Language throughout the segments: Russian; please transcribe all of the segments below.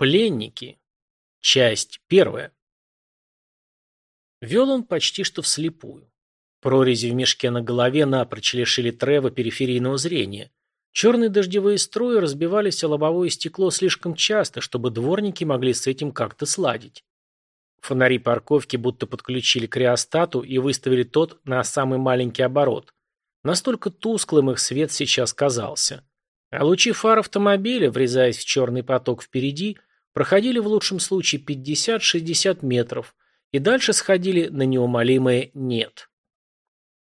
Пленники. Часть первая. Вел он почти что вслепую. Прорези в мешке на голове напрочь лишили Трева периферийного зрения. Черные дождевые струи разбивались о лобовое стекло слишком часто, чтобы дворники могли с этим как-то сладить. Фонари парковки будто подключили к реостату и выставили тот на самый маленький оборот. Настолько тусклым их свет сейчас казался. А лучи фар автомобиля, врезаясь в черный поток впереди, проходили в лучшем случае 50-60 метров и дальше сходили на неумолимое «нет».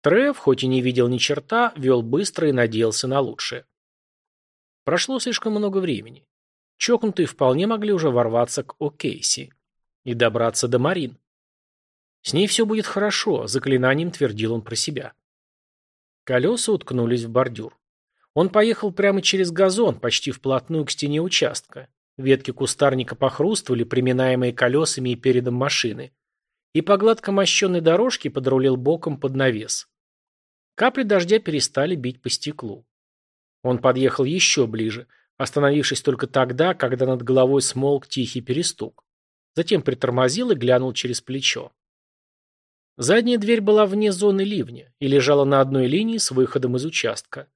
Трев, хоть и не видел ни черта, вел быстро и надеялся на лучшее. Прошло слишком много времени. Чокнутые вполне могли уже ворваться к О'Кейси и добраться до Марин. С ней все будет хорошо, заклинанием твердил он про себя. Колеса уткнулись в бордюр. Он поехал прямо через газон, почти вплотную к стене участка. Ветки кустарника похрустывали, приминаемые колесами и передом машины. И по гладко мощенной дорожке подрулил боком под навес. Капли дождя перестали бить по стеклу. Он подъехал еще ближе, остановившись только тогда, когда над головой смолк тихий перестук. Затем притормозил и глянул через плечо. Задняя дверь была вне зоны ливня и лежала на одной линии с выходом из участка.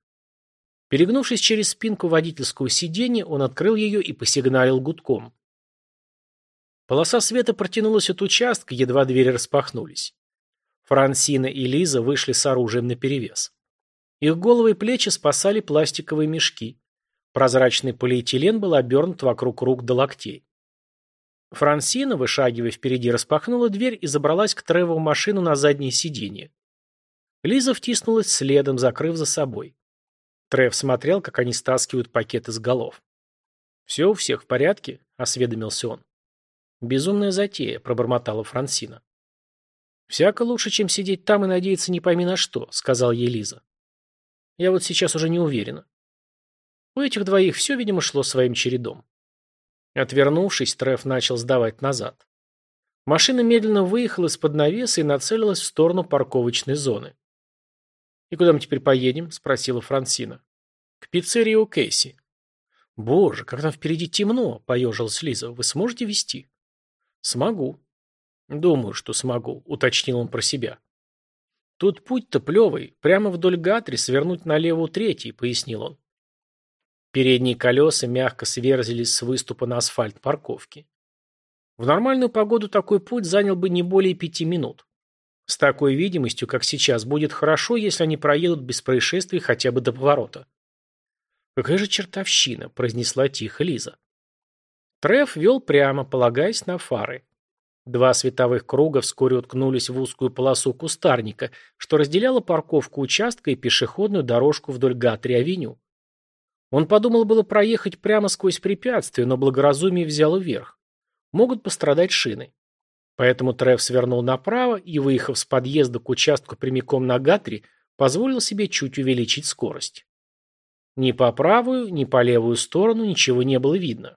Перегнувшись через спинку водительского сиденья, он открыл ее и посигналил гудком. Полоса света протянулась от участка, едва двери распахнулись. Франсина и Лиза вышли с оружием наперевес. Их головы и плечи спасали пластиковые мешки. Прозрачный полиэтилен был обернут вокруг рук до локтей. Франсина, вышагивая впереди, распахнула дверь и забралась к Треву машину на заднее сиденье. Лиза втиснулась следом, закрыв за собой. Трев смотрел, как они стаскивают пакеты с голов. «Все у всех в порядке?» – осведомился он. «Безумная затея», – пробормотала Франсина. «Всяко лучше, чем сидеть там и надеяться не пойми на что», – сказал ей Лиза. «Я вот сейчас уже не уверена». У этих двоих все, видимо, шло своим чередом. Отвернувшись, Треф начал сдавать назад. Машина медленно выехала из-под навеса и нацелилась в сторону парковочной зоны. «И куда мы теперь поедем?» – спросила Франсина. «К пиццерии у Кейси». «Боже, как там впереди темно!» – поежилась Лиза. «Вы сможете вести?» «Смогу». «Думаю, что смогу», – уточнил он про себя. «Тут путь-то плевый. Прямо вдоль Гатри свернуть налево у третьей», – пояснил он. Передние колеса мягко сверзились с выступа на асфальт парковки. В нормальную погоду такой путь занял бы не более пяти минут. С такой видимостью, как сейчас, будет хорошо, если они проедут без происшествий хотя бы до поворота. «Какая же чертовщина!» – произнесла тихо Лиза. Треф вел прямо, полагаясь на фары. Два световых круга вскоре уткнулись в узкую полосу кустарника, что разделяло парковку участка и пешеходную дорожку вдоль Гатри-авеню. Он подумал было проехать прямо сквозь препятствие, но благоразумие взяло верх. Могут пострадать шины. Поэтому Трев свернул направо и, выехав с подъезда к участку прямиком на Гатри, позволил себе чуть увеличить скорость. Ни по правую, ни по левую сторону ничего не было видно.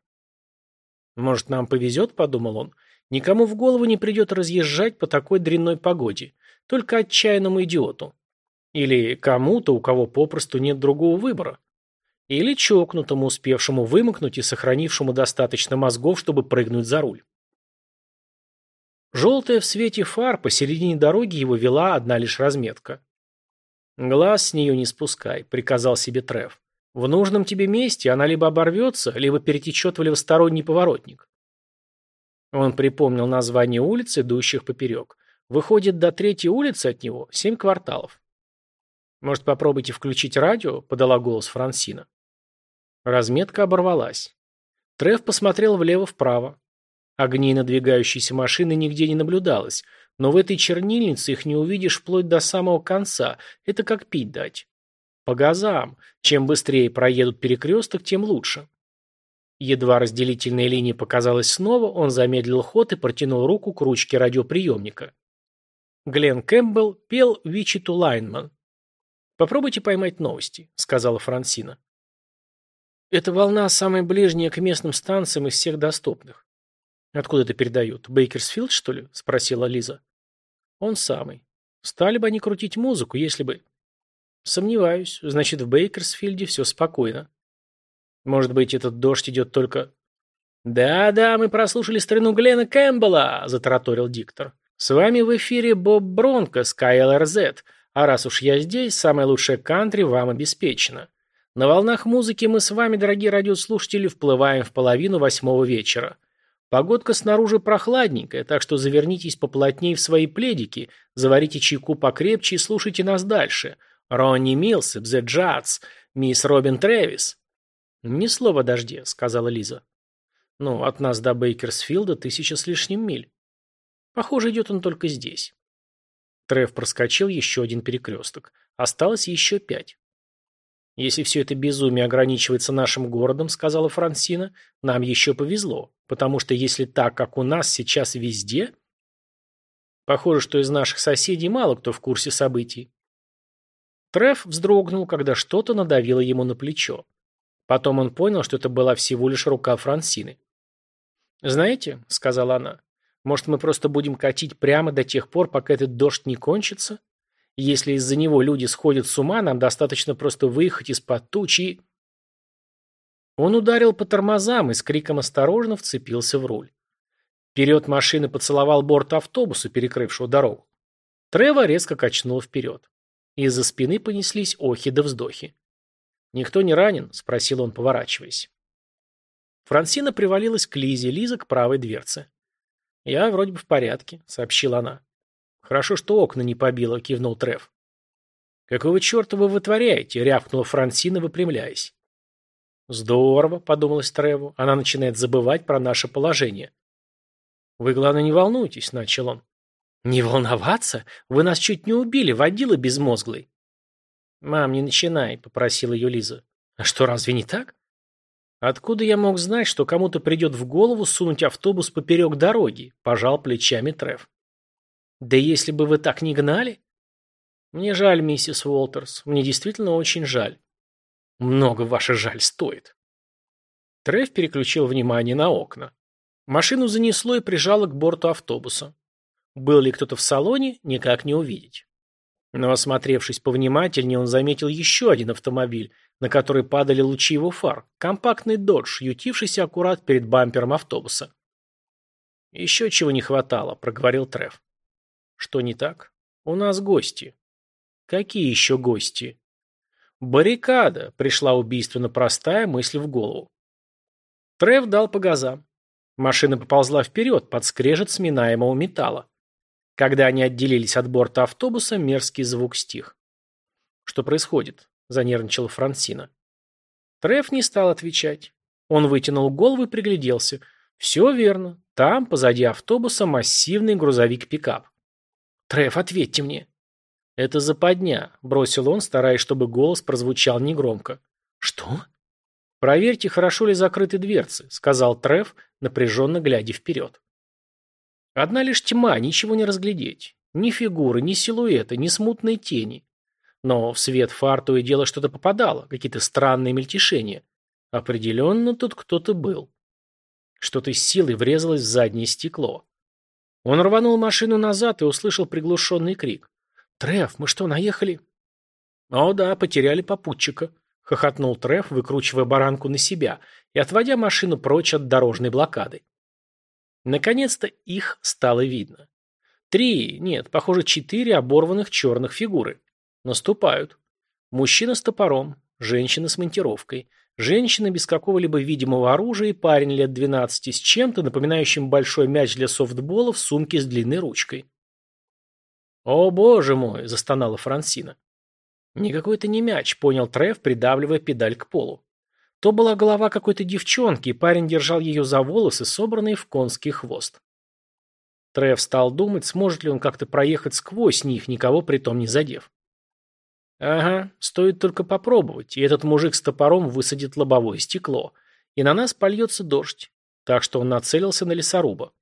«Может, нам повезет?» – подумал он. «Никому в голову не придет разъезжать по такой дрянной погоде. Только отчаянному идиоту. Или кому-то, у кого попросту нет другого выбора. Или чокнутому, успевшему вымокнуть и сохранившему достаточно мозгов, чтобы прыгнуть за руль. Желтая в свете фар посередине дороги его вела одна лишь разметка. «Глаз с нее не спускай», — приказал себе Треф. «В нужном тебе месте она либо оборвется, либо перетечет в левосторонний поворотник». Он припомнил название улиц, идущих поперек. Выходит, до третьей улицы от него семь кварталов. «Может, попробуйте включить радио?» — подала голос Франсина. Разметка оборвалась. Треф посмотрел влево-вправо. Огней надвигающейся машины нигде не наблюдалось, но в этой чернильнице их не увидишь вплоть до самого конца. Это как пить дать. По газам. Чем быстрее проедут перекресток, тем лучше. Едва разделительная линия показалась снова, он замедлил ход и протянул руку к ручке радиоприемника. Глен Кэмпбелл пел «Вичиту Лайнман». «Попробуйте поймать новости», — сказала Франсина. «Эта волна самая ближняя к местным станциям из всех доступных. «Откуда это передают? Бейкерсфилд, что ли?» – спросила Лиза. «Он самый. Стали бы они крутить музыку, если бы...» «Сомневаюсь. Значит, в Бейкерсфилде все спокойно. Может быть, этот дождь идет только...» «Да-да, мы прослушали старину Глена Кэмпбелла», — затараторил диктор. «С вами в эфире Боб Бронко с КЛРЗ, а раз уж я здесь, самое лучшее кантри вам обеспечено. На волнах музыки мы с вами, дорогие радиослушатели, вплываем в половину восьмого вечера. Погодка снаружи прохладненькая, так что завернитесь поплотнее в свои пледики, заварите чайку покрепче и слушайте нас дальше. Ронни Милсеп, The Джадс, мисс Робин Трэвис». «Ни слова дожде», — сказала Лиза. «Ну, от нас до Бейкерсфилда тысяча с лишним миль. Похоже, идет он только здесь». Трев проскочил еще один перекресток. Осталось еще пять. «Если все это безумие ограничивается нашим городом, — сказала Франсина, — нам еще повезло, потому что если так, как у нас сейчас везде...» Похоже, что из наших соседей мало кто в курсе событий. Треф вздрогнул, когда что-то надавило ему на плечо. Потом он понял, что это была всего лишь рука Франсины. «Знаете, — сказала она, — может, мы просто будем катить прямо до тех пор, пока этот дождь не кончится? Если из-за него люди сходят с ума, нам достаточно просто выехать из-под тучи Он ударил по тормозам и с криком осторожно вцепился в руль. Вперед машины поцеловал борт автобуса, перекрывшего дорогу. Трево резко качнул вперед. Из-за спины понеслись охи да вздохи. «Никто не ранен?» – спросил он, поворачиваясь. Франсина привалилась к Лизе, Лиза к правой дверце. «Я вроде бы в порядке», — сообщила она. «Хорошо, что окна не побило», — кивнул Треф. «Какого черта вы вытворяете?» — рявкнула Франсина, выпрямляясь. «Здорово», — подумалось Треву. «Она начинает забывать про наше положение». «Вы, главное, не волнуйтесь», — начал он. «Не волноваться? Вы нас чуть не убили, водила безмозглый». «Мам, не начинай», — попросила ее Лиза. «А что, разве не так?» «Откуда я мог знать, что кому-то придет в голову сунуть автобус поперек дороги?» – пожал плечами Треф. «Да если бы вы так не гнали?» «Мне жаль, миссис Уолтерс. Мне действительно очень жаль». «Много ваша жаль стоит». Треф переключил внимание на окна. Машину занесло и прижало к борту автобуса. Был ли кто-то в салоне, никак не увидеть. Но осмотревшись повнимательнее, он заметил еще один автомобиль, на который падали лучи его фар, компактный додж, ютившийся аккурат перед бампером автобуса. «Еще чего не хватало», — проговорил Треф. «Что не так? У нас гости». «Какие еще гости?» «Баррикада», — пришла убийственно простая мысль в голову. Треф дал по газам. Машина поползла вперед, под скрежет сминаемого металла. Когда они отделились от борта автобуса, мерзкий звук стих. «Что происходит?» – занервничала Франсина. Треф не стал отвечать. Он вытянул голову и пригляделся. «Все верно. Там, позади автобуса, массивный грузовик-пикап». «Треф, ответьте мне». «Это западня», – бросил он, стараясь, чтобы голос прозвучал негромко. «Что?» «Проверьте, хорошо ли закрыты дверцы», – сказал Треф, напряженно глядя вперед. Одна лишь тьма, ничего не разглядеть. Ни фигуры, ни силуэта, ни смутной тени. Но в свет фар то и дело что-то попадало, какие-то странные мельтешения. Определенно тут кто-то был. Что-то с силой врезалось в заднее стекло. Он рванул машину назад и услышал приглушенный крик. «Треф, мы что, наехали?» «О да, потеряли попутчика», — хохотнул Треф, выкручивая баранку на себя и отводя машину прочь от дорожной блокады. Наконец-то их стало видно. Три, нет, похоже, четыре оборванных черных фигуры. Наступают. Мужчина с топором, женщина с монтировкой, женщина без какого-либо видимого оружия и парень лет 12 с чем-то, напоминающим большой мяч для софтбола в сумке с длинной ручкой. «О, боже мой!» – застонала Франсина. «Никакой это не мяч», – понял Трев, придавливая педаль к полу. То была голова какой-то девчонки, и парень держал ее за волосы, собранные в конский хвост. Трев стал думать, сможет ли он как-то проехать сквозь них, никого притом не задев. Ага, стоит только попробовать, и этот мужик с топором высадит лобовое стекло, и на нас польется дождь. Так что он нацелился на лесоруба.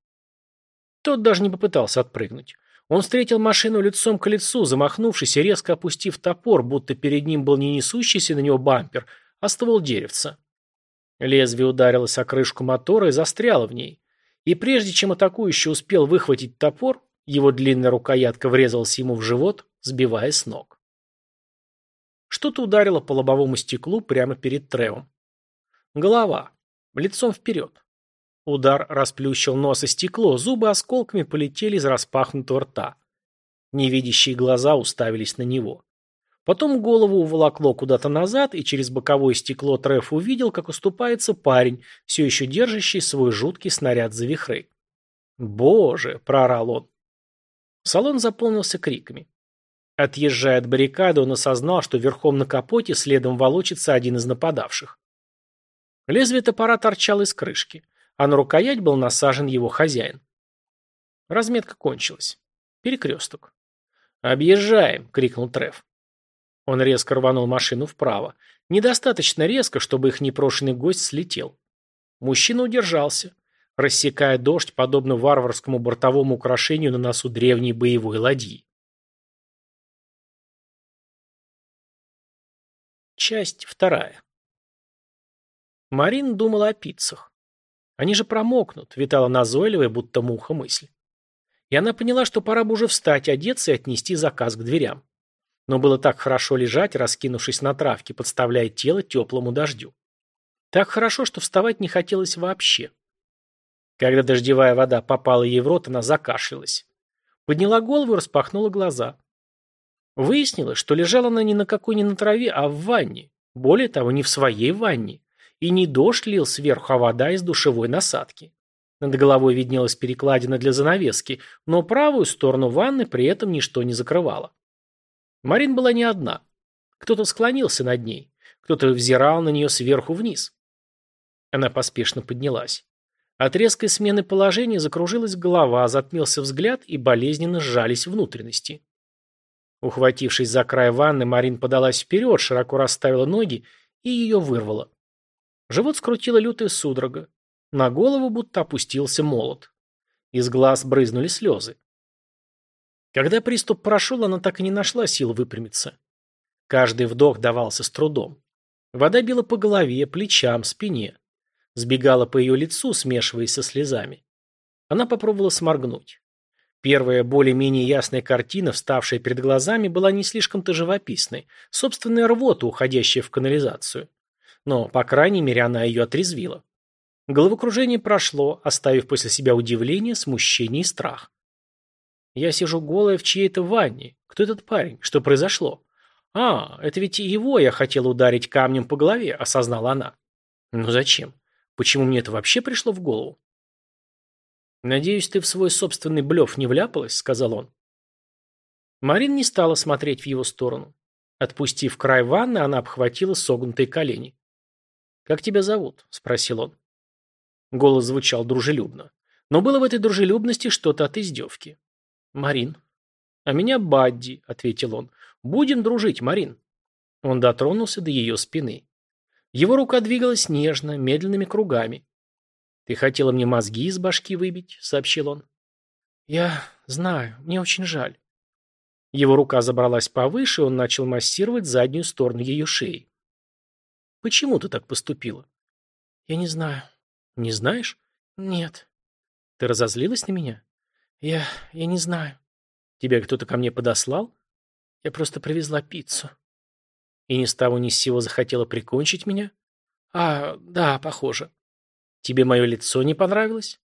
Тот даже не попытался отпрыгнуть. Он встретил машину лицом к лицу, замахнувшись и резко опустив топор, будто перед ним был не несущийся на него бампер, а ствол деревца. Лезвие ударилось о крышку мотора и застряло в ней. И прежде чем атакующий успел выхватить топор, его длинная рукоятка врезалась ему в живот, сбивая с ног. Что-то ударило по лобовому стеклу прямо перед Тревом. Голова. Лицом вперед. Удар расплющил нос и стекло, зубы осколками полетели из распахнутого рта. Невидящие глаза уставились на него. Потом голову уволокло куда-то назад, и через боковое стекло Треф увидел, как уступается парень, все еще держащий свой жуткий снаряд за вихры. «Боже!» – проорал он. Салон заполнился криками. Отъезжая от баррикады, он осознал, что верхом на капоте следом волочится один из нападавших. Лезвие топора торчало из крышки, а на рукоять был насажен его хозяин. Разметка кончилась. Перекресток. «Объезжаем!» — крикнул Треф. Он резко рванул машину вправо. Недостаточно резко, чтобы их непрошенный гость слетел. Мужчина удержался, рассекая дождь, подобно варварскому бортовому украшению на носу древней боевой ладьи. Часть вторая. Марин думала о пиццах. Они же промокнут, витала назойливая, будто муха мысль. И она поняла, что пора бы уже встать, одеться и отнести заказ к дверям. Но было так хорошо лежать, раскинувшись на травке, подставляя тело теплому дождю. Так хорошо, что вставать не хотелось вообще. Когда дождевая вода попала ей в рот, она закашлялась. Подняла голову и распахнула глаза. Выяснилось, что лежала она не на какой ни на траве, а в ванне. Более того, не в своей ванне. И не дождь лил сверху, а вода из душевой насадки. Над головой виднелась перекладина для занавески, но правую сторону ванны при этом ничто не закрывало. Марин была не одна. Кто-то склонился над ней, кто-то взирал на нее сверху вниз. Она поспешно поднялась. От резкой смены положения закружилась голова, затмился взгляд и болезненно сжались внутренности. Ухватившись за край ванны, Марин подалась вперед, широко расставила ноги и ее вырвало. Живот скрутила лютая судорога. На голову будто опустился молот. Из глаз брызнули слезы. Когда приступ прошел, она так и не нашла сил выпрямиться. Каждый вдох давался с трудом. Вода била по голове, плечам, спине. Сбегала по ее лицу, смешиваясь со слезами. Она попробовала сморгнуть. Первая, более-менее ясная картина, вставшая перед глазами, была не слишком-то живописной. Собственная рвота, уходящая в канализацию. Но, по крайней мере, она ее отрезвила. Головокружение прошло, оставив после себя удивление, смущение и страх. Я сижу голая в чьей-то ванне. Кто этот парень? Что произошло? А, это ведь его я хотела ударить камнем по голове, осознала она. Ну зачем? Почему мне это вообще пришло в голову? Надеюсь, ты в свой собственный блеф не вляпалась, сказал он. Марин не стала смотреть в его сторону. Отпустив край ванны, она обхватила согнутые колени. «Как тебя зовут?» – спросил он. Голос звучал дружелюбно. Но было в этой дружелюбности что-то от издевки. «Марин». «А меня Бадди», — ответил он. «Будем дружить, Марин». Он дотронулся до ее спины. Его рука двигалась нежно, медленными кругами. «Ты хотела мне мозги из башки выбить?» — сообщил он. «Я знаю, мне очень жаль». Его рука забралась повыше, он начал массировать заднюю сторону ее шеи. «Почему ты так поступила?» «Я не знаю». «Не знаешь?» «Нет». «Ты разозлилась на меня?» Я... я не знаю. Тебя кто-то ко мне подослал? Я просто привезла пиццу. И ни с того ни с сего захотела прикончить меня? А, да, похоже. Тебе мое лицо не понравилось?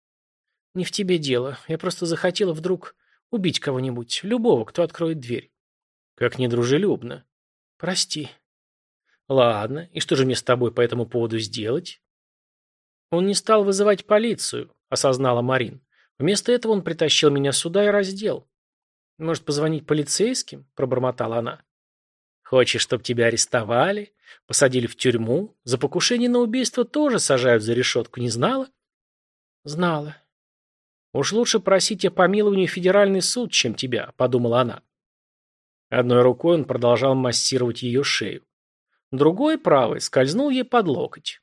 Не в тебе дело. Я просто захотела вдруг убить кого-нибудь, любого, кто откроет дверь. Как недружелюбно. Прости. Ладно, и что же мне с тобой по этому поводу сделать? Он не стал вызывать полицию, осознала Марин. Вместо этого он притащил меня сюда и раздел. «Может, позвонить полицейским?» – пробормотала она. «Хочешь, чтобы тебя арестовали? Посадили в тюрьму? За покушение на убийство тоже сажают за решетку, не знала?» «Знала». «Уж лучше просить о помиловании федеральный суд, чем тебя», – подумала она. Одной рукой он продолжал массировать ее шею. Другой, правой, скользнул ей под локоть.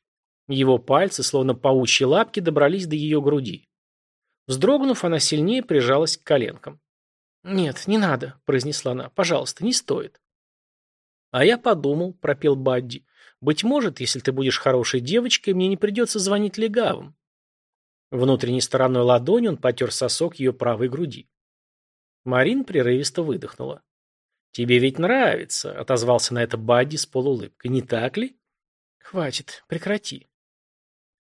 Его пальцы, словно паучьи лапки, добрались до ее груди. Вздрогнув, она сильнее прижалась к коленкам. «Нет, не надо», — произнесла она. «Пожалуйста, не стоит». «А я подумал», — пропел Бадди. «Быть может, если ты будешь хорошей девочкой, мне не придется звонить легавым». Внутренней стороной ладони он потер сосок ее правой груди. Марин прерывисто выдохнула. «Тебе ведь нравится», — отозвался на это Бадди с полуулыбкой. «Не так ли?» «Хватит, прекрати».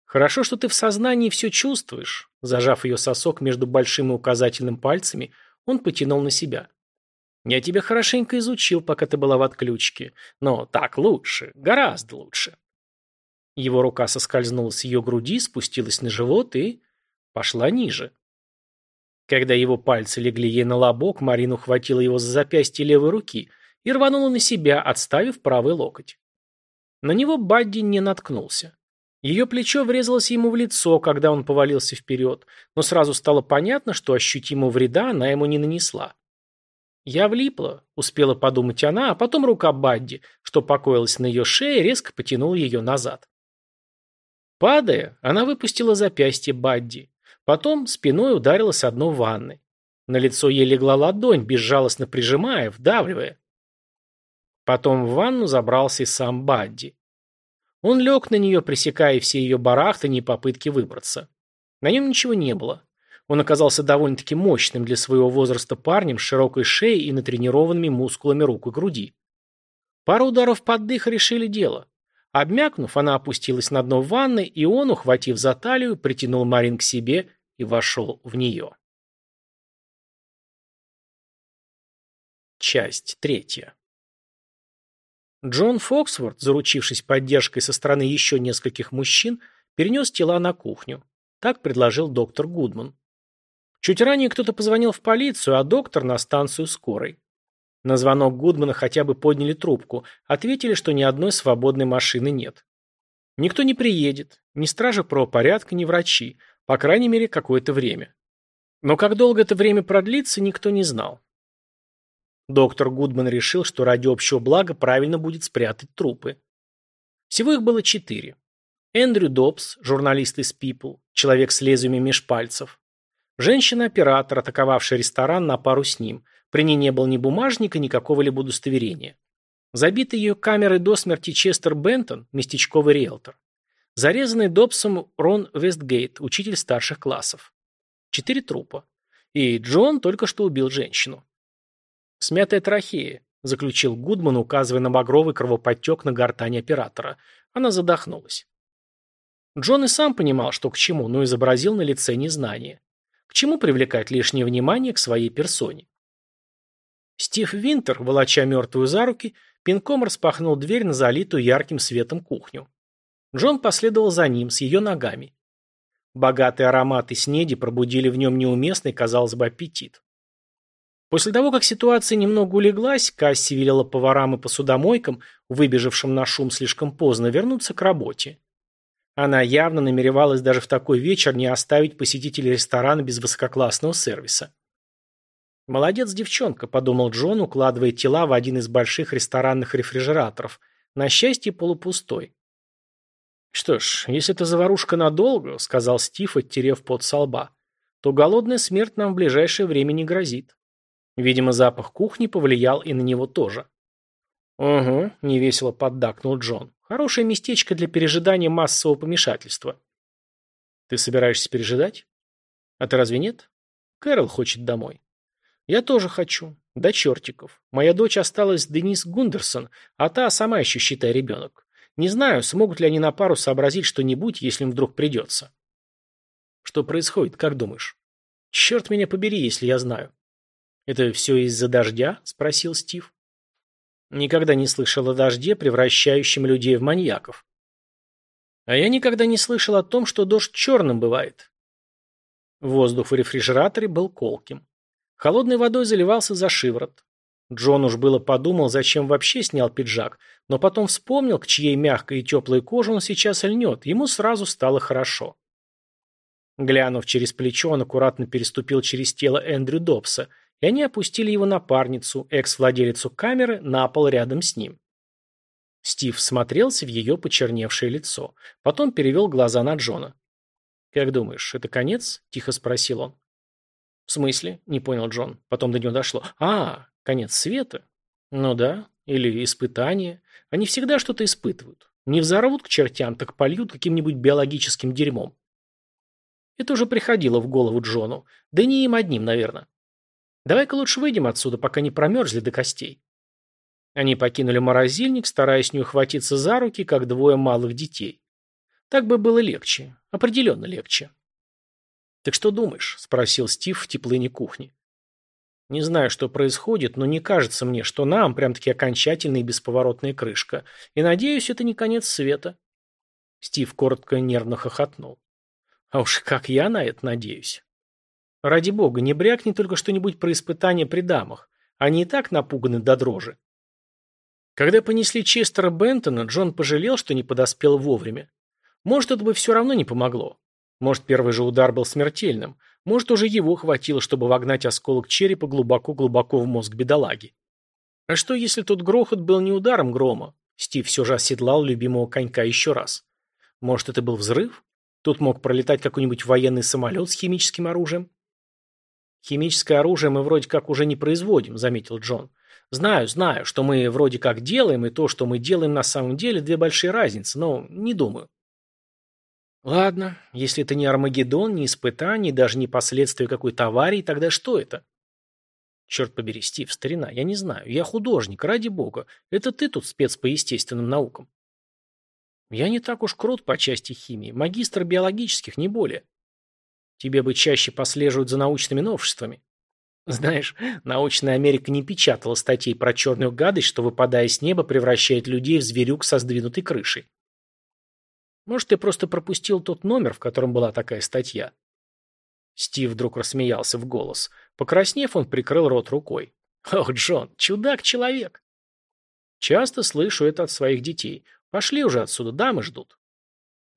Хорошо, что ты в сознании все чувствуешь. Зажав ее сосок между большим и указательным пальцами, он потянул на себя. Я тебя хорошенько изучил, пока ты была в отключке. Но так лучше, гораздо лучше. Его рука соскользнула с ее груди, спустилась на живот и пошла ниже. Когда его пальцы легли ей на лобок, Марина ухватила его за запястье левой руки и рванула на себя, отставив правый локоть. На него Бадди не наткнулся. Ее плечо врезалось ему в лицо, когда он повалился вперед, но сразу стало понятно, что ощутимого вреда она ему не нанесла. «Я влипла», — успела подумать она, а потом рука Бадди, что покоилась на ее шее, резко потянула ее назад. Падая, она выпустила запястье Бадди. Потом спиной ударилась о дно ванны. На лицо ей легла ладонь, безжалостно прижимая, вдавливая. Потом в ванну забрался и сам Бадди. Он лег на нее, пресекая все ее барахтания и попытки выбраться. На нем ничего не было. Он оказался довольно-таки мощным для своего возраста парнем с широкой шеей и натренированными мускулами рук и груди. Пару ударов под дых решили дело. Обмякнув, она опустилась на дно ванны, и он, ухватив за талию, притянул Марин к себе и вошел в нее. Часть третья. Джон Фоксворт, заручившись поддержкой со стороны еще нескольких мужчин, перенес тела на кухню. Так предложил доктор Гудман. Чуть ранее кто-то позвонил в полицию, а доктор на станцию скорой. На звонок Гудмана хотя бы подняли трубку, ответили, что ни одной свободной машины нет. Никто не приедет, ни стражи правопорядка, ни врачи, по крайней мере, какое-то время. Но как долго это время продлится, никто не знал. Доктор Гудман решил, что ради общего блага правильно будет спрятать трупы. Всего их было четыре. Эндрю Добс, журналист из People, человек с лезвиями меж пальцев. Женщина-оператор, атаковавшая ресторан на пару с ним. При ней не было ни бумажника, ни какого-либо удостоверения. Забитый ее камерой до смерти Честер Бентон, местечковый риэлтор. Зарезанный Добсом Рон Вестгейт, учитель старших классов. Четыре трупа. И Джон только что убил женщину. «Смятая трахея», – заключил Гудман, указывая на багровый кровоподтек на гортани оператора. Она задохнулась. Джон и сам понимал, что к чему, но изобразил на лице незнание. К чему привлекать лишнее внимание к своей персоне? Стив Винтер, волоча мертвую за руки, пинком распахнул дверь на залитую ярким светом кухню. Джон последовал за ним, с ее ногами. Богатые ароматы снеди пробудили в нем неуместный, казалось бы, аппетит. После того, как ситуация немного улеглась, Касси велела поварам и посудомойкам, выбежавшим на шум слишком поздно, вернуться к работе. Она явно намеревалась даже в такой вечер не оставить посетителей ресторана без высококлассного сервиса. «Молодец, девчонка», – подумал Джон, укладывая тела в один из больших ресторанных рефрижераторов, на счастье полупустой. «Что ж, если это заварушка надолго», – сказал Стив, оттерев пот со лба, – «то голодная смерть нам в ближайшее время не грозит». Видимо, запах кухни повлиял и на него тоже. «Угу», — невесело поддакнул Джон. «Хорошее местечко для пережидания массового помешательства». «Ты собираешься пережидать?» «А ты разве нет?» «Кэрол хочет домой». «Я тоже хочу. До чертиков. Моя дочь осталась Денис Гундерсон, а та сама еще, считай, ребенок. Не знаю, смогут ли они на пару сообразить что-нибудь, если им вдруг придется». «Что происходит, как думаешь?» «Черт меня побери, если я знаю». «Это все из-за дождя?» – спросил Стив. Никогда не слышал о дожде, превращающем людей в маньяков. А я никогда не слышал о том, что дождь черным бывает. Воздух в рефрижераторе был колким. Холодной водой заливался за шиворот. Джон уж было подумал, зачем вообще снял пиджак, но потом вспомнил, к чьей мягкой и теплой коже он сейчас льнет, ему сразу стало хорошо. Глянув через плечо, он аккуратно переступил через тело Эндрю Добса и они опустили его напарницу, экс-владелицу камеры, на пол рядом с ним. Стив смотрелся в ее почерневшее лицо. Потом перевел глаза на Джона. «Как думаешь, это конец?» – тихо спросил он. «В смысле?» – не понял Джон. Потом до него дошло. «А, конец света?» «Ну да. Или испытание. Они всегда что-то испытывают. Не взорвут к чертям, так польют каким-нибудь биологическим дерьмом». Это уже приходило в голову Джону. Да не им одним, наверное. Давай-ка лучше выйдем отсюда, пока не промерзли до костей. Они покинули морозильник, стараясь не ухватиться за руки, как двое малых детей. Так бы было легче. Определенно легче. «Так что думаешь?» – спросил Стив в теплыне кухни. «Не знаю, что происходит, но не кажется мне, что нам прям-таки окончательная и бесповоротная крышка. И надеюсь, это не конец света». Стив коротко нервно хохотнул. «А уж как я на это надеюсь». «Ради бога, не брякни только что-нибудь про испытания при дамах. Они и так напуганы до дрожи». Когда понесли Честера Бентона, Джон пожалел, что не подоспел вовремя. Может, это бы все равно не помогло. Может, первый же удар был смертельным. Может, уже его хватило, чтобы вогнать осколок черепа глубоко-глубоко в мозг бедолаги. А что, если тот грохот был не ударом грома? Стив все же оседлал любимого конька еще раз. Может, это был взрыв? Тут мог пролетать какой-нибудь военный самолет с химическим оружием? «Химическое оружие мы вроде как уже не производим», — заметил Джон. Знаю, знаю, что мы вроде как делаем, и то, что мы делаем на самом деле, две большие разницы, но не думаю. Ладно, если это не Армагеддон, не испытание, даже не последствия какой-то аварии, тогда что это? Черт побери, Стив, старина, я не знаю. Я художник, ради бога. Это ты тут спец по естественным наукам. Я не так уж крут по части химии. Магистр биологических, не более. Тебе бы чаще послеживать за научными новшествами. Знаешь, научная Америка не печатала статей про черную гадость, что, выпадая с неба, превращает людей в зверюк со сдвинутой крышей. Может, ты просто пропустил тот номер, в котором была такая статья? Стив вдруг рассмеялся в голос. Покраснев, он прикрыл рот рукой. «Ох, Джон, чудак-человек!» «Часто слышу это от своих детей. Пошли уже отсюда, дамы ждут».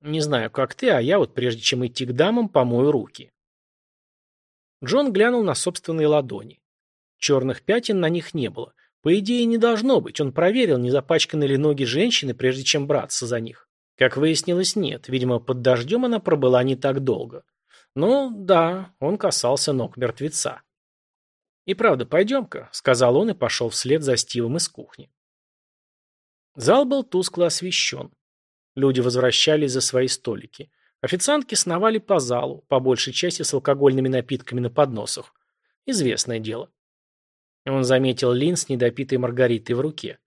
«Не знаю, как ты, а я вот прежде чем идти к дамам, помою руки». Джон глянул на собственные ладони. Черных пятен на них не было. По идее, не должно быть. Он проверил, не запачканы ли ноги женщины, прежде чем браться за них. Как выяснилось, нет. Видимо, под дождем она пробыла не так долго. Но да, он касался ног мертвеца. «И правда, пойдем-ка», — сказал он и пошел вслед за Стивом из кухни. Зал был тускло освещен. Люди возвращались за свои столики. Официантки сновали по залу, по большей части с алкогольными напитками на подносах. Известное дело. Он заметил Лин с недопитой Маргаритой в руке.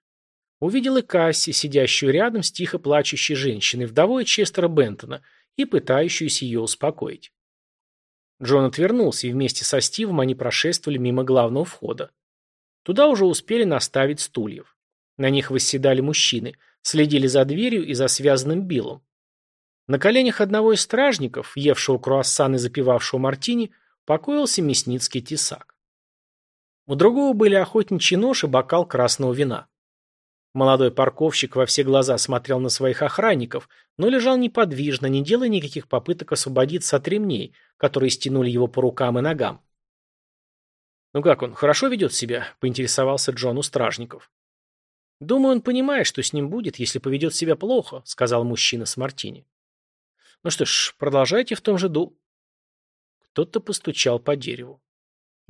Увидел и Касси, сидящую рядом с тихо плачущей женщиной, вдовой Честера Бентона, и пытающуюся ее успокоить. Джон отвернулся, и вместе со Стивом они прошествовали мимо главного входа. Туда уже успели наставить стульев. На них восседали мужчины, следили за дверью и за связанным Биллом. На коленях одного из стражников, евшего круассан и запивавшего мартини, покоился мясницкий тесак. У другого были охотничий нож и бокал красного вина. Молодой парковщик во все глаза смотрел на своих охранников, но лежал неподвижно, не делая никаких попыток освободиться от ремней, которые стянули его по рукам и ногам. «Ну как он, хорошо ведет себя?» – поинтересовался Джон у стражников. «Думаю, он понимает, что с ним будет, если поведет себя плохо», – сказал мужчина с мартини. Ну что ж, продолжайте в том же ду. Кто-то постучал по дереву.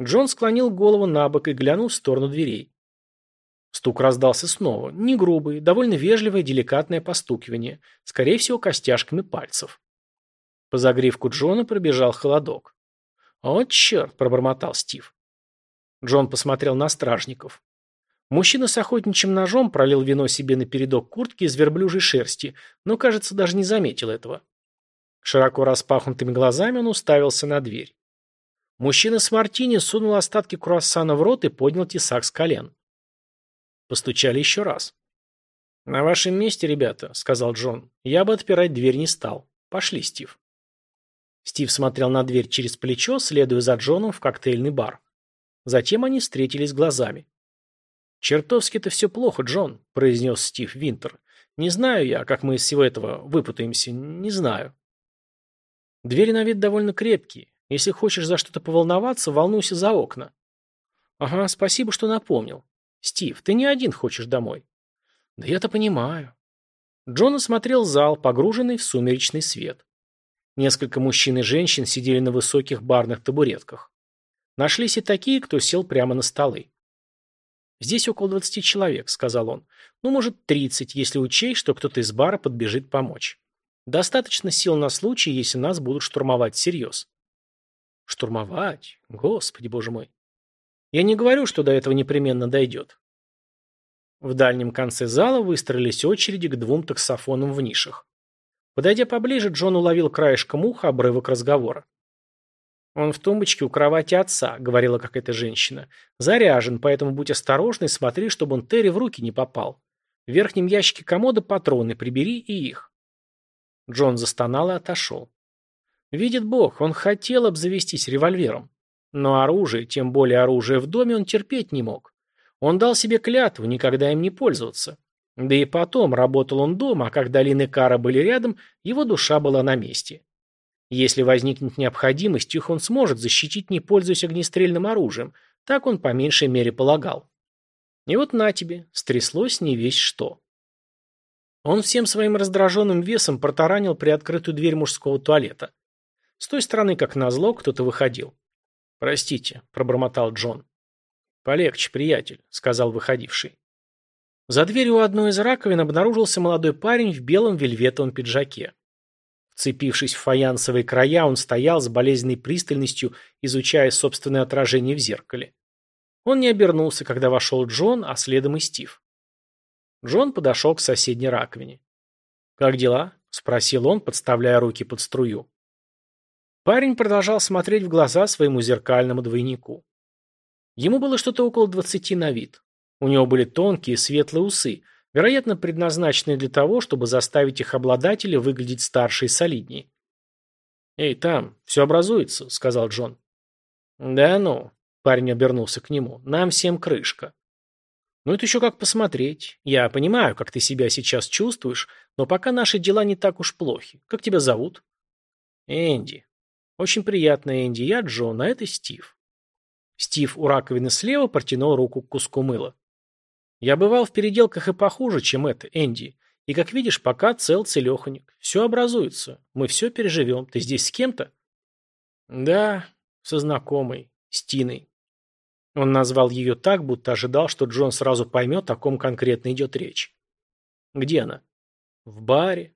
Джон склонил голову на бок и глянул в сторону дверей. Стук раздался снова. Не грубый, довольно вежливое, деликатное постукивание, скорее всего, костяшками пальцев. По загривку Джона пробежал холодок. «О, черт!» – пробормотал Стив. Джон посмотрел на стражников. Мужчина с охотничьим ножом пролил вино себе на передок куртки из верблюжьей шерсти, но, кажется, даже не заметил этого. Широко распахнутыми глазами он уставился на дверь. Мужчина с мартини сунул остатки круассана в рот и поднял тесак с колен. Постучали еще раз. «На вашем месте, ребята», — сказал Джон, — «я бы отпирать дверь не стал. Пошли, Стив». Стив смотрел на дверь через плечо, следуя за Джоном в коктейльный бар. Затем они встретились глазами. «Чертовски-то все плохо, Джон», — произнес Стив Винтер. «Не знаю я, как мы из всего этого выпутаемся. Не знаю». Двери на вид довольно крепкие. Если хочешь за что-то поволноваться, волнуйся за окна. Ага, спасибо, что напомнил. Стив, ты не один хочешь домой. Да я-то понимаю. Джон осмотрел зал, погруженный в сумеречный свет. Несколько мужчин и женщин сидели на высоких барных табуретках. Нашлись и такие, кто сел прямо на столы. «Здесь около двадцати человек», — сказал он. «Ну, может, тридцать, если учесть, что кто-то из бара подбежит помочь». Достаточно сил на случай, если нас будут штурмовать всерьез. Штурмовать? Господи, боже мой. Я не говорю, что до этого непременно дойдет. В дальнем конце зала выстроились очереди к двум таксофонам в нишах. Подойдя поближе, Джон уловил краешком уха обрывок разговора. «Он в тумбочке у кровати отца», — говорила какая-то женщина. «Заряжен, поэтому будь осторожный, смотри, чтобы он Терри в руки не попал. В верхнем ящике комода патроны, прибери и их». Джон застонал и отошел. Видит Бог, он хотел обзавестись револьвером. Но оружие, тем более оружие в доме, он терпеть не мог. Он дал себе клятву никогда им не пользоваться. Да и потом, работал он дома, а когда Лин и Кара были рядом, его душа была на месте. Если возникнет необходимость, их он сможет защитить, не пользуясь огнестрельным оружием. Так он по меньшей мере полагал. И вот на тебе, стряслось не весь что. Он всем своим раздраженным весом протаранил приоткрытую дверь мужского туалета. С той стороны, как назло, кто-то выходил. «Простите», — пробормотал Джон. «Полегче, приятель», — сказал выходивший. За дверью у одной из раковин обнаружился молодой парень в белом вельветовом пиджаке. Вцепившись в фаянсовые края, он стоял с болезненной пристальностью, изучая собственное отражение в зеркале. Он не обернулся, когда вошел Джон, а следом и Стив. Джон подошел к соседней раковине. «Как дела?» – спросил он, подставляя руки под струю. Парень продолжал смотреть в глаза своему зеркальному двойнику. Ему было что-то около двадцати на вид. У него были тонкие светлые усы, вероятно, предназначенные для того, чтобы заставить их обладателя выглядеть старше и солиднее. «Эй, там, все образуется», — сказал Джон. «Да ну», — парень обернулся к нему, — «нам всем крышка». «Ну это еще как посмотреть. Я понимаю, как ты себя сейчас чувствуешь, но пока наши дела не так уж плохи. Как тебя зовут?» «Энди». «Очень приятно, Энди. Я Джон, а это Стив». Стив у раковины слева протянул руку к куску мыла. «Я бывал в переделках и похуже, чем это, Энди. И, как видишь, пока цел целеханик. Все образуется. Мы все переживем. Ты здесь с кем-то?» «Да, со знакомой. С Тиной». Он назвал ее так, будто ожидал, что Джон сразу поймет, о ком конкретно идет речь. «Где она?» «В баре».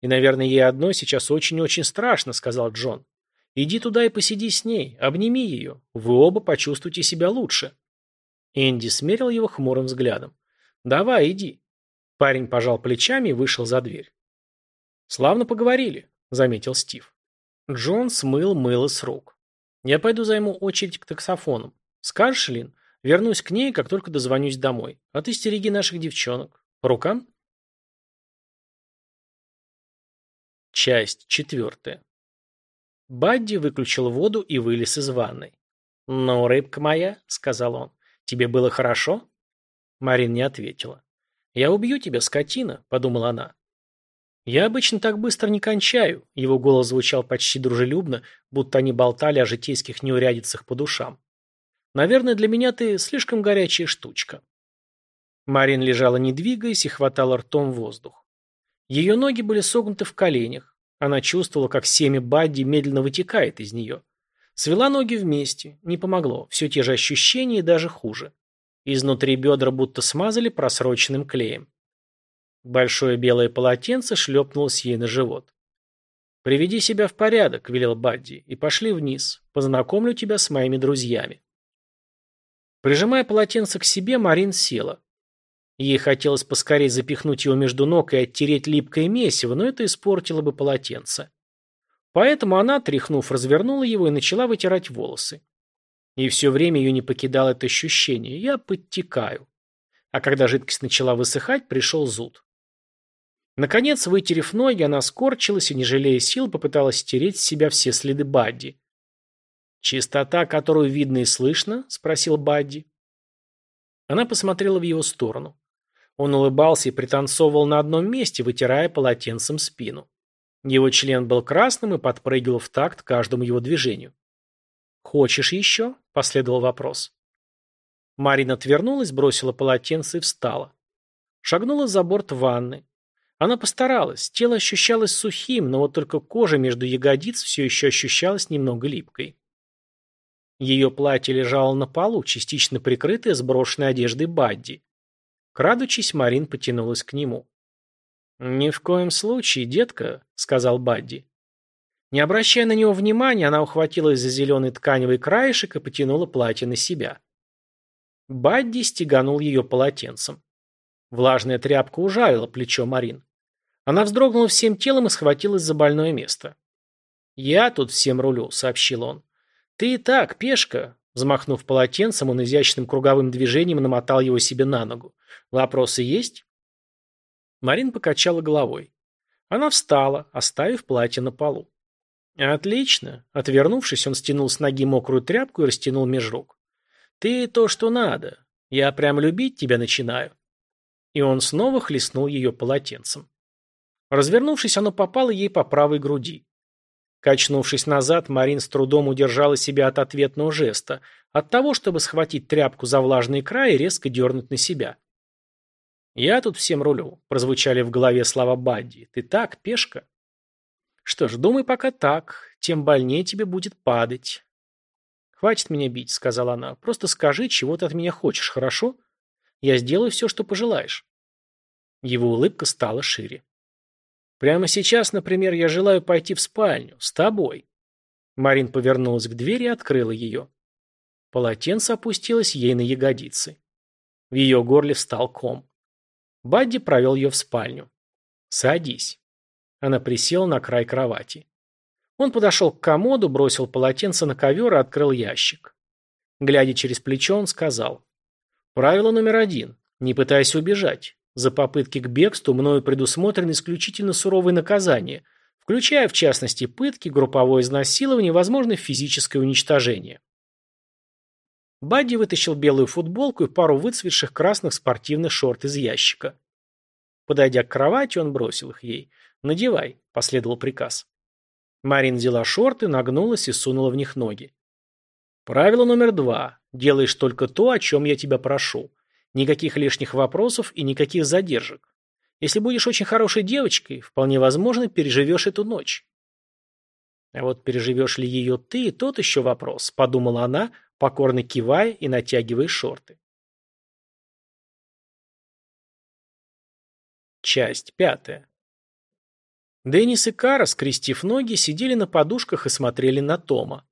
«И, наверное, ей одной сейчас очень-очень страшно», — сказал Джон. «Иди туда и посиди с ней, обними ее. Вы оба почувствуете себя лучше». Энди смерил его хмурым взглядом. «Давай, иди». Парень пожал плечами и вышел за дверь. «Славно поговорили», — заметил Стив. Джон смыл мыло с рук. «Я пойду займу очередь к таксофонам. Скажешь, Лин? Вернусь к ней, как только дозвонюсь домой. А ты стереги наших девчонок. По рукам? Часть четвертая. Бадди выключил воду и вылез из ванной. «Ну, рыбка моя», — сказал он, — «тебе было хорошо?» Марин не ответила. «Я убью тебя, скотина», — подумала она. «Я обычно так быстро не кончаю», — его голос звучал почти дружелюбно, будто они болтали о житейских неурядицах по душам. Наверное, для меня ты слишком горячая штучка. Марин лежала не двигаясь и хватала ртом воздух. Ее ноги были согнуты в коленях. Она чувствовала, как семя Бадди медленно вытекает из нее. Свела ноги вместе. Не помогло. Все те же ощущения и даже хуже. Изнутри бедра будто смазали просроченным клеем. Большое белое полотенце шлепнулось ей на живот. «Приведи себя в порядок», — велел Бадди, — «и пошли вниз. Познакомлю тебя с моими друзьями». Прижимая полотенце к себе, Марин села. Ей хотелось поскорее запихнуть его между ног и оттереть липкое месиво, но это испортило бы полотенце. Поэтому она, тряхнув, развернула его и начала вытирать волосы. И все время ее не покидало это ощущение «я подтекаю». А когда жидкость начала высыхать, пришел зуд. Наконец, вытерев ноги, она скорчилась и, не жалея сил, попыталась стереть с себя все следы Бадди. «Чистота, которую видно и слышно?» – спросил Бадди. Она посмотрела в его сторону. Он улыбался и пританцовывал на одном месте, вытирая полотенцем спину. Его член был красным и подпрыгивал в такт каждому его движению. «Хочешь еще?» – последовал вопрос. Марина отвернулась, бросила полотенце и встала. Шагнула за борт ванны. Она постаралась, тело ощущалось сухим, но вот только кожа между ягодиц все еще ощущалась немного липкой. Ее платье лежало на полу, частично прикрытое сброшенной одеждой Бадди. Крадучись, Марин потянулась к нему. «Ни в коем случае, детка», — сказал Бадди. Не обращая на него внимания, она ухватилась за зеленый тканевый краешек и потянула платье на себя. Бадди стеганул ее полотенцем. Влажная тряпка ужалила плечо Марин. Она вздрогнула всем телом и схватилась за больное место. «Я тут всем рулю», — сообщил он. «Ты и так, пешка». Замахнув полотенцем, он изящным круговым движением намотал его себе на ногу. «Вопросы есть?» Марин покачала головой. Она встала, оставив платье на полу. «Отлично». Отвернувшись, он стянул с ноги мокрую тряпку и растянул меж рук. «Ты то, что надо. Я прям любить тебя начинаю». И он снова хлестнул ее полотенцем. Развернувшись, оно попало ей по правой груди. Качнувшись назад, Марин с трудом удержала себя от ответного жеста, от того, чтобы схватить тряпку за влажный край и резко дернуть на себя. «Я тут всем рулю», — прозвучали в голове слова Бадди. «Ты так, пешка?» «Что ж, думай пока так, тем больнее тебе будет падать». «Хватит меня бить», — сказала она. «Просто скажи, чего ты от меня хочешь, хорошо? Я сделаю все, что пожелаешь». Его улыбка стала шире. Прямо сейчас, например, я желаю пойти в спальню. С тобой. Марин повернулась к двери и открыла ее. Полотенце опустилось ей на ягодицы. В ее горле встал ком. Бадди провел ее в спальню. «Садись». Она присела на край кровати. Он подошел к комоду, бросил полотенце на ковер и открыл ящик. Глядя через плечо, он сказал. «Правило номер один. Не пытайся убежать. За попытки к бегству мною предусмотрены исключительно суровые наказания, включая, в частности, пытки, групповое изнасилование, возможно, физическое уничтожение. Бадди вытащил белую футболку и пару выцветших красных спортивных шорт из ящика. Подойдя к кровати, он бросил их ей. «Надевай», — последовал приказ. Марин взяла шорты, нагнулась и сунула в них ноги. «Правило номер два. Делаешь только то, о чем я тебя прошу. Никаких лишних вопросов и никаких задержек. Если будешь очень хорошей девочкой, вполне возможно, переживешь эту ночь. А вот переживешь ли ее ты, тот еще вопрос, подумала она, покорно кивая и натягивая шорты. Часть пятая. Деннис и Кара, скрестив ноги, сидели на подушках и смотрели на Тома.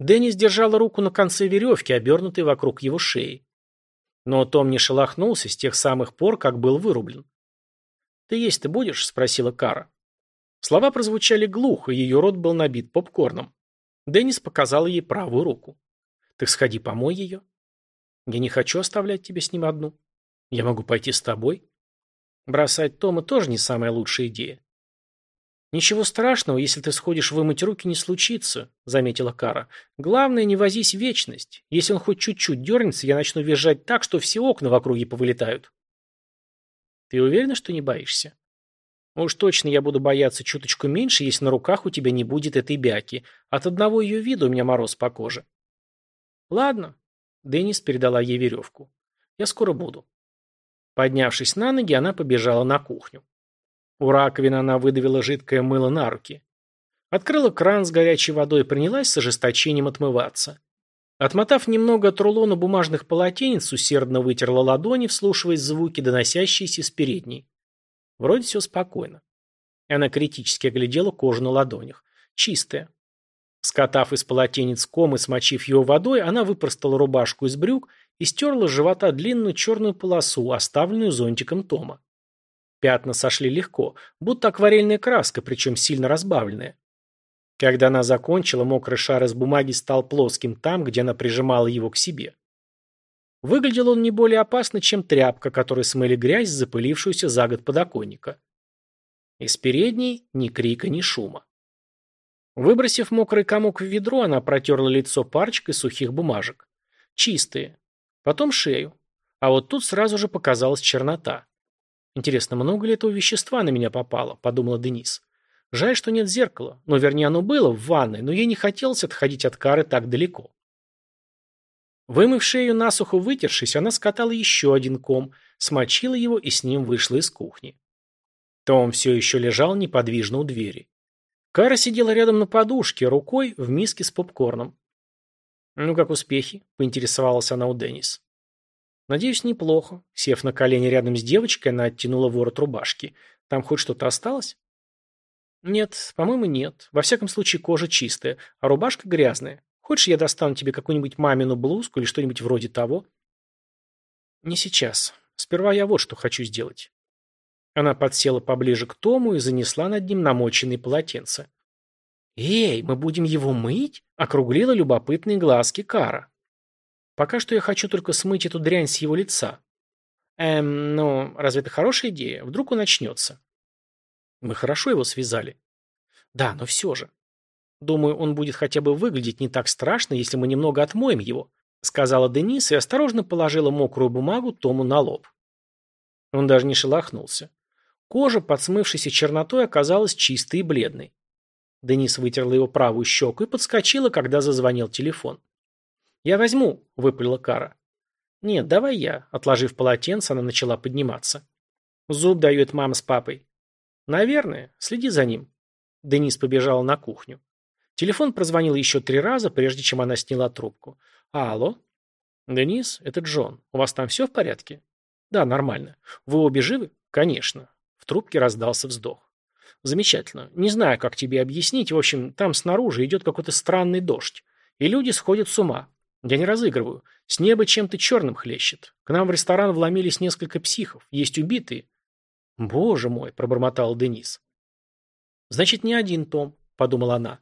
Деннис держала руку на конце веревки, обернутой вокруг его шеи. Но Том не шелохнулся с тех самых пор, как был вырублен. «Ты есть-то будешь?» – спросила Кара. Слова прозвучали глухо, ее рот был набит попкорном. Деннис показал ей правую руку. «Так сходи, помой ее». «Я не хочу оставлять тебя с ним одну. Я могу пойти с тобой». Бросать Тома тоже не самая лучшая идея. «Ничего страшного, если ты сходишь вымыть руки, не случится», — заметила Кара. «Главное, не возись вечность. Если он хоть чуть-чуть дернется, я начну визжать так, что все окна в округе повылетают». «Ты уверена, что не боишься?» «Уж точно я буду бояться чуточку меньше, если на руках у тебя не будет этой бяки. От одного ее вида у меня мороз по коже». «Ладно», — Деннис передала ей веревку. «Я скоро буду». Поднявшись на ноги, она побежала на кухню. У раковины она выдавила жидкое мыло на руки. Открыла кран с горячей водой и принялась с ожесточением отмываться. Отмотав немного от рулона бумажных полотенец, усердно вытерла ладони, вслушиваясь звуки, доносящиеся с передней. Вроде все спокойно. Она критически оглядела кожу на ладонях. Чистая. Скотав из полотенец ком и смочив его водой, она выпростала рубашку из брюк и стерла с живота длинную черную полосу, оставленную зонтиком Тома. Пятна сошли легко, будто акварельная краска, причем сильно разбавленная. Когда она закончила, мокрый шар из бумаги стал плоским там, где она прижимала его к себе. Выглядел он не более опасно, чем тряпка, которой смыли грязь, запылившуюся за год подоконника. Из передней ни крика, ни шума. Выбросив мокрый комок в ведро, она протерла лицо парочкой сухих бумажек. Чистые. Потом шею. А вот тут сразу же показалась чернота. Интересно, много ли этого вещества на меня попало, подумала Денис. Жаль, что нет зеркала. Но, вернее, оно было в ванной, но ей не хотелось отходить от кары так далеко. Вымыв шею насухо вытершись, она скатала еще один ком, смочила его и с ним вышла из кухни. Том все еще лежал неподвижно у двери. Кара сидела рядом на подушке, рукой в миске с попкорном. «Ну, как успехи?» – поинтересовалась она у Деннис. Надеюсь, неплохо. Сев на колени рядом с девочкой, она оттянула ворот рубашки. Там хоть что-то осталось? Нет, по-моему, нет. Во всяком случае, кожа чистая, а рубашка грязная. Хочешь, я достану тебе какую-нибудь мамину блузку или что-нибудь вроде того? Не сейчас. Сперва я вот что хочу сделать. Она подсела поближе к Тому и занесла над ним намоченные полотенца. «Эй, мы будем его мыть?» — округлила любопытные глазки Кара. «Пока что я хочу только смыть эту дрянь с его лица». «Эм, ну, разве это хорошая идея? Вдруг он начнется?» «Мы хорошо его связали». «Да, но все же. Думаю, он будет хотя бы выглядеть не так страшно, если мы немного отмоем его», сказала Денис и осторожно положила мокрую бумагу Тому на лоб. Он даже не шелохнулся. Кожа, под смывшейся чернотой, оказалась чистой и бледной. Денис вытерла его правую щеку и подскочила, когда зазвонил телефон. «Я возьму», — выпалила Кара. «Нет, давай я», — отложив полотенце, она начала подниматься. «Зуб дает мама с папой». «Наверное. Следи за ним». Денис побежала на кухню. Телефон прозвонил еще три раза, прежде чем она сняла трубку. «Алло?» «Денис, это Джон. У вас там все в порядке?» «Да, нормально. Вы обе живы?» «Конечно». В трубке раздался вздох. «Замечательно. Не знаю, как тебе объяснить. В общем, там снаружи идет какой-то странный дождь. И люди сходят с ума. Я не разыгрываю. С неба чем-то черным хлещет. К нам в ресторан вломились несколько психов. Есть убитые». «Боже мой!» – пробормотал Денис. «Значит, не один Том», – подумала она.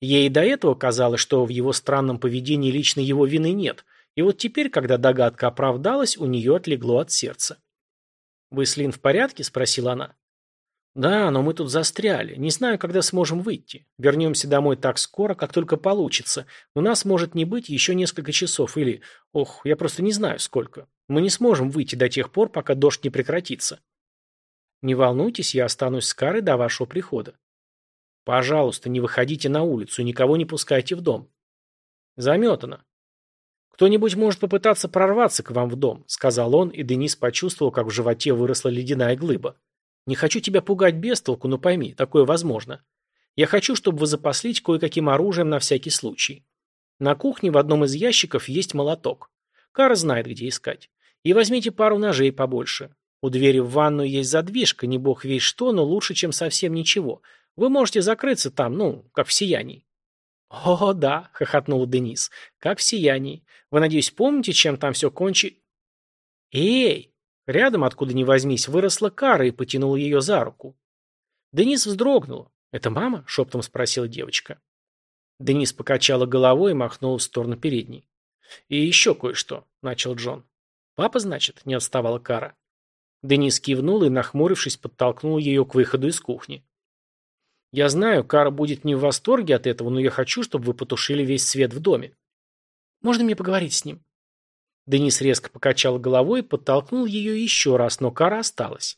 Ей и до этого казалось, что в его странном поведении лично его вины нет, и вот теперь, когда догадка оправдалась, у нее отлегло от сердца. «Вы с Лин в порядке?» – спросила она. «Да, но мы тут застряли. Не знаю, когда сможем выйти. Вернемся домой так скоро, как только получится. Но нас может не быть еще несколько часов или... Ох, я просто не знаю, сколько. Мы не сможем выйти до тех пор, пока дождь не прекратится». «Не волнуйтесь, я останусь с Карой до вашего прихода». Пожалуйста, не выходите на улицу никого не пускайте в дом. Заметано. Кто-нибудь может попытаться прорваться к вам в дом, сказал он, и Денис почувствовал, как в животе выросла ледяная глыба. Не хочу тебя пугать без толку, но пойми, такое возможно. Я хочу, чтобы вы запаслись кое-каким оружием на всякий случай. На кухне в одном из ящиков есть молоток. Кара знает, где искать. И возьмите пару ножей побольше. У двери в ванную есть задвижка, не бог весь что, но лучше, чем совсем ничего. Вы можете закрыться там, ну, как в сиянии». «О, да», — хохотнул Денис, — «как в сиянии. Вы, надеюсь, помните, чем там все кончи...» «Эй!» Рядом, откуда ни возьмись, выросла Кара и потянула ее за руку. Денис вздрогнул. «Это мама?» — шептом спросила девочка. Денис покачала головой и махнула в сторону передней. «И еще кое-что», — начал Джон. «Папа, значит?» — не отставала Кара. Денис кивнул и, нахмурившись, подтолкнул ее к выходу из кухни. Я знаю, Кара будет не в восторге от этого, но я хочу, чтобы вы потушили весь свет в доме. Можно мне поговорить с ним? Денис резко покачал головой и подтолкнул ее еще раз, но Кара осталась.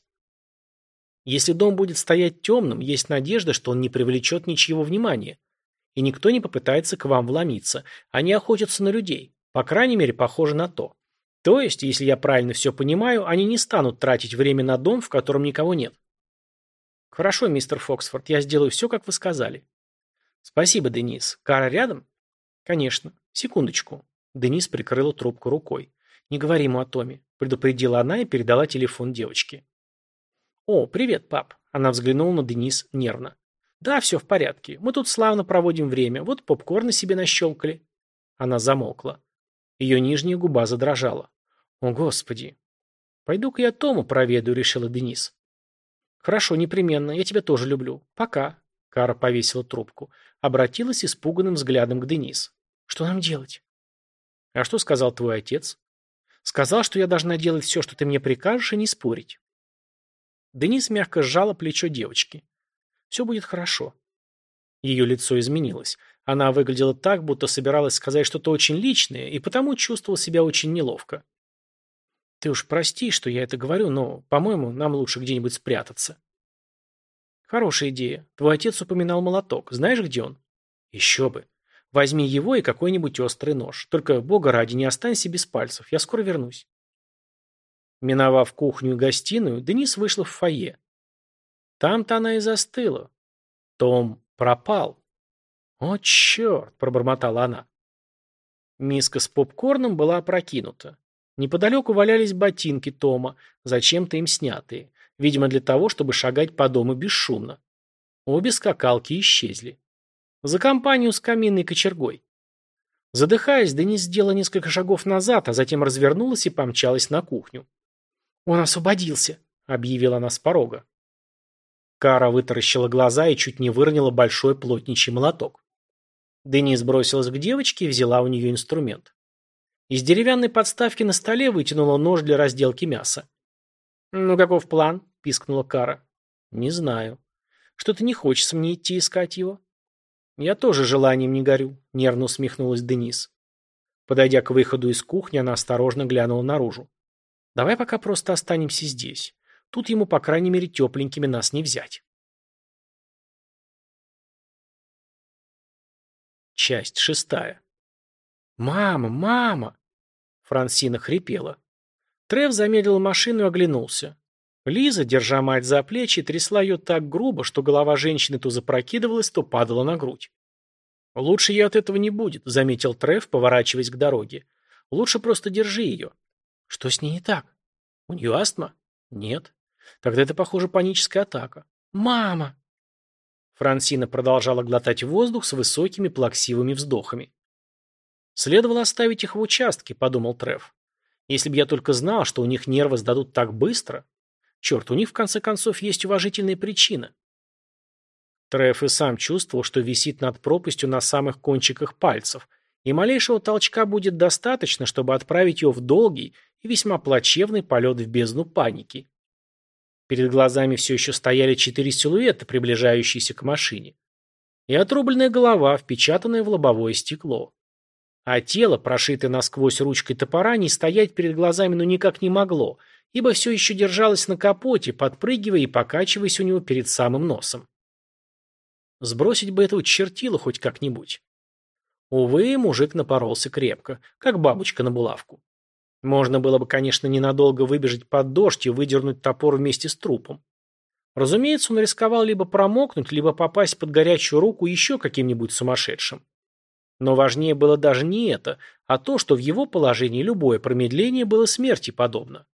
Если дом будет стоять темным, есть надежда, что он не привлечет ничьего внимания. И никто не попытается к вам вломиться. Они охотятся на людей. По крайней мере, похоже на то. То есть, если я правильно все понимаю, они не станут тратить время на дом, в котором никого нет. «Хорошо, мистер Фоксфорд, я сделаю все, как вы сказали». «Спасибо, Денис. Кара рядом?» «Конечно. Секундочку». Денис прикрыла трубку рукой. «Не говори ему о Томе», — предупредила она и передала телефон девочке. «О, привет, пап». Она взглянула на Денис нервно. «Да, все в порядке. Мы тут славно проводим время. Вот попкорны себе нащелкали». Она замолкла. Ее нижняя губа задрожала. «О, Господи!» «Пойду-ка я Тому проведу», — решила Денис. «Хорошо, непременно. Я тебя тоже люблю. Пока». Кара повесила трубку. Обратилась испуганным взглядом к Денис. «Что нам делать?» «А что сказал твой отец?» «Сказал, что я должна делать все, что ты мне прикажешь, и не спорить». Денис мягко сжала плечо девочки. «Все будет хорошо». Ее лицо изменилось. Она выглядела так, будто собиралась сказать что-то очень личное, и потому чувствовала себя очень неловко. Ты уж прости, что я это говорю, но, по-моему, нам лучше где-нибудь спрятаться. Хорошая идея. Твой отец упоминал молоток. Знаешь, где он? Еще бы. Возьми его и какой-нибудь острый нож. Только, бога ради, не останься без пальцев. Я скоро вернусь. Миновав кухню и гостиную, Денис вышла в фойе. Там-то она и застыла. Том пропал. «О, черт!» – пробормотала она. Миска с попкорном была опрокинута. Неподалеку валялись ботинки Тома, зачем-то им снятые. Видимо, для того, чтобы шагать по дому бесшумно. Обе скакалки исчезли. За компанию с каминной кочергой. Задыхаясь, Денис сделала несколько шагов назад, а затем развернулась и помчалась на кухню. «Он освободился!» — объявила она с порога. Кара вытаращила глаза и чуть не выронила большой плотничий молоток. Денис бросилась к девочке и взяла у нее инструмент. Из деревянной подставки на столе вытянула нож для разделки мяса. «Ну, каков план?» – пискнула Кара. «Не знаю. Что-то не хочется мне идти искать его». «Я тоже желанием не горю», – нервно усмехнулась Денис. Подойдя к выходу из кухни, она осторожно глянула наружу. «Давай пока просто останемся здесь. Тут ему, по крайней мере, тепленькими нас не взять». Часть шестая. «Мама, мама!» Франсина хрипела. Трев замедлил машину и оглянулся. Лиза, держа мать за плечи, трясла ее так грубо, что голова женщины то запрокидывалась, то падала на грудь. «Лучше ей от этого не будет», — заметил Трев, поворачиваясь к дороге. «Лучше просто держи ее». «Что с ней не так? У нее астма?» «Нет». «Тогда это, похоже, паническая атака». «Мама!» Франсина продолжала глотать воздух с высокими плаксивыми вздохами. «Следовало оставить их в участке», — подумал Трев. «Если бы я только знал, что у них нервы сдадут так быстро. Черт, у них в конце концов есть уважительная причина». Треф и сам чувствовал, что висит над пропастью на самых кончиках пальцев, и малейшего толчка будет достаточно, чтобы отправить его в долгий и весьма плачевный полет в бездну паники. Перед глазами все еще стояли четыре силуэта, приближающиеся к машине. И отрубленная голова, впечатанная в лобовое стекло. А тело, прошитое насквозь ручкой топора, не стоять перед глазами ну никак не могло, ибо все еще держалось на капоте, подпрыгивая и покачиваясь у него перед самым носом. Сбросить бы этого чертила хоть как-нибудь. Увы, мужик напоролся крепко, как бабочка на булавку. Можно было бы, конечно, ненадолго выбежать под дождь и выдернуть топор вместе с трупом. Разумеется, он рисковал либо промокнуть, либо попасть под горячую руку еще каким-нибудь сумасшедшим. Но важнее было даже не это, а то, что в его положении любое промедление было смерти подобно.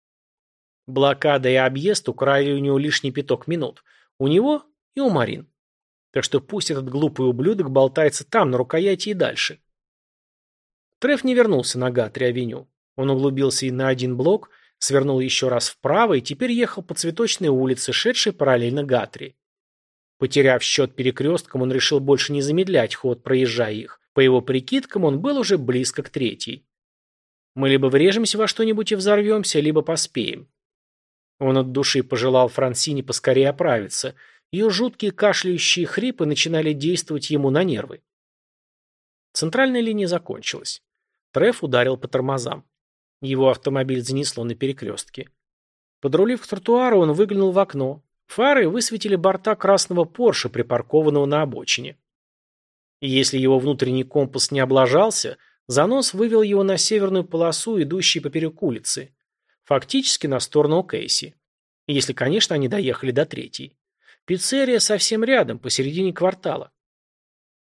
Блокада и объезд украли у него лишний пяток минут. У него и у Марин. Так что пусть этот глупый ублюдок болтается там, на рукояти и дальше. Треф не вернулся на Гатри-авеню. Он углубился и на один блок, свернул еще раз вправо и теперь ехал по цветочной улице, шедшей параллельно Гатри. Потеряв счет перекресткам, он решил больше не замедлять ход, проезжая их. По его прикидкам, он был уже близко к третьей. Мы либо врежемся во что-нибудь и взорвемся, либо поспеем. Он от души пожелал Франсине поскорее оправиться. Ее жуткие кашляющие хрипы начинали действовать ему на нервы. Центральная линия закончилась. Треф ударил по тормозам. Его автомобиль занесло на перекрестке. Подрулив к тротуару, он выглянул в окно. Фары высветили борта красного Порше, припаркованного на обочине. И если его внутренний компас не облажался, занос вывел его на северную полосу, идущую поперек улицы. Фактически на сторону Кейси. Если, конечно, они доехали до третьей. Пиццерия совсем рядом, посередине квартала.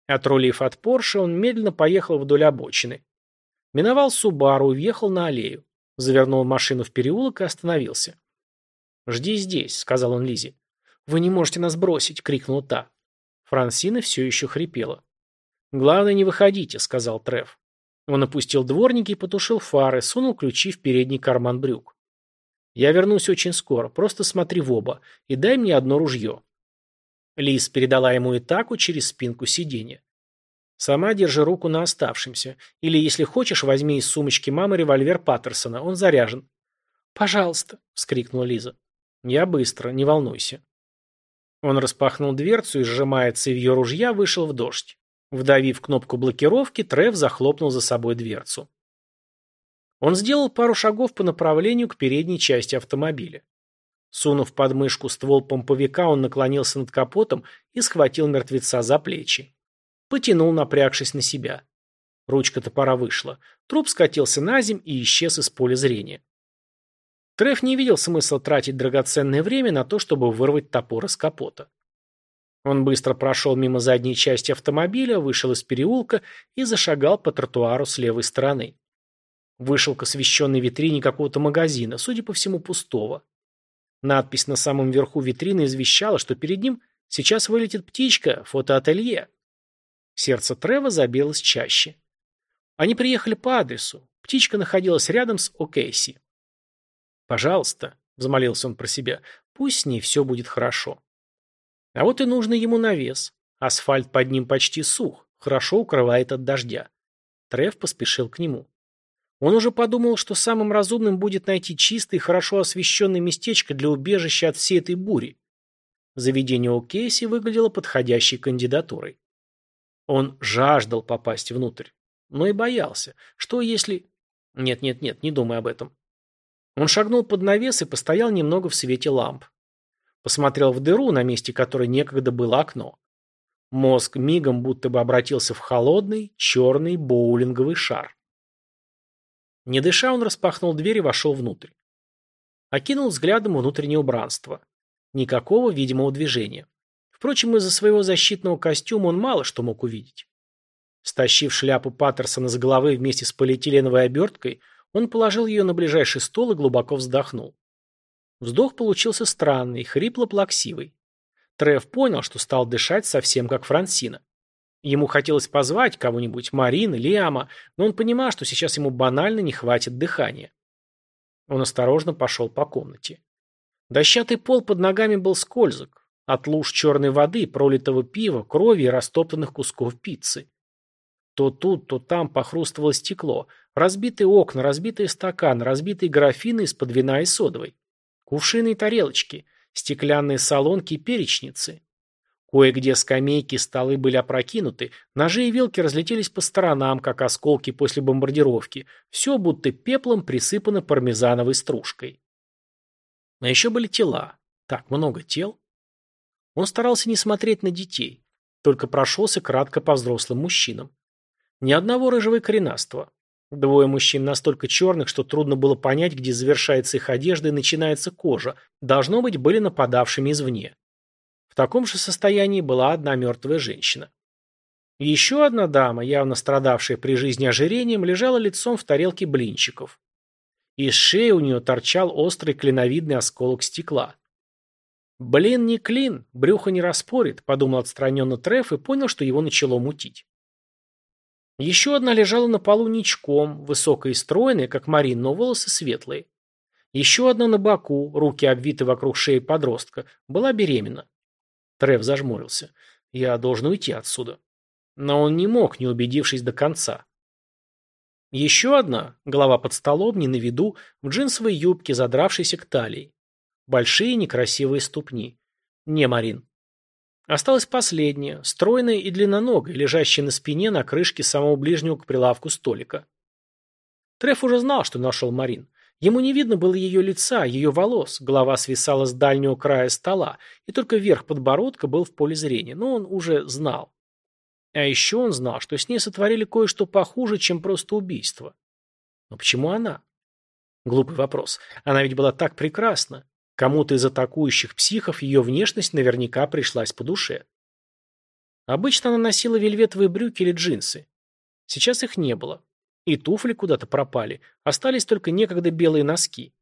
Отрулив от Порше, он медленно поехал вдоль обочины. Миновал Субару и въехал на аллею. Завернул машину в переулок и остановился. «Жди здесь», — сказал он Лизе. «Вы не можете нас бросить», — крикнула та. Франсина все еще хрипела. «Главное, не выходите», — сказал Треф. Он опустил дворники и потушил фары, сунул ключи в передний карман брюк. «Я вернусь очень скоро, просто смотри в оба и дай мне одно ружье». Лиз передала ему Итаку через спинку сиденья. «Сама держи руку на оставшемся. Или, если хочешь, возьми из сумочки мамы револьвер Паттерсона, он заряжен». «Пожалуйста», — вскрикнула Лиза. «Я быстро, не волнуйся». Он распахнул дверцу и, сжимая цевьё ружья, вышел в дождь. Вдавив кнопку блокировки, Трев захлопнул за собой дверцу. Он сделал пару шагов по направлению к передней части автомобиля. Сунув под мышку ствол помповика, он наклонился над капотом и схватил мертвеца за плечи. Потянул, напрягшись на себя. Ручка топора вышла. Труп скатился на земь и исчез из поля зрения. Треф не видел смысла тратить драгоценное время на то, чтобы вырвать топор из капота. Он быстро прошел мимо задней части автомобиля, вышел из переулка и зашагал по тротуару с левой стороны. Вышел к освещенной витрине какого-то магазина, судя по всему, пустого. Надпись на самом верху витрины извещала, что перед ним сейчас вылетит птичка, фотоателье. Сердце Трева забилось чаще. Они приехали по адресу. Птичка находилась рядом с О'Кейси. «Пожалуйста», взмолился он про себя. Пусть с ней все будет хорошо. А вот и нужный ему навес. Асфальт под ним почти сух, хорошо укрывает от дождя. Треф поспешил к нему. Он уже подумал, что самым разумным будет найти чистое и хорошо освещенное местечко для убежища от всей этой бури. Заведение у Кейси выглядело подходящей кандидатурой. Он жаждал попасть внутрь, но и боялся. Что если... Нет-нет-нет, не думай об этом. Он шагнул под навес и постоял немного в свете ламп. Посмотрел в дыру, на месте которой некогда было окно. Мозг мигом будто бы обратился в холодный, черный боулинговый шар. Не дыша, он распахнул дверь и вошел внутрь. Окинул взглядом внутреннее убранство. Никакого видимого движения. Впрочем, из-за своего защитного костюма он мало что мог увидеть. Стащив шляпу Паттерсона с головы вместе с полиэтиленовой оберткой, он положил ее на ближайший стол и глубоко вздохнул. Вздох получился странный, хрипло-плаксивый. Трев понял, что стал дышать совсем как Франсина. Ему хотелось позвать кого-нибудь, Марин, Лиама, но он понимал, что сейчас ему банально не хватит дыхания. Он осторожно пошел по комнате. Дощатый пол под ногами был скользок, от луж черной воды, пролитого пива, крови и растоптанных кусков пиццы. То тут, то там похрустывало стекло, разбитые окна, разбитые стаканы, разбитые графины из-под вина и содовой. Кувшины и тарелочки, стеклянные солонки и перечницы. Кое-где скамейки и столы были опрокинуты, ножи и вилки разлетелись по сторонам, как осколки после бомбардировки, все будто пеплом присыпано пармезановой стружкой. А еще были тела. Так много тел. Он старался не смотреть на детей, только прошелся кратко по взрослым мужчинам. Ни одного рыжего и. Двое мужчин настолько черных, что трудно было понять, где завершается их одежда и начинается кожа, должно быть, были нападавшими извне. В таком же состоянии была одна мертвая женщина. Еще одна дама, явно страдавшая при жизни ожирением, лежала лицом в тарелке блинчиков. Из шеи у нее торчал острый клиновидный осколок стекла. «Блин не клин, брюхо не распорит», — подумал отстраненно Треф и понял, что его начало мутить. Еще одна лежала на полу ничком, высокая и стройная, как Марин, но волосы светлые. Еще одна на боку, руки обвиты вокруг шеи подростка, была беременна. Трев зажмурился. «Я должен уйти отсюда». Но он не мог, не убедившись до конца. Еще одна, голова под столом, не на виду, в джинсовой юбке, задравшейся к талии. Большие некрасивые ступни. Не Марин. Осталась последняя, стройная и длинноногая, лежащая на спине на крышке самого ближнего к прилавку столика. Треф уже знал, что нашел Марин. Ему не видно было ее лица, ее волос, голова свисала с дальнего края стола, и только верх подбородка был в поле зрения, но он уже знал. А еще он знал, что с ней сотворили кое-что похуже, чем просто убийство. Но почему она? Глупый вопрос. Она ведь была так прекрасна. Кому-то из атакующих психов ее внешность наверняка пришлась по душе. Обычно она носила вельветовые брюки или джинсы. Сейчас их не было. И туфли куда-то пропали. Остались только некогда белые носки.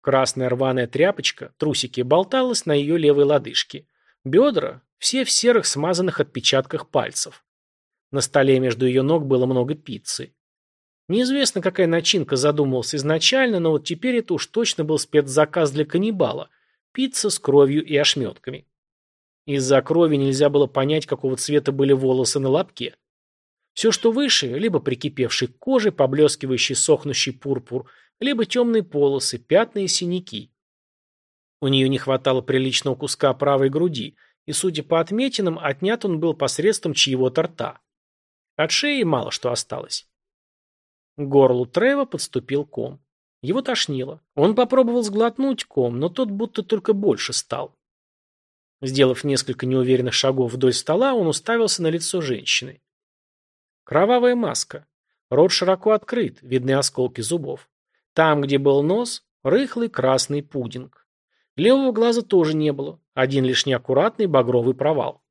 Красная рваная тряпочка, трусики, болталась на ее левой лодыжке. Бедра, все в серых смазанных отпечатках пальцев. На столе между ее ног было много пиццы. Неизвестно, какая начинка задумывалась изначально, но вот теперь это уж точно был спецзаказ для каннибала. Пицца с кровью и ошметками. Из-за крови нельзя было понять, какого цвета были волосы на лобке. Все, что выше, либо прикипевший к коже, поблескивающий сохнущий пурпур, либо темные полосы, пятна и синяки. У нее не хватало приличного куска правой груди, и, судя по отметинам, отнят он был посредством чьего-то рта. От шеи мало что осталось. Горлу Трева подступил ком. Его тошнило. Он попробовал сглотнуть ком, но тот будто только больше стал. Сделав несколько неуверенных шагов вдоль стола, он уставился на лицо женщины. Кровавая маска. Рот широко открыт, видны осколки зубов. Там, где был нос, рыхлый красный пудинг. Левого глаза тоже не было, один лишь неаккуратный багровый провал.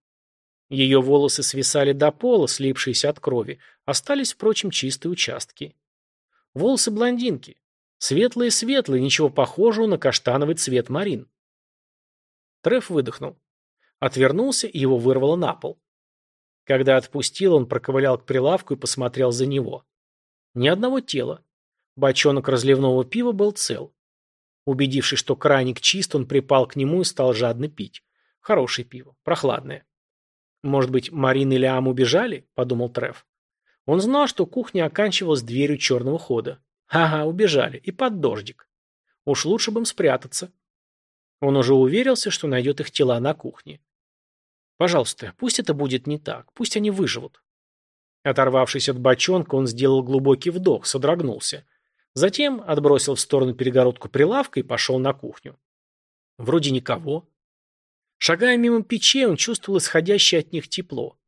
Ее волосы свисали до пола, слипшиеся от крови, остались, впрочем, чистые участки. Волосы блондинки. Светлые-светлые, ничего похожего на каштановый цвет Марин. Треф выдохнул. Отвернулся, и его вырвало на пол. Когда отпустил, он проковылял к прилавку и посмотрел за него. Ни одного тела. Бочонок разливного пива был цел. Убедившись, что краник чист, он припал к нему и стал жадно пить. Хорошее пиво, прохладное. «Может быть, Марин и Лиам убежали?» – подумал Треф. Он знал, что кухня оканчивалась дверью черного хода. Ага, убежали. И под дождик. Уж лучше бы им спрятаться. Он уже уверился, что найдет их тела на кухне. Пожалуйста, пусть это будет не так. Пусть они выживут. Оторвавшись от бочонка, он сделал глубокий вдох, содрогнулся. Затем отбросил в сторону перегородку прилавка и пошел на кухню. Вроде никого. Шагая мимо печей, он чувствовал исходящее от них тепло.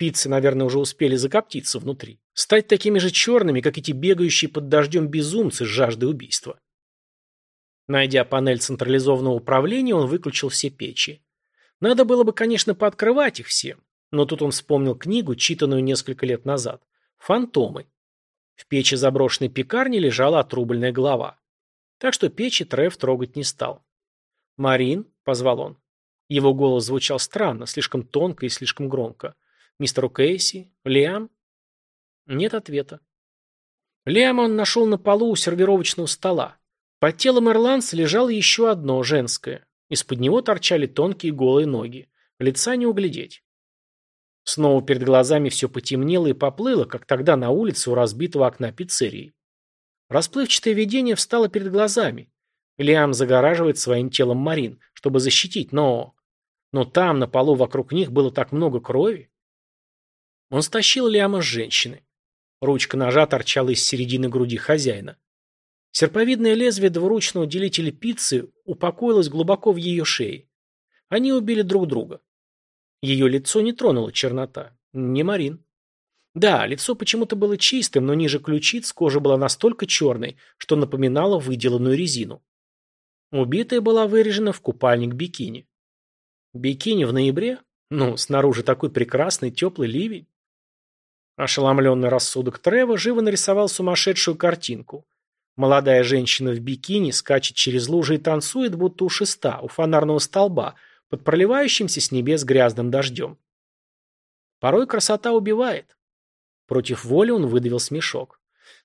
Пиццы, наверное, уже успели закоптиться внутри. Стать такими же черными, как эти бегающие под дождем безумцы с жаждой убийства. Найдя панель централизованного управления, он выключил все печи. Надо было бы, конечно, пооткрывать их все, но тут он вспомнил книгу, читанную несколько лет назад. «Фантомы». В печи заброшенной пекарни лежала отрубленная голова. Так что печи Треф трогать не стал. «Марин», — позвал он. Его голос звучал странно, слишком тонко и слишком громко. Мистеру Кейси? Лиам? Нет ответа. Лиама он нашел на полу у сервировочного стола. Под телом ирландца лежало еще одно, женское. Из-под него торчали тонкие голые ноги. Лица не углядеть. Снова перед глазами все потемнело и поплыло, как тогда на улице у разбитого окна пиццерии. Расплывчатое видение встало перед глазами. Лиам загораживает своим телом Марин, чтобы защитить, но... Но там, на полу вокруг них, было так много крови. Он стащил ляма с женщины. Ручка ножа торчала из середины груди хозяина. Серповидное лезвие двуручного делителя пиццы упокоилось глубоко в ее шее. Они убили друг друга. Ее лицо не тронула чернота. Не Марин. Да, лицо почему-то было чистым, но ниже ключиц кожа была настолько черной, что напоминала выделанную резину. Убитая была вырежена в купальник бикини. Бикини в ноябре? Ну, снаружи такой прекрасный теплый ливень. Ошеломленный рассудок Трева живо нарисовал сумасшедшую картинку. Молодая женщина в бикини скачет через лужи и танцует, будто у шеста, у фонарного столба, под проливающимся с небес грязным дождем. Порой красота убивает. Против воли он выдавил смешок.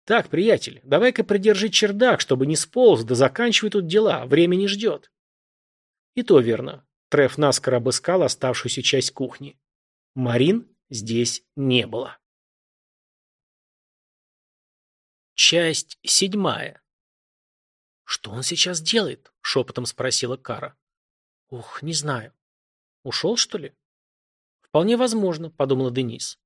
«Так, приятель, давай-ка придержи чердак, чтобы не сполз, да заканчивай тут дела, время не ждет». И то верно. Треф наскоро обыскал оставшуюся часть кухни. Марин здесь не было. Часть седьмая. «Что он сейчас делает?» — шепотом спросила Кара. «Ух, не знаю. Ушел, что ли?» «Вполне возможно», — подумала Денис.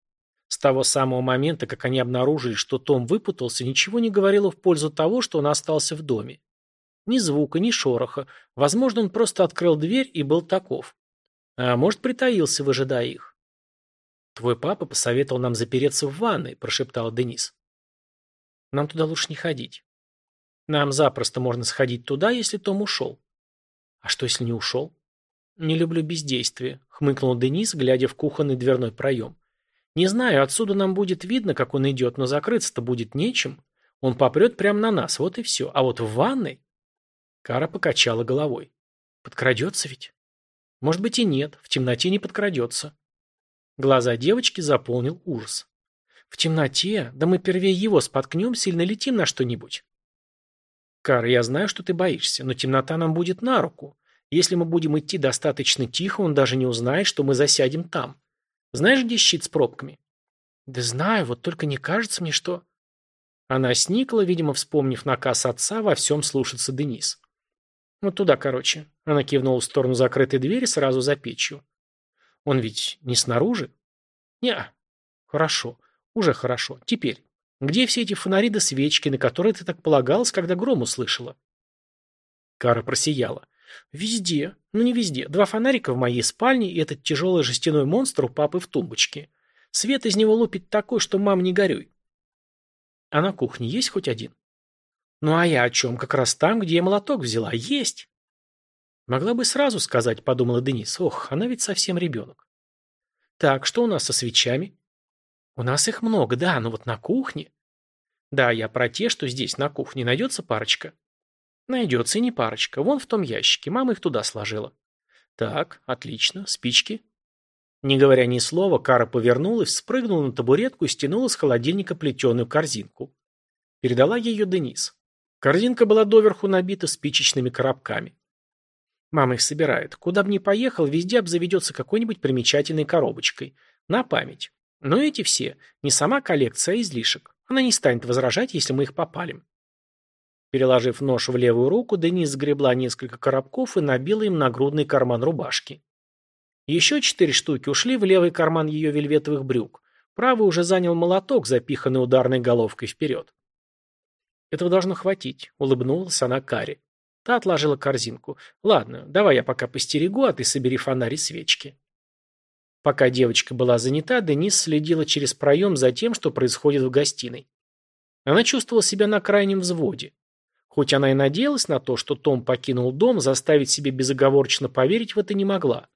С того самого момента, как они обнаружили, что Том выпутался, ничего не говорило в пользу того, что он остался в доме. Ни звука, ни шороха. Возможно, он просто открыл дверь и был таков. А может, притаился, выжидая их. «Твой папа посоветовал нам запереться в ванной», — прошептала Денис. Нам туда лучше не ходить. Нам запросто можно сходить туда, если Том ушел. А что, если не ушел? Не люблю бездействие, хмыкнул Денис, глядя в кухонный дверной проем. Не знаю, отсюда нам будет видно, как он идет, но закрыться-то будет нечем. Он попрет прямо на нас, вот и все. А вот в ванной... Кара покачала головой. Подкрадется ведь? Может быть и нет, в темноте не подкрадется. Глаза девочки заполнил ужас. В темноте? Да мы первее его споткнем, сильно летим на что-нибудь. Кар, я знаю, что ты боишься, но темнота нам будет на руку. Если мы будем идти достаточно тихо, он даже не узнает, что мы засядем там. Знаешь, где щит с пробками? Да знаю, вот только не кажется мне, что... Она сникла, видимо, вспомнив наказ отца во всем слушаться Денис. Вот туда, короче. Она кивнула в сторону закрытой двери сразу за печью. Он ведь не снаружи? Не. Хорошо. Уже хорошо. Теперь, где все эти фонари да свечки, на которые ты так полагалась, когда гром услышала? Кара просияла. Везде. Ну не везде. Два фонарика в моей спальне и этот тяжелый жестяной монстр у папы в тумбочке. Свет из него лупит такой, что мам не горюй. А на кухне есть хоть один? Ну а я о чем? Как раз там, где я молоток взяла. Есть. Могла бы сразу сказать, подумала Денис. Ох, она ведь совсем ребенок. Так, что у нас со свечами? У нас их много, да, но вот на кухне... Да, я про те, что здесь, на кухне, найдется парочка. Найдется и не парочка. Вон в том ящике. Мама их туда сложила. Так, отлично. Спички. Не говоря ни слова, Кара повернулась, спрыгнула на табуретку и стянула с холодильника плетеную корзинку. Передала ее Денис. Корзинка была доверху набита спичечными коробками. Мама их собирает. Куда бы ни поехал, везде обзаведется какой-нибудь примечательной коробочкой. На память. Но эти все. Не сама коллекция, а излишек. Она не станет возражать, если мы их попалим. Переложив нож в левую руку, Денис сгребла несколько коробков и набила им нагрудный карман рубашки. Еще четыре штуки ушли в левый карман ее вельветовых брюк. Правый уже занял молоток, запиханный ударной головкой вперед. «Этого должно хватить», — улыбнулась она Каре. Та отложила корзинку. «Ладно, давай я пока постерегу, а ты собери фонарь и свечки». Пока девочка была занята, Денис следила через проем за тем, что происходит в гостиной. Она чувствовала себя на крайнем взводе. Хоть она и надеялась на то, что Том покинул дом, заставить себе безоговорочно поверить в это не могла.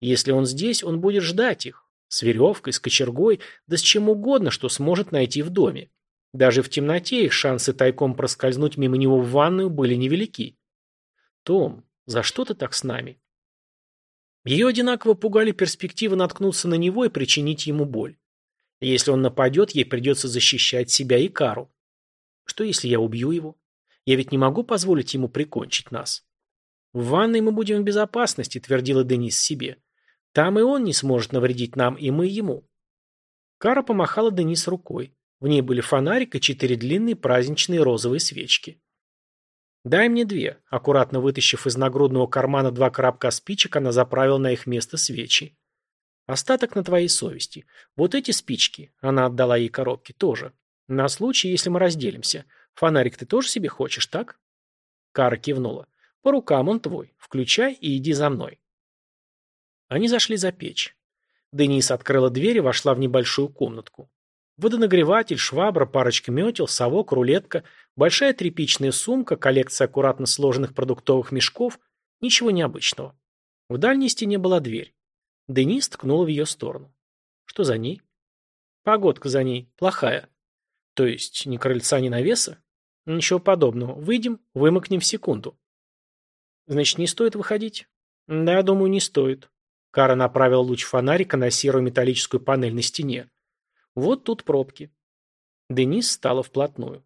Если он здесь, он будет ждать их. С веревкой, с кочергой, да с чем угодно, что сможет найти в доме. Даже в темноте их шансы тайком проскользнуть мимо него в ванную были невелики. «Том, за что ты так с нами?» Ее одинаково пугали перспективы наткнуться на него и причинить ему боль. Если он нападет, ей придется защищать себя и Кару. Что если я убью его? Я ведь не могу позволить ему прикончить нас. В ванной мы будем в безопасности, твердила Денис себе. Там и он не сможет навредить нам, и мы ему. Кара помахала Денис рукой. В ней были фонарик и четыре длинные праздничные розовые свечки. «Дай мне две», — аккуратно вытащив из нагрудного кармана два коробка спичек, она заправила на их место свечи. «Остаток на твоей совести. Вот эти спички», — она отдала ей коробки, — «тоже. На случай, если мы разделимся. Фонарик ты тоже себе хочешь, так?» Кара кивнула. «По рукам он твой. Включай и иди за мной». Они зашли за печь. Денис открыла дверь и вошла в небольшую комнатку. Водонагреватель, швабра, парочка метел, совок, рулетка, большая тряпичная сумка, коллекция аккуратно сложенных продуктовых мешков. Ничего необычного. В дальней стене была дверь. Денис ткнула в ее сторону. Что за ней? Погодка за ней. Плохая. То есть ни крыльца, ни навеса? Ничего подобного. Выйдем, вымокнем в секунду. Значит, не стоит выходить? Да, думаю, не стоит. Кара направил луч фонарика на серую металлическую панель на стене. Вот тут пробки. Денис стала вплотную.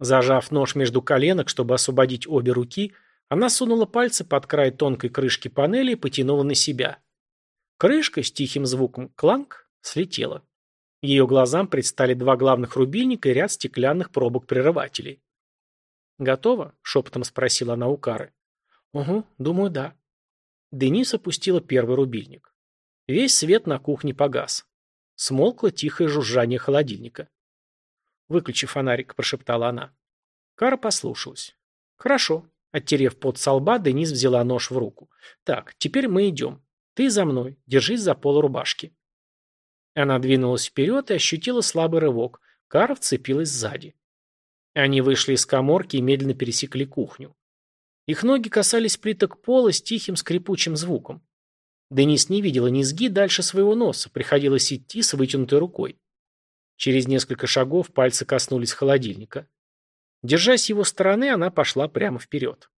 Зажав нож между коленок, чтобы освободить обе руки, она сунула пальцы под край тонкой крышки панели и потянула на себя. Крышка с тихим звуком «кланк» слетела. Ее глазам предстали два главных рубильника и ряд стеклянных пробок-прерывателей. «Готово?» – шепотом спросила она у Кары. «Угу, думаю, да». Денис опустила первый рубильник. Весь свет на кухне погас. Смолкло тихое жужжание холодильника. «Выключи фонарик», – прошептала она. Кара послушалась. «Хорошо». Оттерев пот со лба, Денис взяла нож в руку. «Так, теперь мы идем. Ты за мной. Держись за пол рубашки». Она двинулась вперед и ощутила слабый рывок. Кара вцепилась сзади. Они вышли из коморки и медленно пересекли кухню. Их ноги касались плиток пола с тихим скрипучим звуком. Денис не видела низги дальше своего носа, приходилось идти с вытянутой рукой. Через несколько шагов пальцы коснулись холодильника. Держась его стороны, она пошла прямо вперед.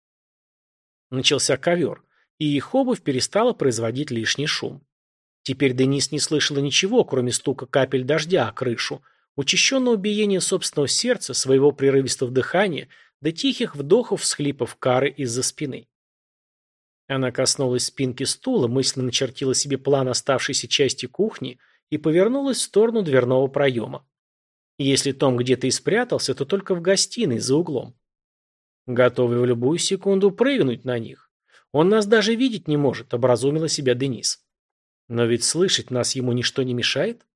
Начался ковер, и их обувь перестала производить лишний шум. Теперь Денис не слышала ничего, кроме стука капель дождя о крышу, учащенного биения собственного сердца, своего прерывистого дыхания, до тихих вдохов-всхлипов кары из-за спины. Она коснулась спинки стула, мысленно начертила себе план оставшейся части кухни и повернулась в сторону дверного проема. Если Том где-то и спрятался, то только в гостиной, за углом. Готовый в любую секунду прыгнуть на них. Он нас даже видеть не может, образумила себя Денис. Но ведь слышать нас ему ничто не мешает.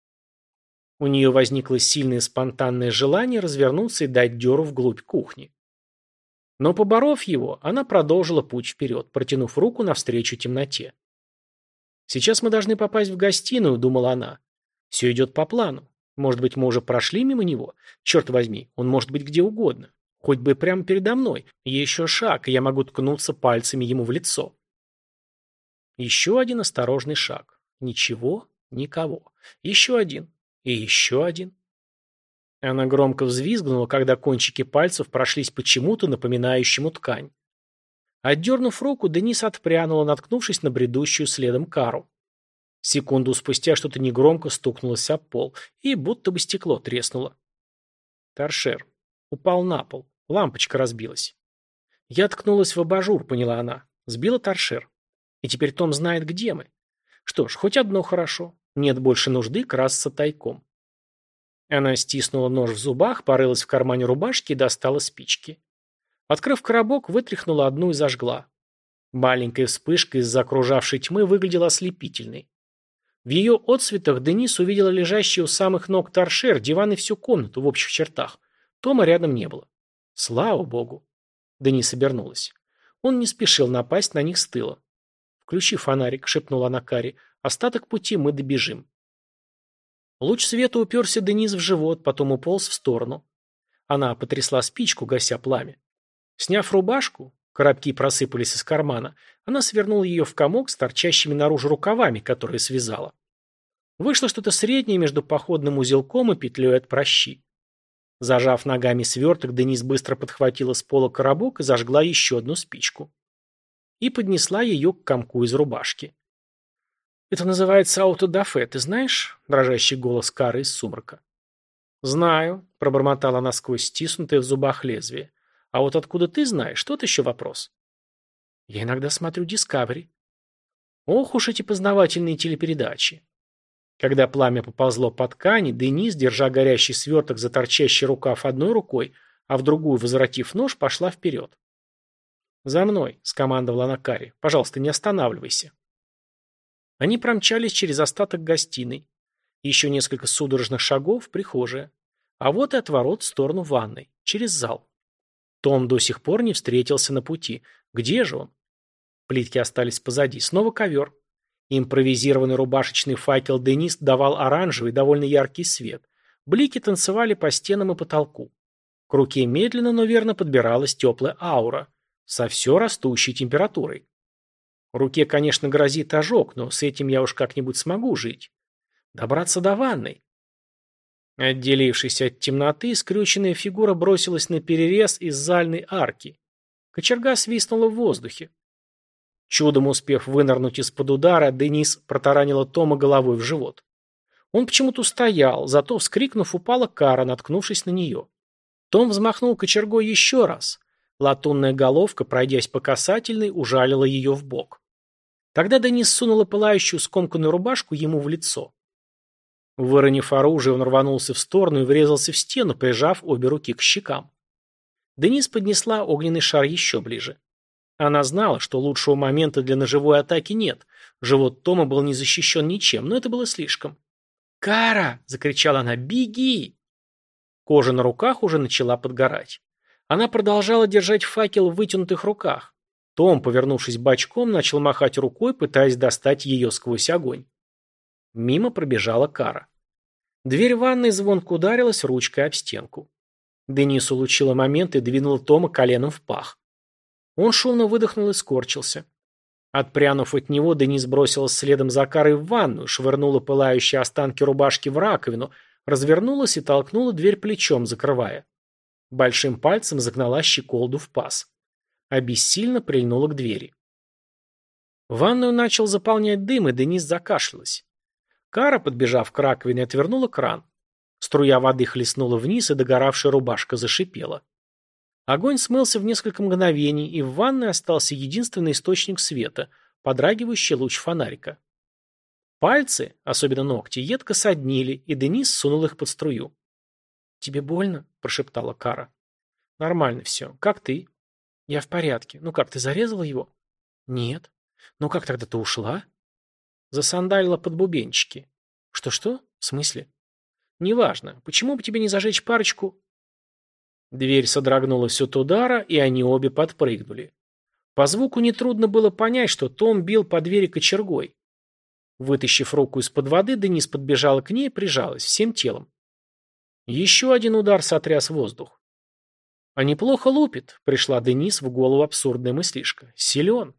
У нее возникло сильное спонтанное желание развернуться и дать дёру вглубь кухни. Но, поборов его, она продолжила путь вперед, протянув руку навстречу темноте. «Сейчас мы должны попасть в гостиную», — думала она. «Все идет по плану. Может быть, мы уже прошли мимо него? Черт возьми, он может быть где угодно. Хоть бы прямо передо мной. Еще шаг, и я могу ткнуться пальцами ему в лицо». Еще один осторожный шаг. Ничего, никого. Еще один. И еще один. Она громко взвизгнула, когда кончики пальцев прошлись почему-то напоминающему ткань. Отдернув руку, Денис отпрянула, наткнувшись на бредущую следом кару. Секунду спустя что-то негромко стукнулось об пол, и будто бы стекло треснуло. Торшер упал на пол, Лампочка разбилась. Я ткнулась в абажур, поняла она. Сбила торшер. И теперь Том знает, где мы. Что ж, хоть одно хорошо. Нет больше нужды красться тайком. Она стиснула нож в зубах, порылась в кармане рубашки и достала спички. Открыв коробок, вытряхнула одну и зажгла. Маленькая вспышка из-за окружавшей тьмы выглядела ослепительной. В ее отсветах Денис увидела лежащий у самых ног торшер, диван и всю комнату в общих чертах. Тома рядом не было. Слава богу. Денис обернулась. Он не спешил напасть на них с тыла. «Включи фонарик», — шепнула она Кари. «Остаток пути мы добежим». Луч света уперся Денис в живот, потом уполз в сторону. Она потрясла спичку, гася пламя. Сняв рубашку, коробки просыпались из кармана, она свернула ее в комок с торчащими наружу рукавами, которые связала. Вышло что-то среднее между походным узелком и петлей от прощи. Зажав ногами сверток, Денис быстро подхватила с пола коробок и зажгла еще одну спичку. И поднесла ее к комку из рубашки. «Это называется аутодафе, ты знаешь?» – дрожащий голос Кары из сумрака. «Знаю», – пробормотала она сквозь стиснутое в зубах лезвие. «А вот откуда ты знаешь, тот еще вопрос». «Я иногда смотрю Discovery». «Ох уж эти познавательные телепередачи». Когда пламя поползло по ткани, Денис, держа горящий сверток за торчащий рукав одной рукой, а в другую, возвратив нож, пошла вперед. «За мной», — скомандовала она Кари. «Пожалуйста, не останавливайся». Они промчались через остаток гостиной. Еще несколько судорожных шагов, прихожая. А вот и отворот в сторону ванной, через зал. Том до сих пор не встретился на пути. Где же он? Плитки остались позади. Снова ковер. Импровизированный рубашечный факел Денис давал оранжевый, довольно яркий свет. Блики танцевали по стенам и потолку. К руке медленно, но верно подбиралась теплая аура. Со все растущей температурой. Руке, конечно, грозит ожог, но с этим я уж как-нибудь смогу жить. Добраться до ванной. Отделившись от темноты, скрюченная фигура бросилась на перерез из зальной арки. Кочерга свистнула в воздухе. Чудом успев вынырнуть из-под удара, Денис протаранила Тома головой в живот. Он почему-то стоял, зато, вскрикнув, упала кара, наткнувшись на нее. Том взмахнул кочергой еще раз. Латунная головка, пройдясь по касательной, ужалила ее в бок. Тогда Денис сунула пылающую скомканную рубашку ему в лицо. Выронив оружие, он рванулся в сторону и врезался в стену, прижав обе руки к щекам. Денис поднесла огненный шар еще ближе. Она знала, что лучшего момента для ножевой атаки нет. Живот Тома был не защищен ничем, но это было слишком. «Кара!» – закричала она. «Беги!» Кожа на руках уже начала подгорать. Она продолжала держать факел в вытянутых руках. Том, повернувшись бочком, начал махать рукой, пытаясь достать ее сквозь огонь. Мимо пробежала кара. Дверь ванной звонко ударилась ручкой об стенку. Денис улучила момент и двинула Тома коленом в пах. Он шумно выдохнул и скорчился. Отпрянув от него, Денис бросилась следом за Карой в ванную, швырнула пылающие останки рубашки в раковину, развернулась и толкнула дверь плечом, закрывая. Большим пальцем загнала щеколду в паз а бессильно прильнула к двери. Ванную начал заполнять дым, и Денис закашлялась. Кара, подбежав к раковине, отвернула кран. Струя воды хлестнула вниз, и догоравшая рубашка зашипела. Огонь смылся в несколько мгновений, и в ванной остался единственный источник света, подрагивающий луч фонарика. Пальцы, особенно ногти, едко соднили, и Денис сунул их под струю. «Тебе больно?» – прошептала Кара. «Нормально все. Как ты?» «Я в порядке. Ну как, ты зарезала его?» «Нет». «Ну как тогда ты ушла?» Засандалила под бубенчики. «Что-что? В смысле?» «Неважно. Почему бы тебе не зажечь парочку...» Дверь содрогнулась от удара, и они обе подпрыгнули. По звуку нетрудно было понять, что Том бил по двери кочергой. Вытащив руку из-под воды, Денис подбежала к ней и прижалась всем телом. Еще один удар сотряс воздух. А неплохо лупит, пришла Денис в голову абсурдная мыслишка. Силен.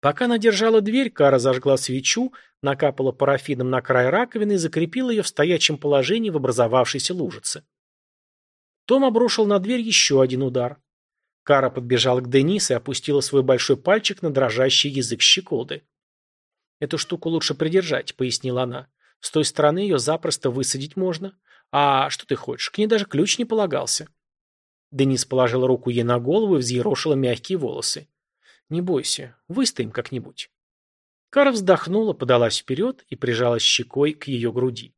Пока она держала дверь, Кара зажгла свечу, накапала парафином на край раковины и закрепила ее в стоячем положении в образовавшейся лужице. Том обрушил на дверь еще один удар. Кара подбежала к Денис и опустила свой большой пальчик на дрожащий язык щеколды. «Эту штуку лучше придержать», — пояснила она. «С той стороны ее запросто высадить можно. А что ты хочешь? К ней даже ключ не полагался». Денис положила руку ей на голову и взъерошила мягкие волосы. «Не бойся, выстоим как-нибудь». Кара вздохнула, подалась вперед и прижалась щекой к ее груди.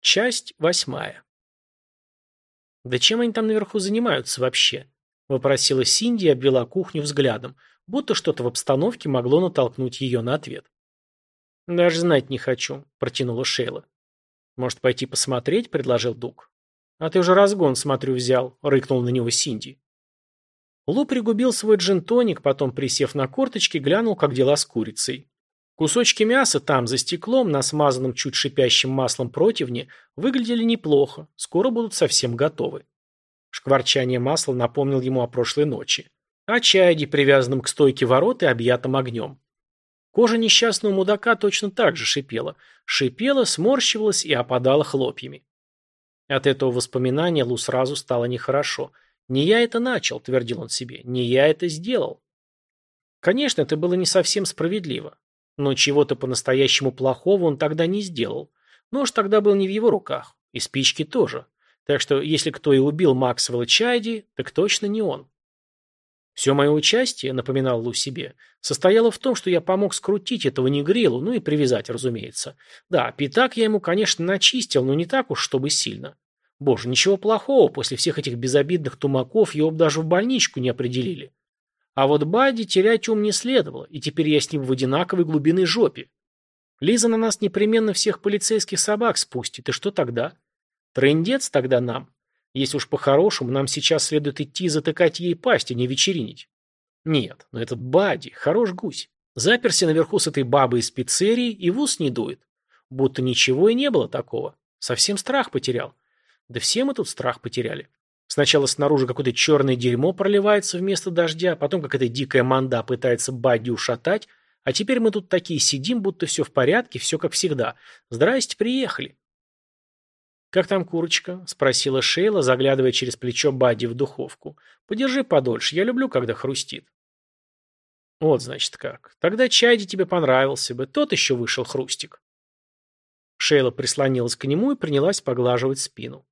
Часть восьмая. «Да чем они там наверху занимаются вообще?» – вопросила Синди и обвела кухню взглядом, будто что-то в обстановке могло натолкнуть ее на ответ. «Даже знать не хочу», – протянула Шейла. «Может, пойти посмотреть?» – предложил Дуг. «А ты уже разгон, смотрю, взял», – рыкнул на него Синди. Лу пригубил свой джин-тоник, потом, присев на корточки, глянул, как дела с курицей. Кусочки мяса там, за стеклом, на смазанном чуть шипящим маслом противне, выглядели неплохо, скоро будут совсем готовы. Шкварчание масла напомнил ему о прошлой ночи. О чайде, привязанном к стойке ворот и объятом огнем. Кожа несчастного мудака точно так же шипела. Шипела, сморщивалась и опадала хлопьями. От этого воспоминания Лу сразу стало нехорошо. «Не я это начал», — твердил он себе, — «не я это сделал». Конечно, это было не совсем справедливо. Но чего-то по-настоящему плохого он тогда не сделал. Нож тогда был не в его руках. И спички тоже. Так что, если кто и убил Максвелла Чайди, так точно не он. Все мое участие, напоминал Лу себе, состояло в том, что я помог скрутить этого негрилу, ну и привязать, разумеется. Да, пятак я ему, конечно, начистил, но не так уж, чтобы сильно. Боже, ничего плохого, после всех этих безобидных тумаков его бы даже в больничку не определили. А вот Бадди терять ум не следовало, и теперь я с ним в одинаковой глубинной жопе. Лиза на нас непременно всех полицейских собак спустит, и что тогда? Трындец тогда нам. Если уж по-хорошему, нам сейчас следует идти и затыкать ей пасть, а не вечеринить. Нет, но этот Бадди, хорош гусь. Заперся наверху с этой бабой из пиццерии и в ус не дует. Будто ничего и не было такого. Совсем страх потерял. Да все мы тут страх потеряли. Сначала снаружи какое-то черное дерьмо проливается вместо дождя, потом какая-то дикая манда пытается Бадди ушатать, а теперь мы тут такие сидим, будто все в порядке, все как всегда. Здрасте, приехали. «Как там курочка?» – спросила Шейла, заглядывая через плечо Бадди в духовку. «Подержи подольше, я люблю, когда хрустит». «Вот, значит, как. Тогда Чайди тебе понравился бы, тот еще вышел хрустик». Шейла прислонилась к нему и принялась поглаживать спину.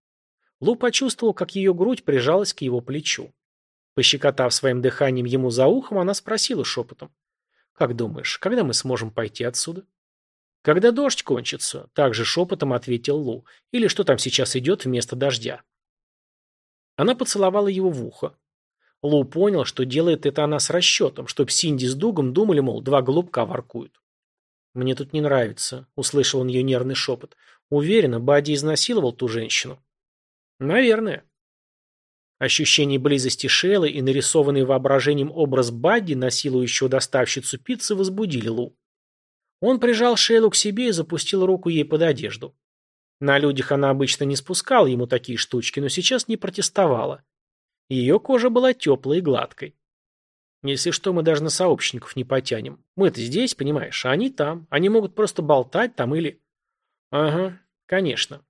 Лу почувствовал, как ее грудь прижалась к его плечу. Пощекотав своим дыханием ему за ухом, она спросила шепотом. «Как думаешь, когда мы сможем пойти отсюда?» «Когда дождь кончится», — также шепотом ответил Лу. «Или что там сейчас идет вместо дождя?» Она поцеловала его в ухо. Лу понял, что делает это она с расчетом, чтоб Синди с Дугом думали, мол, два голубка воркуют. «Мне тут не нравится», — услышал он ее нервный шепот. «Уверена, Бадди изнасиловал ту женщину». Наверное. Ощущение близости Шеллы и нарисованный воображением образ Бадди, насилующего доставщицу пиццы, возбудили Лу. Он прижал Шейлу к себе и запустил руку ей под одежду. На людях она обычно не спускала ему такие штучки, но сейчас не протестовала. Ее кожа была теплой и гладкой. Если что, мы даже на сообщников не потянем. Мы-то здесь, понимаешь, а они там. Они могут просто болтать там или... Ага, конечно.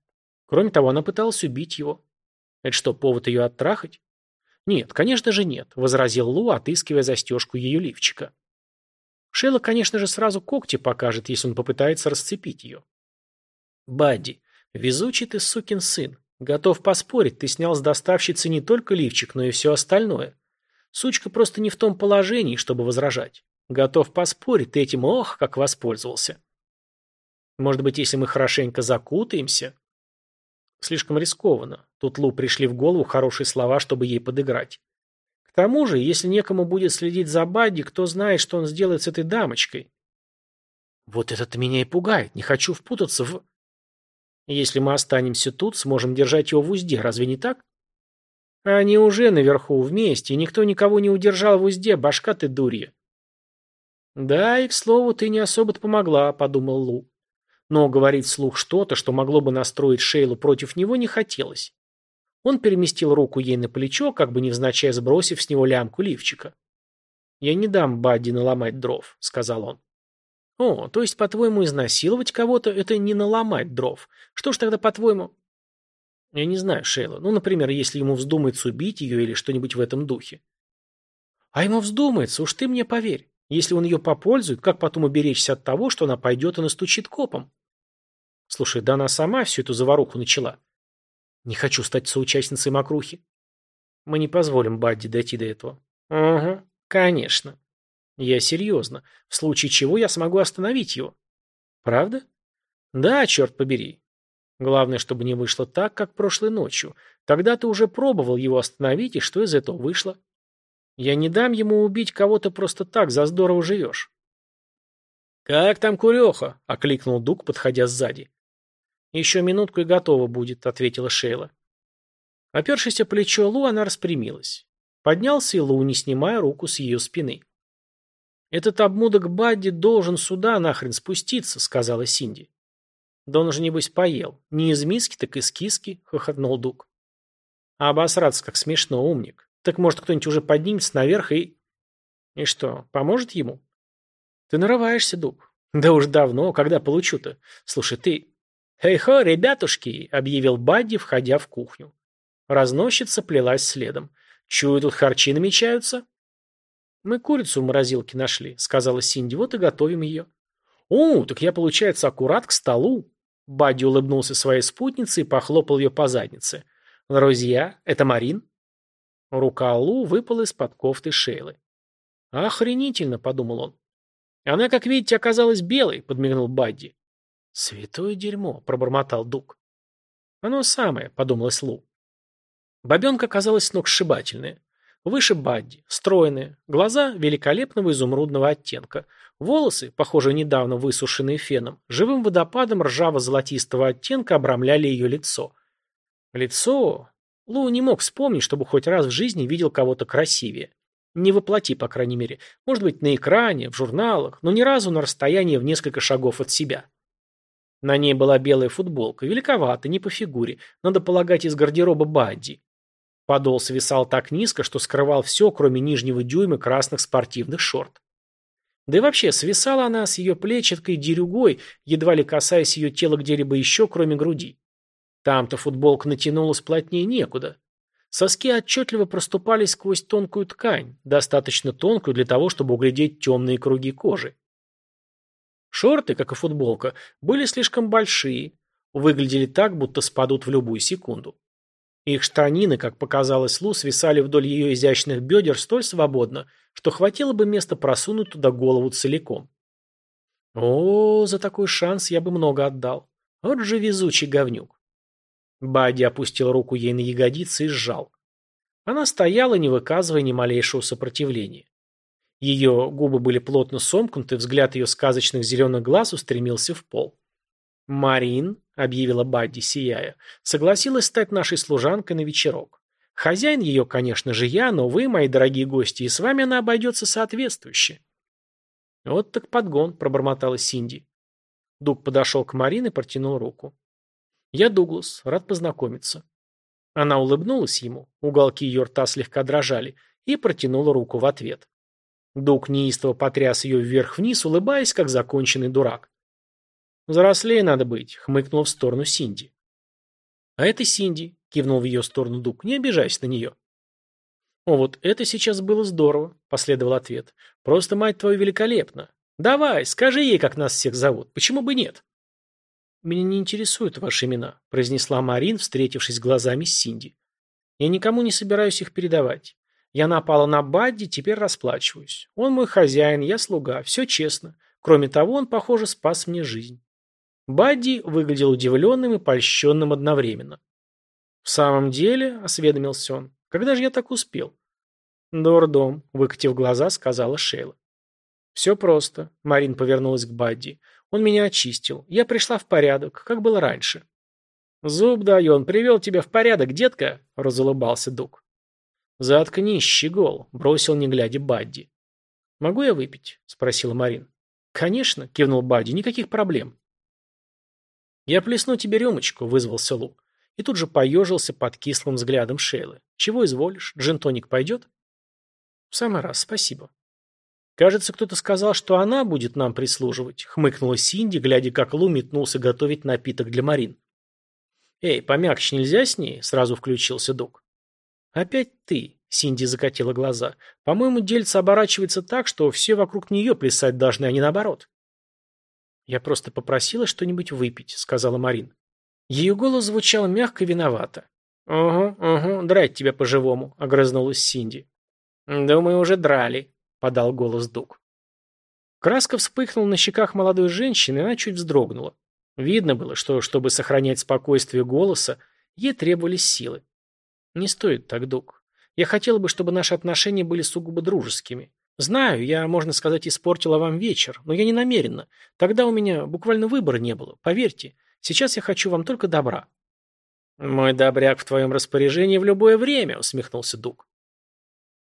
Кроме того, она пыталась убить его. Это что, повод ее оттрахать? Нет, конечно же нет, возразил Лу, отыскивая застежку ее лифчика. Шейла, конечно же, сразу когти покажет, если он попытается расцепить ее. Бадди, везучий ты сукин сын. Готов поспорить, ты снял с доставщицы не только лифчик, но и все остальное. Сучка просто не в том положении, чтобы возражать. Готов поспорить, ты этим ох, как воспользовался. Может быть, если мы хорошенько закутаемся, Слишком рискованно. Тут Лу пришли в голову хорошие слова, чтобы ей подыграть. К тому же, если некому будет следить за Бадди, кто знает, что он сделает с этой дамочкой. Вот это меня и пугает. Не хочу впутаться в... Если мы останемся тут, сможем держать его в узде, разве не так? Они уже наверху, вместе, и никто никого не удержал в узде, башка ты дурья. Да, и, к слову, ты не особо-то помогла, подумал Лу. Но говорить вслух что-то, что могло бы настроить Шейлу против него, не хотелось. Он переместил руку ей на плечо, как бы невзначай сбросив с него лямку лифчика. «Я не дам Бадди наломать дров», — сказал он. «О, то есть, по-твоему, изнасиловать кого-то — это не наломать дров. Что ж тогда, по-твоему...» «Я не знаю, Шейла. Ну, например, если ему вздумается убить ее или что-нибудь в этом духе». «А ему вздумается, уж ты мне поверь. Если он ее попользует, как потом уберечься от того, что она пойдет и настучит копом?» Слушай, да она сама всю эту заваруху начала. Не хочу стать соучастницей мокрухи. Мы не позволим Бадди дойти до этого. Ага, конечно. Я серьезно. В случае чего я смогу остановить его. Правда? Да, черт побери. Главное, чтобы не вышло так, как прошлой ночью. Тогда ты уже пробовал его остановить, и что из этого вышло? Я не дам ему убить кого-то просто так, за здорово живешь. «Как там Куреха?» — окликнул Дук, подходя сзади. «Еще минутку и готово будет», — ответила Шейла. Опершись о плечо Лу, она распрямилась. Поднялся и Лу, не снимая руку с ее спины. «Этот обмудок Бадди должен сюда нахрен спуститься», — сказала Синди. «Да он уже, небось, поел. Не из миски, так из киски», — хохотнул Дук. «А обосраться как смешно, умник. Так может, кто-нибудь уже поднимется наверх и...» «И что, поможет ему?» «Ты нарываешься, Дук. Да уж давно, когда получу-то. Слушай, ты...» «Хей-хо, ребятушки!» — объявил Бадди, входя в кухню. Разносчица плелась следом. «Чую, тут харчи намечаются?» «Мы курицу в морозилке нашли», — сказала Синди. «Вот и готовим ее». «О, так я, получается, аккурат к столу». Бадди улыбнулся своей спутнице и похлопал ее по заднице. «Друзья, это Марин?» Рука Лу выпала из-под кофты Шейлы. «Охренительно», — подумал он. «Она, как видите, оказалась белой», — подмигнул Бадди. «Святое дерьмо», — пробормотал Дук. «Оно самое», — подумалось Лу. Бабенка оказалась сногсшибательная. Выше Бадди, стройная, глаза великолепного изумрудного оттенка, волосы, похоже, недавно высушенные феном, живым водопадом ржаво-золотистого оттенка обрамляли ее лицо. Лицо... Лу не мог вспомнить, чтобы хоть раз в жизни видел кого-то красивее. Не воплоти, по крайней мере. Может быть, на экране, в журналах, но ни разу на расстоянии в несколько шагов от себя. На ней была белая футболка, великовата, не по фигуре, надо полагать, из гардероба Бадди. Подол свисал так низко, что скрывал все, кроме нижнего дюйма красных спортивных шорт. Да и вообще, свисала она с ее плечеткой дерюгой, едва ли касаясь ее тела где-либо еще, кроме груди. Там-то футболка натянулась плотнее некуда. Соски отчетливо проступали сквозь тонкую ткань, достаточно тонкую для того, чтобы углядеть темные круги кожи. Шорты, как и футболка, были слишком большие, выглядели так, будто спадут в любую секунду. Их штанины, как показалось Лу, свисали вдоль ее изящных бедер столь свободно, что хватило бы места просунуть туда голову целиком. О, за такой шанс я бы много отдал. Вот же везучий говнюк. Бадди опустил руку ей на ягодицы и сжал. Она стояла, не выказывая ни малейшего сопротивления. Ее губы были плотно сомкнуты, взгляд ее сказочных зеленых глаз устремился в пол. «Марин», — объявила Бадди, сияя, — согласилась стать нашей служанкой на вечерок. Хозяин ее, конечно же, я, но вы, мои дорогие гости, и с вами она обойдется соответствующе. Вот так подгон, пробормотала Синди. Дуг подошел к Марин и протянул руку. Я Дуглас, рад познакомиться. Она улыбнулась ему, уголки ее рта слегка дрожали, и протянула руку в ответ. Дуг неистово потряс ее вверх-вниз, улыбаясь, как законченный дурак. «Взрослее надо быть», — хмыкнул в сторону Синди. «А это Синди», — кивнул в ее сторону Дуг, — «не обижайся на нее». «О, вот это сейчас было здорово», — последовал ответ. «Просто, мать твою, великолепно. Давай, скажи ей, как нас всех зовут. Почему бы нет?» «Меня не интересуют ваши имена», — произнесла Марин, встретившись глазами с Синди. «Я никому не собираюсь их передавать. Я напала на Бадди, теперь расплачиваюсь. Он мой хозяин, я слуга, все честно. Кроме того, он, похоже, спас мне жизнь». Бадди выглядел удивленным и польщенным одновременно. «В самом деле», — осведомился он, — «когда же я так успел?» «Дурдом», — выкатив глаза, сказала Шейла. «Все просто», — Марин повернулась к Бадди. «Он меня очистил. Я пришла в порядок, как было раньше». «Зуб дай, он привел тебя в порядок, детка», — разулыбался Дук. «Заткнись, щегол», — бросил не глядя Бадди. «Могу я выпить?» — спросила Марин. «Конечно», — кивнул Бадди, — «никаких проблем». «Я плесну тебе рюмочку», — вызвался Лу. И тут же поежился под кислым взглядом Шейлы. «Чего изволишь? Джин-тоник пойдет?» «В самый раз, спасибо». «Кажется, кто-то сказал, что она будет нам прислуживать», — хмыкнула Синди, глядя, как Лу метнулся готовить напиток для Марин. «Эй, помягче нельзя с ней?» — сразу включился Дук. «Опять ты», — Синди закатила глаза. «По-моему, дельца оборачивается так, что все вокруг нее плясать должны, а не наоборот». «Я просто попросила что-нибудь выпить», — сказала Марин. Ее голос звучал мягко и виновато. «Угу, угу, драть тебя по-живому», — огрызнулась Синди. «Думаю, уже драли», — подал голос Дуг. Краска вспыхнула на щеках молодой женщины, и она чуть вздрогнула. Видно было, что, чтобы сохранять спокойствие голоса, ей требовались силы. «Не стоит так, Дуг. Я хотела бы, чтобы наши отношения были сугубо дружескими. Знаю, я, можно сказать, испортила вам вечер, но я не намеренно. Тогда у меня буквально выбора не было, поверьте. Сейчас я хочу вам только добра». «Мой добряк в твоем распоряжении в любое время», — усмехнулся Дуг.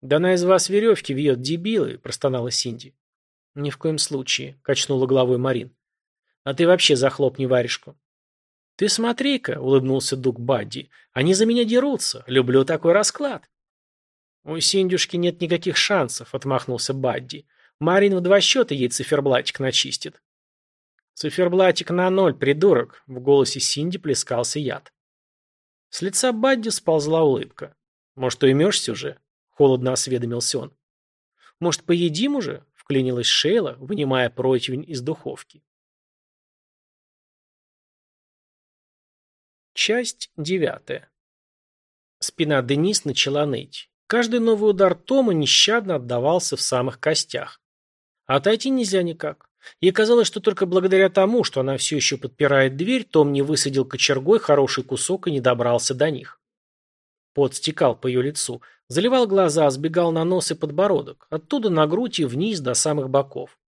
«Да она из вас веревки вьет, дебилы», — простонала Синди. «Ни в коем случае», — качнула головой Марин. «А ты вообще захлопни варежку». «Ты смотри-ка», — улыбнулся Дуг Бадди, — «они за меня дерутся. Люблю такой расклад». «У Синдюшки нет никаких шансов», — отмахнулся Бадди. «Марин в два счета ей циферблатик начистит». «Циферблатик на ноль, придурок!» В голосе Синди плескался яд. С лица Бадди сползла улыбка. «Может, уймешься уже?» Холодно осведомился он. «Может, поедим уже?» Вклинилась Шейла, вынимая противень из духовки. Часть девятая. Спина Денис начала ныть. Каждый новый удар Тома нещадно отдавался в самых костях. отойти нельзя никак. Ей казалось, что только благодаря тому, что она все еще подпирает дверь, Том не высадил кочергой хороший кусок и не добрался до них. Пот стекал по ее лицу, заливал глаза, сбегал на нос и подбородок, оттуда на грудь и вниз до самых боков.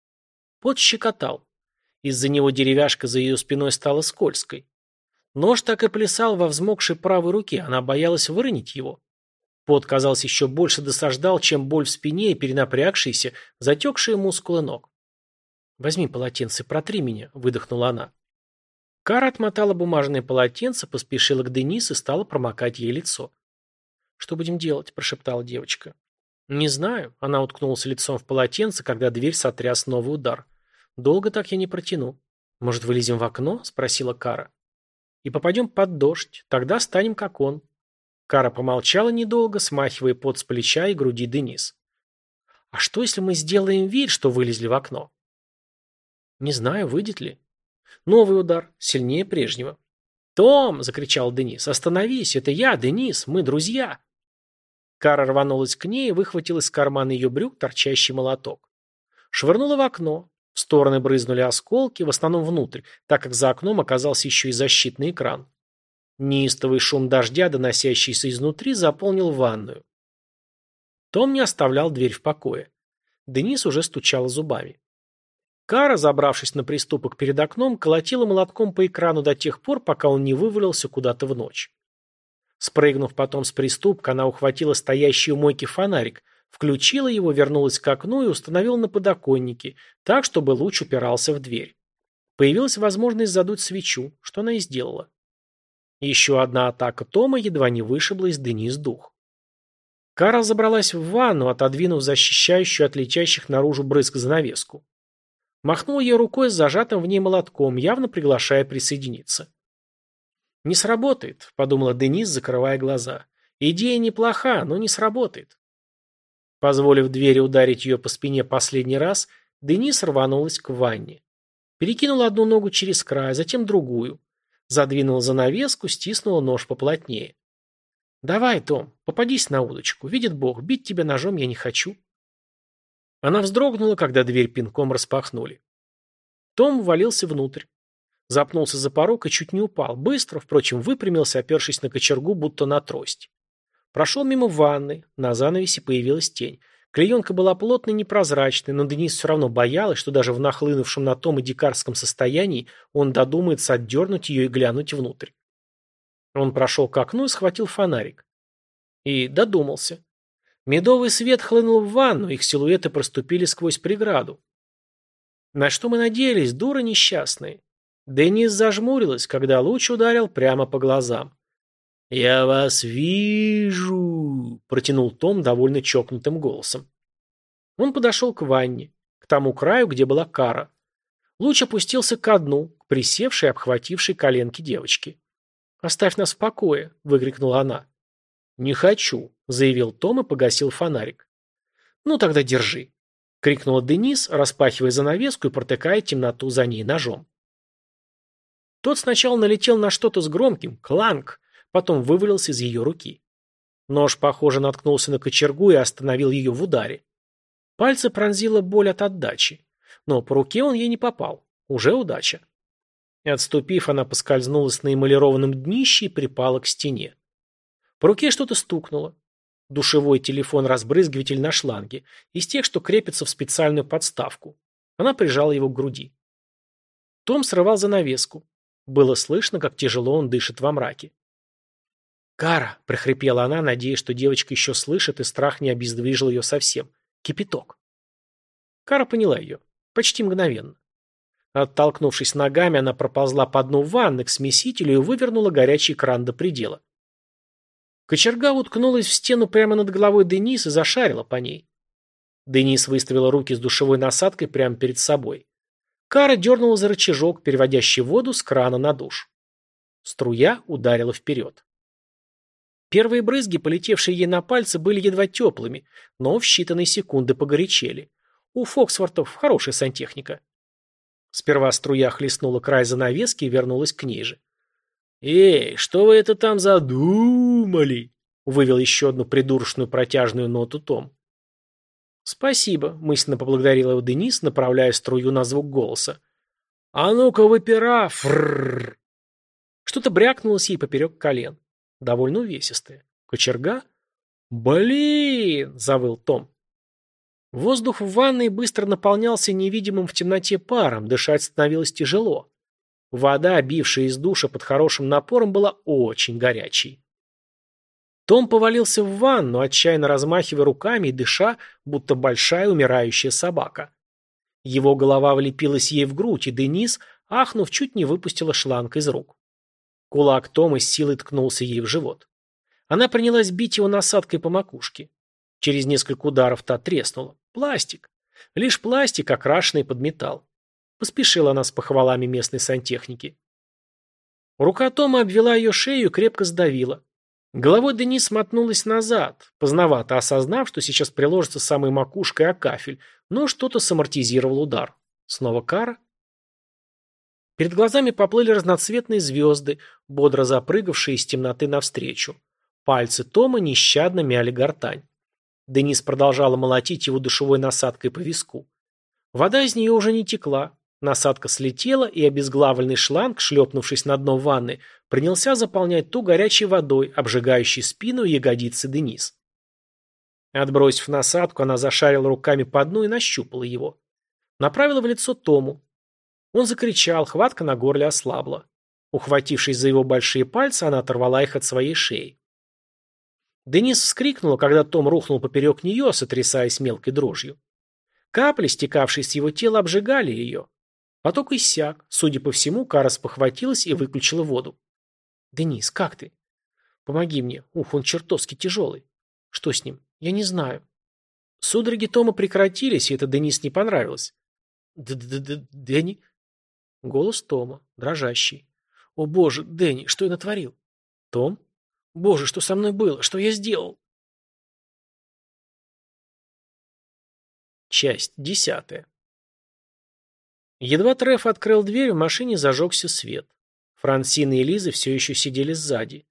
Пот щекотал. Из-за него деревяшка за ее спиной стала скользкой. Нож так и плясал во взмокшей правой руке, она боялась выронить его. Пот, казалось, еще больше досаждал, чем боль в спине и перенапрягшиеся, затекшие мускулы ног. «Возьми полотенце, протри меня», — выдохнула она. Кара отмотала бумажное полотенце, поспешила к Денис и стала промокать ей лицо. «Что будем делать?» – прошептала девочка. «Не знаю». Она уткнулась лицом в полотенце, когда дверь сотряс новый удар. «Долго так я не протяну». «Может, вылезем в окно?» – спросила Кара. «И попадем под дождь. Тогда станем как он». Кара помолчала недолго, смахивая пот с плеча и груди Денис. «А что, если мы сделаем вид, что вылезли в окно?» Не знаю, выйдет ли. Новый удар, сильнее прежнего. «Том!» – закричал Денис. «Остановись! Это я, Денис! Мы друзья!» Кара рванулась к ней и выхватила из кармана ее брюк торчащий молоток. Швырнула в окно. Стороны брызнули осколки, в основном внутрь, так как за окном оказался еще и защитный экран. Неистовый шум дождя, доносящийся изнутри, заполнил ванную. Том не оставлял дверь в покое. Денис уже стучала зубами. Кара, забравшись на приступок перед окном, колотила молотком по экрану до тех пор, пока он не вывалился куда-то в ночь. Спрыгнув потом с приступка, она ухватила стоящий у мойки фонарик, включила его, вернулась к окну и установила на подоконнике, так, чтобы луч упирался в дверь. Появилась возможность задуть свечу, что она и сделала. Еще одна атака Тома едва не вышибла из Денис дух. Карл забралась в ванну, отодвинув защищающую от летящих наружу брызг занавеску. Махнул ей рукой с зажатым в ней молотком, явно приглашая присоединиться. «Не сработает», — подумала Денис, закрывая глаза. «Идея неплоха, но не сработает». Позволив двери ударить ее по спине последний раз, Денис рванулась к ванне. Перекинула одну ногу через край, затем другую. Задвинула занавеску, стиснула нож поплотнее. «Давай, Том, попадись на удочку. Видит Бог, бить тебя ножом я не хочу». Она вздрогнула, когда дверь пинком распахнули. Том ввалился внутрь. Запнулся за порог и чуть не упал. Быстро, впрочем, выпрямился, опершись на кочергу, будто на трость. Прошел мимо ванны. На занавесе появилась тень. Клеенка была плотной и непрозрачной, но Денис все равно боялась, что даже в нахлынувшем на том и дикарском состоянии он додумается отдернуть ее и глянуть внутрь. Он прошел к окну и схватил фонарик. И додумался. Медовый свет хлынул в ванну, их силуэты проступили сквозь преграду. На что мы надеялись, дура несчастные? Денис зажмурилась, когда луч ударил прямо по глазам. «Я вас вижу», — протянул Том довольно чокнутым голосом. Он подошел к ванне, к тому краю, где была кара. Луч опустился ко дну, к присевшей, обхватившей коленки девочки. «Оставь нас в покое», — выкрикнула она. «Не хочу», — заявил Том и погасил фонарик. «Ну тогда держи». — крикнула Денис, распахивая занавеску и протыкая темноту за ней ножом. Тот сначала налетел на что-то с громким «кланг», потом вывалился из ее руки. Нож, похоже, наткнулся на кочергу и остановил ее в ударе. Пальцы пронзила боль от отдачи. Но по руке он ей не попал. Уже удача. Отступив, она поскользнулась на эмалированном днище и припала к стене. По руке что-то стукнуло. Душевой телефон-разбрызгиватель на шланге, из тех, что крепятся в специальную подставку. Она прижала его к груди. Том срывал занавеску. Было слышно, как тяжело он дышит во мраке. «Кара!» – прохрипела она, надеясь, что девочка еще слышит, и страх не обездвижил ее совсем. «Кипяток!» Кара поняла ее. Почти мгновенно. Оттолкнувшись ногами, она проползла по дну ванны к смесителю и вывернула горячий кран до предела. Кочерга уткнулась в стену прямо над головой Денис и зашарила по ней. Денис выставила руки с душевой насадкой прямо перед собой. Кара дернула за рычажок, переводящий воду с крана на душ. Струя ударила вперед. Первые брызги, полетевшие ей на пальцы, были едва теплыми, но в считанные секунды погорячели. У Фоксвортов хорошая сантехника. Сперва струя хлестнула край занавески и вернулась к ней же. «Эй, что вы это там задумали?» — вывел еще одну придурочную протяжную ноту Том. «Спасибо», — мысленно поблагодарила его Денис, направляя струю на звук голоса. «А ну-ка, выпира! Фрррр!» Что-то брякнулось ей поперек колен довольно увесистая. Кочерга? «Блин!» – завыл Том. Воздух в ванной быстро наполнялся невидимым в темноте паром, дышать становилось тяжело. Вода, бившая из душа под хорошим напором, была очень горячей. Том повалился в ванну, отчаянно размахивая руками и дыша, будто большая умирающая собака. Его голова влепилась ей в грудь, и Денис, ахнув, чуть не выпустила шланг из рук. Кулак Тома с силой ткнулся ей в живот. Она принялась бить его насадкой по макушке. Через несколько ударов та треснула. Пластик. Лишь пластик, окрашенный под металл. Поспешила она с похвалами местной сантехники. Рука Тома обвела ее шею крепко сдавила. Головой Денис мотнулась назад, поздновато осознав, что сейчас приложится самой макушкой о кафель, но что-то самортизировал удар. Снова кара? Перед глазами поплыли разноцветные звезды, бодро запрыгавшие из темноты навстречу. Пальцы Тома нещадно мяли гортань. Денис продолжала молотить его душевой насадкой по виску. Вода из нее уже не текла. Насадка слетела, и обезглавленный шланг, шлепнувшись на дно ванны, принялся заполнять ту горячей водой, обжигающей спину и ягодицы Денис. Отбросив насадку, она зашарила руками по дну и нащупала его. Направила в лицо Тому. Он закричал, хватка на горле ослабла. Ухватившись за его большие пальцы, она оторвала их от своей шеи. Денис вскрикнула, когда Том рухнул поперек нее, сотрясаясь мелкой дрожью. Капли, стекавшие с его тела, обжигали ее. Поток иссяк. Судя по всему, Кара спохватилась и выключила воду. «Денис, как ты?» «Помоги мне. Ух, он чертовски тяжелый». «Что с ним?» «Я не знаю». Судороги Тома прекратились, и это Денис не понравилось. «Д-д-д-Дэнни? Голос Тома, дрожащий. «О боже, Дэнни, что я натворил?» «Том? Боже, что со мной было? Что я сделал?» Часть десятая. Едва Треф открыл дверь, в машине зажегся свет. Франсина и Лиза все еще сидели сзади.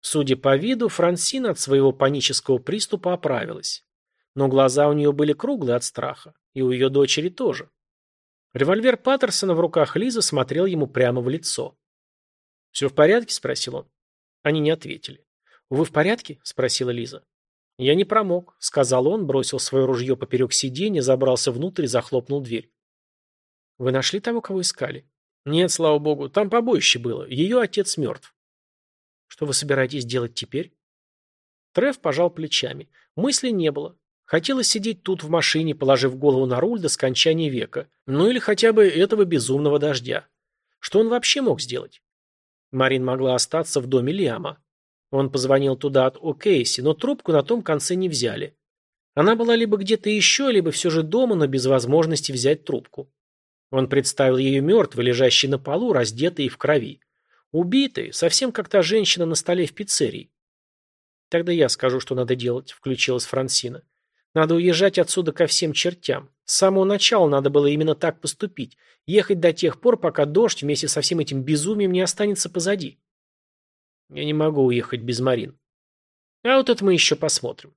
Судя по виду, Франсина от своего панического приступа оправилась. Но глаза у нее были круглые от страха, и у ее дочери тоже. Револьвер Паттерсона в руках Лизы смотрел ему прямо в лицо. «Все в порядке?» – спросил он. Они не ответили. «Вы в порядке?» – спросила Лиза. «Я не промок», – сказал он, бросил свое ружье поперек сиденья, забрался внутрь и захлопнул дверь. «Вы нашли того, кого искали?» «Нет, слава богу, там побоище было. Ее отец мертв». «Что вы собираетесь делать теперь?» Треф пожал плечами. Мысли не было. Хотелось сидеть тут в машине, положив голову на руль до скончания века. Ну или хотя бы этого безумного дождя. Что он вообще мог сделать? Марин могла остаться в доме Лиама. Он позвонил туда от О'Кейси, но трубку на том конце не взяли. Она была либо где-то еще, либо все же дома, но без возможности взять трубку. Он представил ее мертвой, лежащей на полу, раздетой и в крови. Убитой, совсем как та женщина на столе в пиццерии. «Тогда я скажу, что надо делать», — включилась Франсина. Надо уезжать отсюда ко всем чертям. С самого начала надо было именно так поступить. Ехать до тех пор, пока дождь вместе со всем этим безумием не останется позади. Я не могу уехать без Марин. А вот это мы еще посмотрим.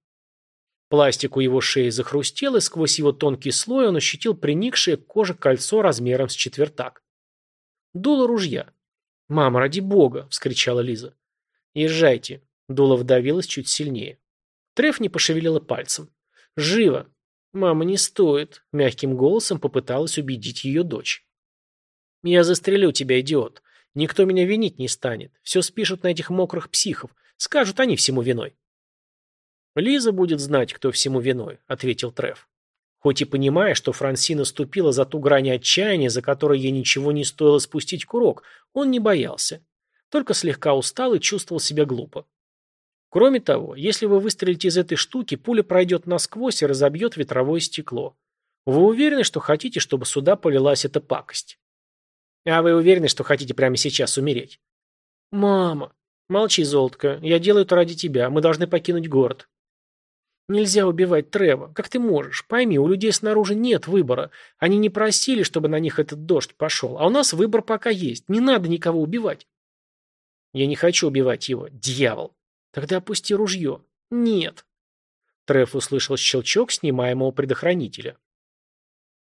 Пластик у его шеи захрустел, и сквозь его тонкий слой он ощутил приникшее к коже кольцо размером с четвертак. Дуло ружья. «Мама, ради бога!» — вскричала Лиза. «Езжайте!» — дуло вдавилось чуть сильнее. Треф не пошевелила пальцем. «Живо!» «Мама, не стоит!» — мягким голосом попыталась убедить ее дочь. «Я застрелю тебя, идиот. Никто меня винить не станет. Все спишут на этих мокрых психов. Скажут они всему виной». «Лиза будет знать, кто всему виной», — ответил Треф. Хоть и понимая, что Франсина ступила за ту грань отчаяния, за которой ей ничего не стоило спустить курок, он не боялся. Только слегка устал и чувствовал себя глупо. Кроме того, если вы выстрелите из этой штуки, пуля пройдет насквозь и разобьет ветровое стекло. Вы уверены, что хотите, чтобы сюда полилась эта пакость? А вы уверены, что хотите прямо сейчас умереть? Мама. Молчи, золотко. Я делаю это ради тебя. Мы должны покинуть город. Нельзя убивать Трева. Как ты можешь? Пойми, у людей снаружи нет выбора. Они не просили, чтобы на них этот дождь пошел. А у нас выбор пока есть. Не надо никого убивать. Я не хочу убивать его. Дьявол. Тогда опусти ружье. Нет. Треф услышал щелчок снимаемого предохранителя.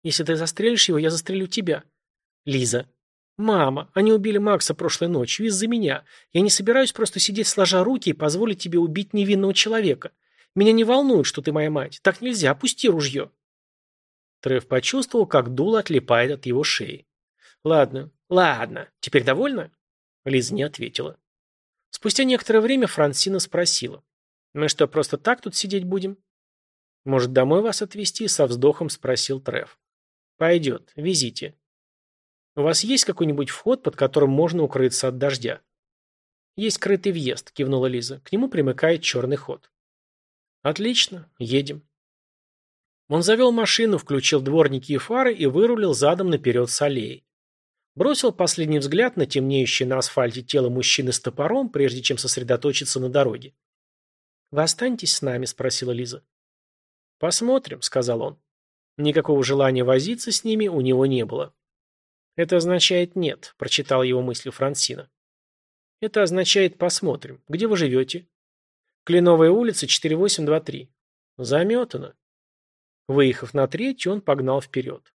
Если ты застрелишь его, я застрелю тебя. Лиза. Мама, они убили Макса прошлой ночью из-за меня. Я не собираюсь просто сидеть сложа руки и позволить тебе убить невинного человека. Меня не волнует, что ты моя мать. Так нельзя, опусти ружье. Треф почувствовал, как дуло отлипает от его шеи. Ладно, ладно. Теперь довольна? Лиза не ответила. Спустя некоторое время Франсина спросила. «Мы что, просто так тут сидеть будем?» «Может, домой вас отвезти?» — со вздохом спросил Треф. «Пойдет. Везите. У вас есть какой-нибудь вход, под которым можно укрыться от дождя?» «Есть крытый въезд», — кивнула Лиза. «К нему примыкает черный ход». Отлично, едем. Он завел машину, включил дворники и фары и вырулил задом наперед с аллеи. Бросил последний взгляд на темнеющее на асфальте тело мужчины с топором, прежде чем сосредоточиться на дороге. «Вы останетесь с нами?» – спросила Лиза. «Посмотрим», – сказал он. Никакого желания возиться с ними у него не было. «Это означает нет», – прочитал его мысли Франсина. «Это означает посмотрим. Где вы живете?» Кленовая улица, 4823. Заметано. Выехав на третью, он погнал вперед.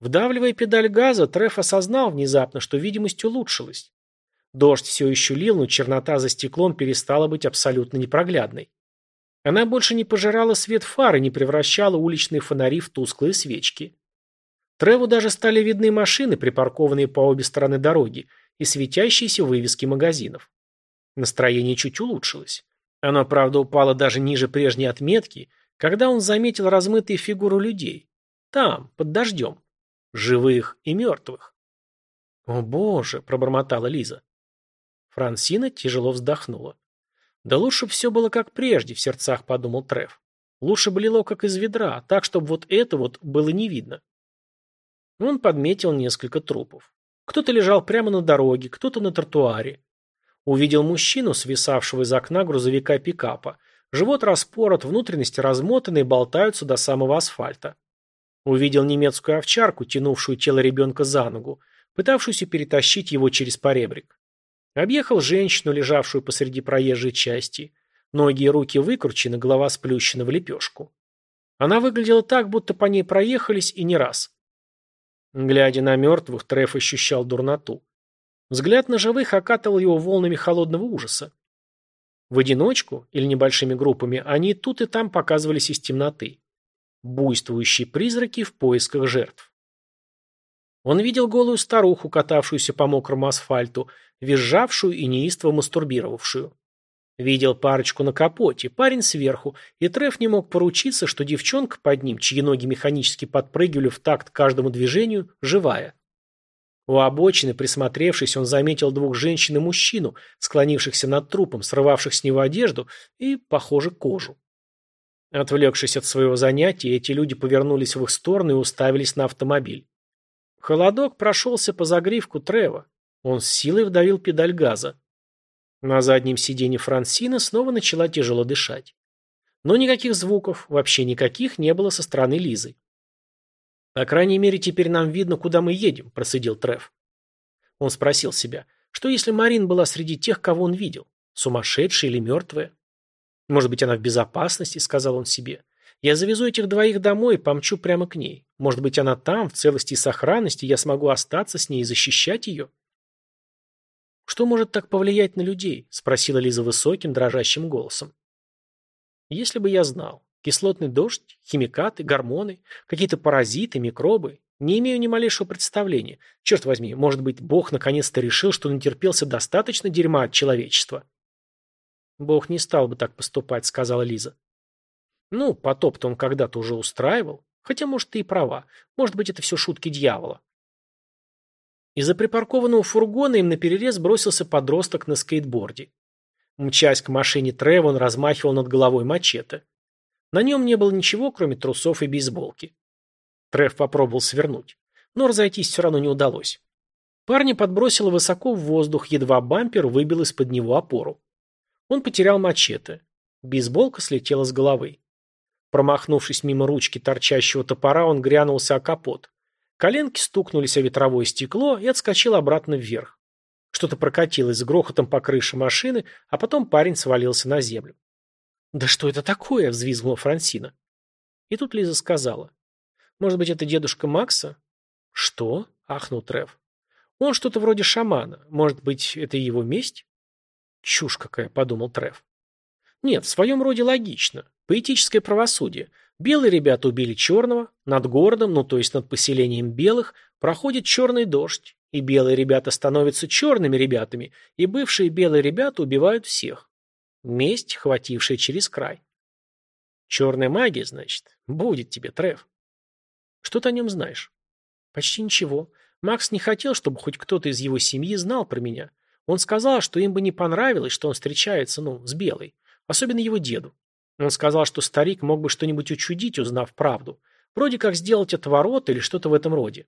Вдавливая педаль газа, Треф осознал внезапно, что видимость улучшилась. Дождь все еще лил, но чернота за стеклом перестала быть абсолютно непроглядной. Она больше не пожирала свет фар и не превращала уличные фонари в тусклые свечки. Треву даже стали видны машины, припаркованные по обе стороны дороги, и светящиеся вывески магазинов. Настроение чуть улучшилось. Оно, правда, упало даже ниже прежней отметки, когда он заметил размытые фигуры людей. Там, под дождем. Живых и мертвых. «О, боже!» – пробормотала Лиза. Франсина тяжело вздохнула. «Да лучше бы все было как прежде», – в сердцах подумал Треф. «Лучше бы лило как из ведра, так, чтобы вот это вот было не видно». Он подметил несколько трупов. Кто-то лежал прямо на дороге, кто-то на тротуаре. Увидел мужчину, свисавшего из окна грузовика пикапа. Живот распорот, внутренности размотаны и болтаются до самого асфальта. Увидел немецкую овчарку, тянувшую тело ребенка за ногу, пытавшуюся перетащить его через поребрик. Объехал женщину, лежавшую посреди проезжей части. Ноги и руки выкручены, голова сплющена в лепешку. Она выглядела так, будто по ней проехались и не раз. Глядя на мертвых, Треф ощущал дурноту. Взгляд на живых окатывал его волнами холодного ужаса. В одиночку или небольшими группами они тут и там показывались из темноты. Буйствующие призраки в поисках жертв. Он видел голую старуху, катавшуюся по мокрому асфальту, визжавшую и неистово мастурбировавшую. Видел парочку на капоте, парень сверху, и Треф не мог поручиться, что девчонка под ним, чьи ноги механически подпрыгивали в такт каждому движению, живая. У обочины, присмотревшись, он заметил двух женщин и мужчину, склонившихся над трупом, срывавших с него одежду и, похоже, кожу. Отвлекшись от своего занятия, эти люди повернулись в их сторону и уставились на автомобиль. Холодок прошелся по загривку Трева. Он с силой вдавил педаль газа. На заднем сиденье Франсина снова начала тяжело дышать. Но никаких звуков, вообще никаких, не было со стороны Лизы. «По крайней мере, теперь нам видно, куда мы едем», – процедил Треф. Он спросил себя, что если Марин была среди тех, кого он видел? Сумасшедшая или мертвая? «Может быть, она в безопасности», – сказал он себе. «Я завезу этих двоих домой и помчу прямо к ней. Может быть, она там, в целости и сохранности, я смогу остаться с ней и защищать ее?» «Что может так повлиять на людей?» – спросила Лиза высоким, дрожащим голосом. «Если бы я знал. Кислотный дождь, химикаты, гормоны, какие-то паразиты, микробы. Не имею ни малейшего представления. Черт возьми, может быть, Бог наконец-то решил, что натерпелся достаточно дерьма от человечества? Бог не стал бы так поступать, сказала Лиза. Ну, потоп-то он когда-то уже устраивал. Хотя, может, ты и права. Может быть, это все шутки дьявола. Из-за припаркованного фургона им наперерез бросился подросток на скейтборде. Мчась к машине Трева, он размахивал над головой мачете. На нем не было ничего, кроме трусов и бейсболки. Трев попробовал свернуть, но разойтись все равно не удалось. Парня подбросило высоко в воздух, едва бампер выбил из-под него опору. Он потерял мачете. Бейсболка слетела с головы. Промахнувшись мимо ручки торчащего топора, он грянулся о капот. Коленки стукнулись о ветровое стекло и отскочил обратно вверх. Что-то прокатилось с грохотом по крыше машины, а потом парень свалился на землю. «Да что это такое?» – взвизгнула Франсина. И тут Лиза сказала. «Может быть, это дедушка Макса?» «Что?» – ахнул Трев. «Он что-то вроде шамана. Может быть, это его месть?» «Чушь какая», – подумал Трев. «Нет, в своем роде логично. Поэтическое правосудие. Белые ребята убили черного, над городом, ну то есть над поселением белых, проходит черный дождь, и белые ребята становятся черными ребятами, и бывшие белые ребята убивают всех. Месть, хватившая через край. Черная магия, значит. Будет тебе, Трев. Что ты о нем знаешь? Почти ничего. Макс не хотел, чтобы хоть кто-то из его семьи знал про меня. Он сказал, что им бы не понравилось, что он встречается, ну, с Белой. Особенно его деду. Он сказал, что старик мог бы что-нибудь учудить, узнав правду. Вроде как сделать отворот или что-то в этом роде.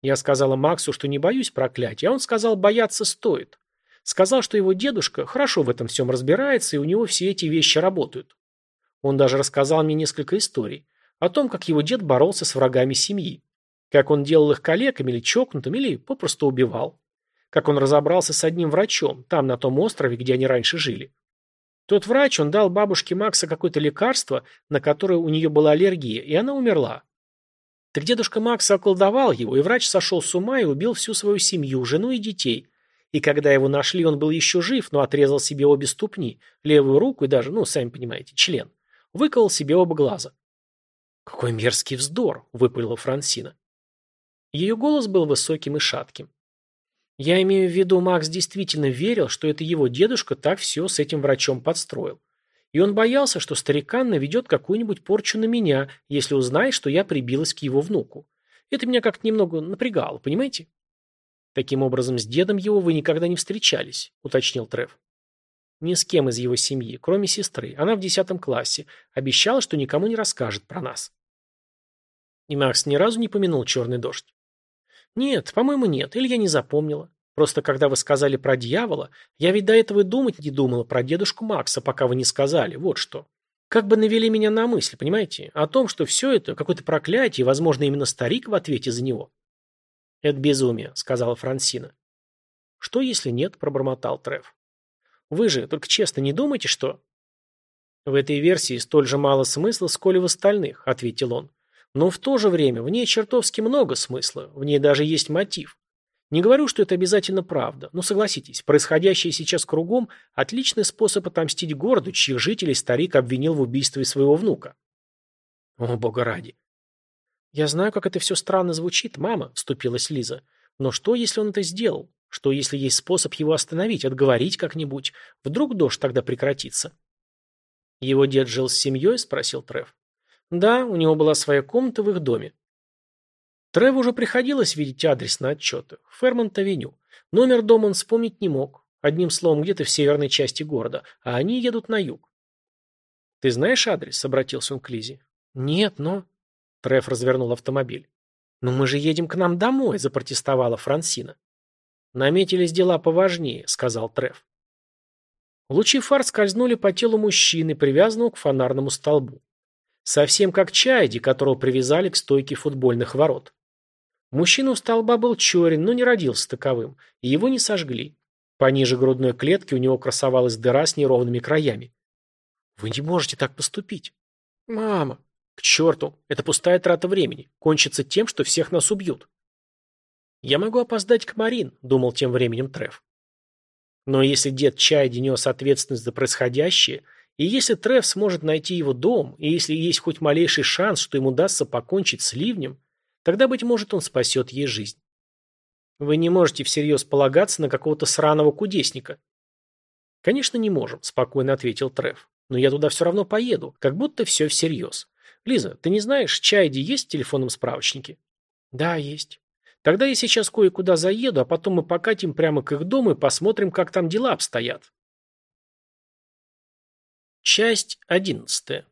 Я сказала Максу, что не боюсь проклятия, а он сказал, бояться стоит. Сказал, что его дедушка хорошо в этом всем разбирается, и у него все эти вещи работают. Он даже рассказал мне несколько историй о том, как его дед боролся с врагами семьи, как он делал их калеками или чокнутым, или попросту убивал, как он разобрался с одним врачом, там, на том острове, где они раньше жили. Тот врач, он дал бабушке Макса какое-то лекарство, на которое у нее была аллергия, и она умерла. Так дедушка Макса околдовал его, и врач сошел с ума и убил всю свою семью, жену и детей, и когда его нашли, он был еще жив, но отрезал себе обе ступни, левую руку и даже, ну, сами понимаете, член. Выколол себе оба глаза. «Какой мерзкий вздор!» – выпалила Франсина. Ее голос был высоким и шатким. Я имею в виду, Макс действительно верил, что это его дедушка так все с этим врачом подстроил. И он боялся, что старикан наведет какую-нибудь порчу на меня, если узнает, что я прибилась к его внуку. Это меня как-то немного напрягало, понимаете? Таким образом, с дедом его вы никогда не встречались, уточнил Трев. Ни с кем из его семьи, кроме сестры. Она в десятом классе. Обещала, что никому не расскажет про нас. И Макс ни разу не помянул черный дождь. Нет, по-моему, нет. Или я не запомнила. Просто когда вы сказали про дьявола, я ведь до этого и думать не думала про дедушку Макса, пока вы не сказали. Вот что. Как бы навели меня на мысль, понимаете? О том, что все это какое-то проклятие, возможно, именно старик в ответе за него. «Это безумие», — сказала Франсина. «Что, если нет?» — пробормотал Треф. «Вы же только честно не думаете, что...» «В этой версии столь же мало смысла, сколь и в остальных», — ответил он. «Но в то же время в ней чертовски много смысла, в ней даже есть мотив. Не говорю, что это обязательно правда, но согласитесь, происходящее сейчас кругом – отличный способ отомстить городу, чьих жителей старик обвинил в убийстве своего внука». «О, бога ради! «Я знаю, как это все странно звучит, мама», – вступилась Лиза. «Но что, если он это сделал? Что, если есть способ его остановить, отговорить как-нибудь? Вдруг дождь тогда прекратится?» «Его дед жил с семьей?» – спросил Трев. «Да, у него была своя комната в их доме». Треву уже приходилось видеть адрес на отчетах. Фермонт-авеню. Номер дома он вспомнить не мог. Одним словом, где-то в северной части города. А они едут на юг. «Ты знаешь адрес?» – обратился он к Лизе. «Нет, но...» Треф развернул автомобиль. «Но мы же едем к нам домой», – запротестовала Франсина. «Наметились дела поважнее», – сказал Треф. Лучи фар скользнули по телу мужчины, привязанного к фонарному столбу. Совсем как Чайди, которого привязали к стойке футбольных ворот. Мужчина у столба был черен, но не родился таковым, и его не сожгли. Пониже грудной клетки у него красовалась дыра с неровными краями. «Вы не можете так поступить». «Мама». «К черту, это пустая трата времени. Кончится тем, что всех нас убьют». «Я могу опоздать к Марин», — думал тем временем Треф. Но если дед Чайди нес ответственность за происходящее, и если Треф сможет найти его дом, и если есть хоть малейший шанс, что ему удастся покончить с ливнем, тогда, быть может, он спасет ей жизнь. Вы не можете всерьез полагаться на какого-то сраного кудесника. Конечно, не можем, спокойно ответил Треф. Но я туда все равно поеду, как будто все всерьез. Лиза, ты не знаешь, Чайди есть в телефонном справочнике? Да, есть. Тогда я сейчас кое-куда заеду, а потом мы покатим прямо к их дому и посмотрим, как там дела обстоят. Часть одиннадцатая.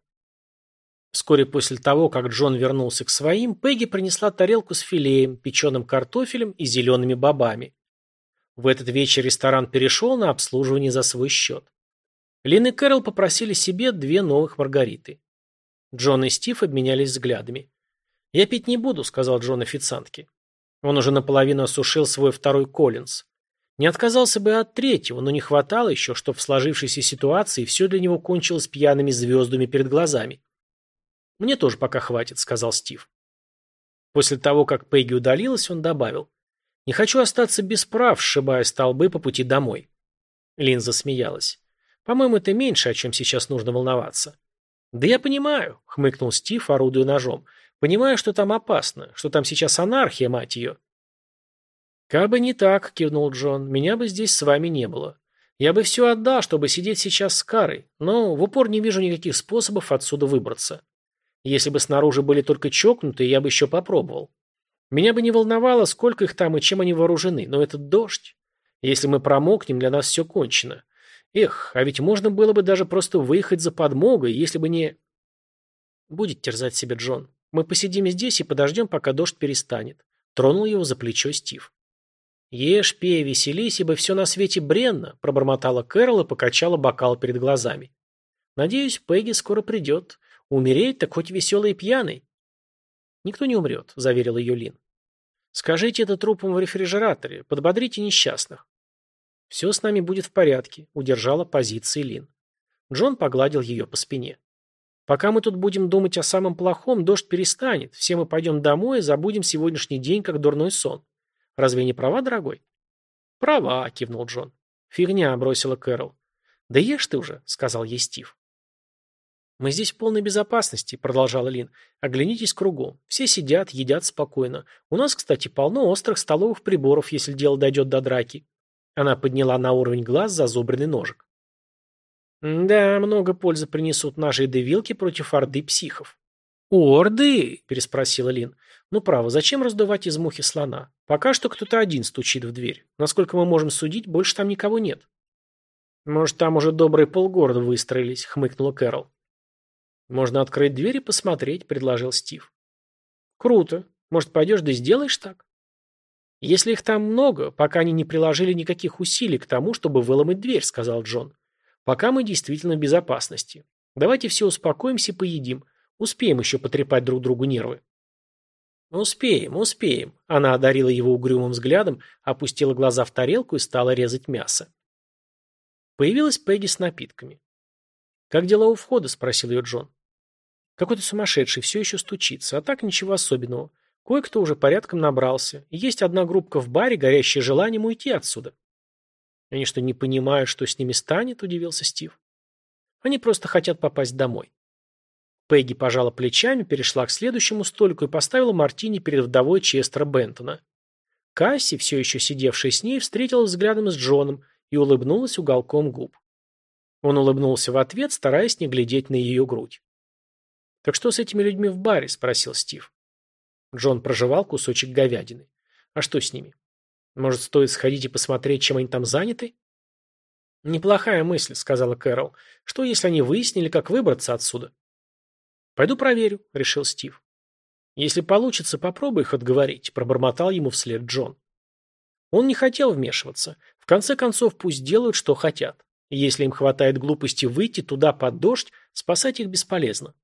Вскоре после того, как Джон вернулся к своим, Пегги принесла тарелку с филеем, печеным картофелем и зелеными бобами. В этот вечер ресторан перешел на обслуживание за свой счет. Лин и Кэрол попросили себе две новых маргариты. Джон и Стив обменялись взглядами. «Я пить не буду», — сказал Джон официантке. Он уже наполовину осушил свой второй Коллинз. Не отказался бы от третьего, но не хватало еще, чтобы в сложившейся ситуации все для него кончилось пьяными звездами перед глазами. «Мне тоже пока хватит», — сказал Стив. После того, как Пегги удалилась, он добавил. «Не хочу остаться без прав, сшибая столбы по пути домой». Лин засмеялась. «По-моему, это меньше, о чем сейчас нужно волноваться». «Да я понимаю», — хмыкнул Стив, орудуя ножом. Понимаю, что там опасно, что там сейчас анархия, мать ее. Как бы не так, кивнул Джон, меня бы здесь с вами не было. Я бы все отдал, чтобы сидеть сейчас с Карой, но в упор не вижу никаких способов отсюда выбраться. Если бы снаружи были только чокнутые, я бы еще попробовал. Меня бы не волновало, сколько их там и чем они вооружены, но этот дождь. Если мы промокнем, для нас все кончено. Эх, а ведь можно было бы даже просто выехать за подмогой, если бы не... Будет терзать себя Джон. Мы посидим здесь и подождем, пока дождь перестанет. Тронул его за плечо Стив. Ешь, пей, веселись, ибо все на свете бренно, пробормотала Кэрол и покачала бокал перед глазами. Надеюсь, Пегги скоро придет. Умереть так хоть веселый и пьяный. Никто не умрет, заверил ее Лин. Скажите это трупам в рефрижераторе, подбодрите несчастных. Все с нами будет в порядке, удержала позиции Лин. Джон погладил ее по спине. Пока мы тут будем думать о самом плохом, дождь перестанет, все мы пойдем домой и забудем сегодняшний день как дурной сон. Разве не права, дорогой? Права, кивнул Джон. Фигня, бросила Кэрол. Да ешь ты уже, сказал ей Стив. «Мы здесь в полной безопасности», — продолжала Лин. «Оглянитесь кругом. Все сидят, едят спокойно. У нас, кстати, полно острых столовых приборов, если дело дойдет до драки». Она подняла на уровень глаз зазубренный ножик. Да, много пользы принесут наши девилки против орды психов. «Орды?» – переспросила Лин. «Ну, право, зачем раздувать из мухи слона? Пока что кто-то один стучит в дверь. Насколько мы можем судить, больше там никого нет». «Может, там уже добрые полгорода выстроились», – хмыкнула Кэрол. «Можно открыть дверь и посмотреть», – предложил Стив. «Круто. Может, пойдешь да сделаешь так?» «Если их там много, пока они не приложили никаких усилий к тому, чтобы выломать дверь», – сказал Джон. Пока мы действительно в безопасности. Давайте все успокоимся и поедим. Успеем еще потрепать друг другу нервы. Успеем, успеем. Она одарила его угрюмым взглядом, опустила глаза в тарелку и стала резать мясо. Появилась Пегги с напитками. «Как дела у входа?» – спросил ее Джон. «Какой-то сумасшедший, все еще стучится, а так ничего особенного. Кое-кто уже порядком набрался. есть одна группка в баре, горящая желанием уйти отсюда». Они что, не понимают, что с ними станет, удивился Стив. Они просто хотят попасть домой. Пегги пожала плечами, перешла к следующему столику и поставила мартини перед вдовой Честера Бентона. Касси, все еще сидевшая с ней, встретилась взглядом с Джоном и улыбнулась уголком губ. Он улыбнулся в ответ, стараясь не глядеть на ее грудь. «Так что с этими людьми в баре?» – спросил Стив. Джон прожевал кусочек говядины. «А что с ними?» Может, стоит сходить и посмотреть, чем они там заняты? Неплохая мысль, сказала Кэрол. Что, если они выяснили, как выбраться отсюда? Пойду проверю, решил Стив. Если получится, попробуй их отговорить, пробормотал ему вслед Джон. Он не хотел вмешиваться. В конце концов, пусть делают, что хотят. если им хватает глупости выйти туда под дождь, спасать их бесполезно.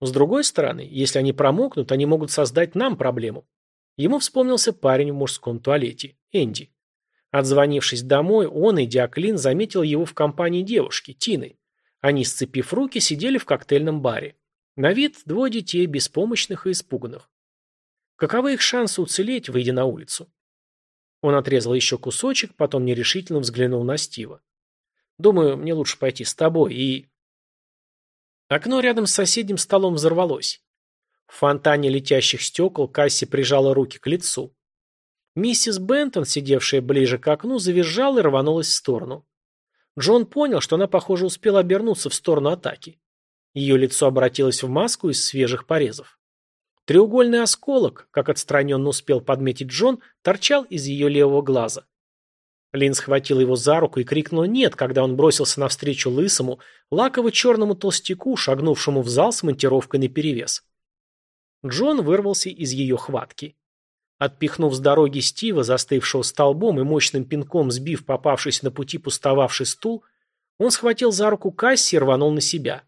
С другой стороны, если они промокнут, они могут создать нам проблему. Ему вспомнился парень в мужском туалете, Энди. Отзвонившись домой, он и Диаклин заметил его в компании девушки, Тины. Они, сцепив руки, сидели в коктейльном баре. На вид двое детей, беспомощных и испуганных. Каковы их шансы уцелеть, выйдя на улицу? Он отрезал еще кусочек, потом нерешительно взглянул на Стива. «Думаю, мне лучше пойти с тобой и...» Окно рядом с соседним столом взорвалось. В фонтане летящих стекол Касси прижала руки к лицу. Миссис Бентон, сидевшая ближе к окну, завизжала и рванулась в сторону. Джон понял, что она, похоже, успела обернуться в сторону атаки. Ее лицо обратилось в маску из свежих порезов. Треугольный осколок, как отстраненно успел подметить Джон, торчал из ее левого глаза. Лин схватил его за руку и крикнул «нет», когда он бросился навстречу лысому, лаково-черному толстяку, шагнувшему в зал с монтировкой наперевес. Джон вырвался из ее хватки. Отпихнув с дороги Стива, застывшего столбом и мощным пинком сбив попавшийся на пути пустовавший стул, он схватил за руку Касси и рванул на себя.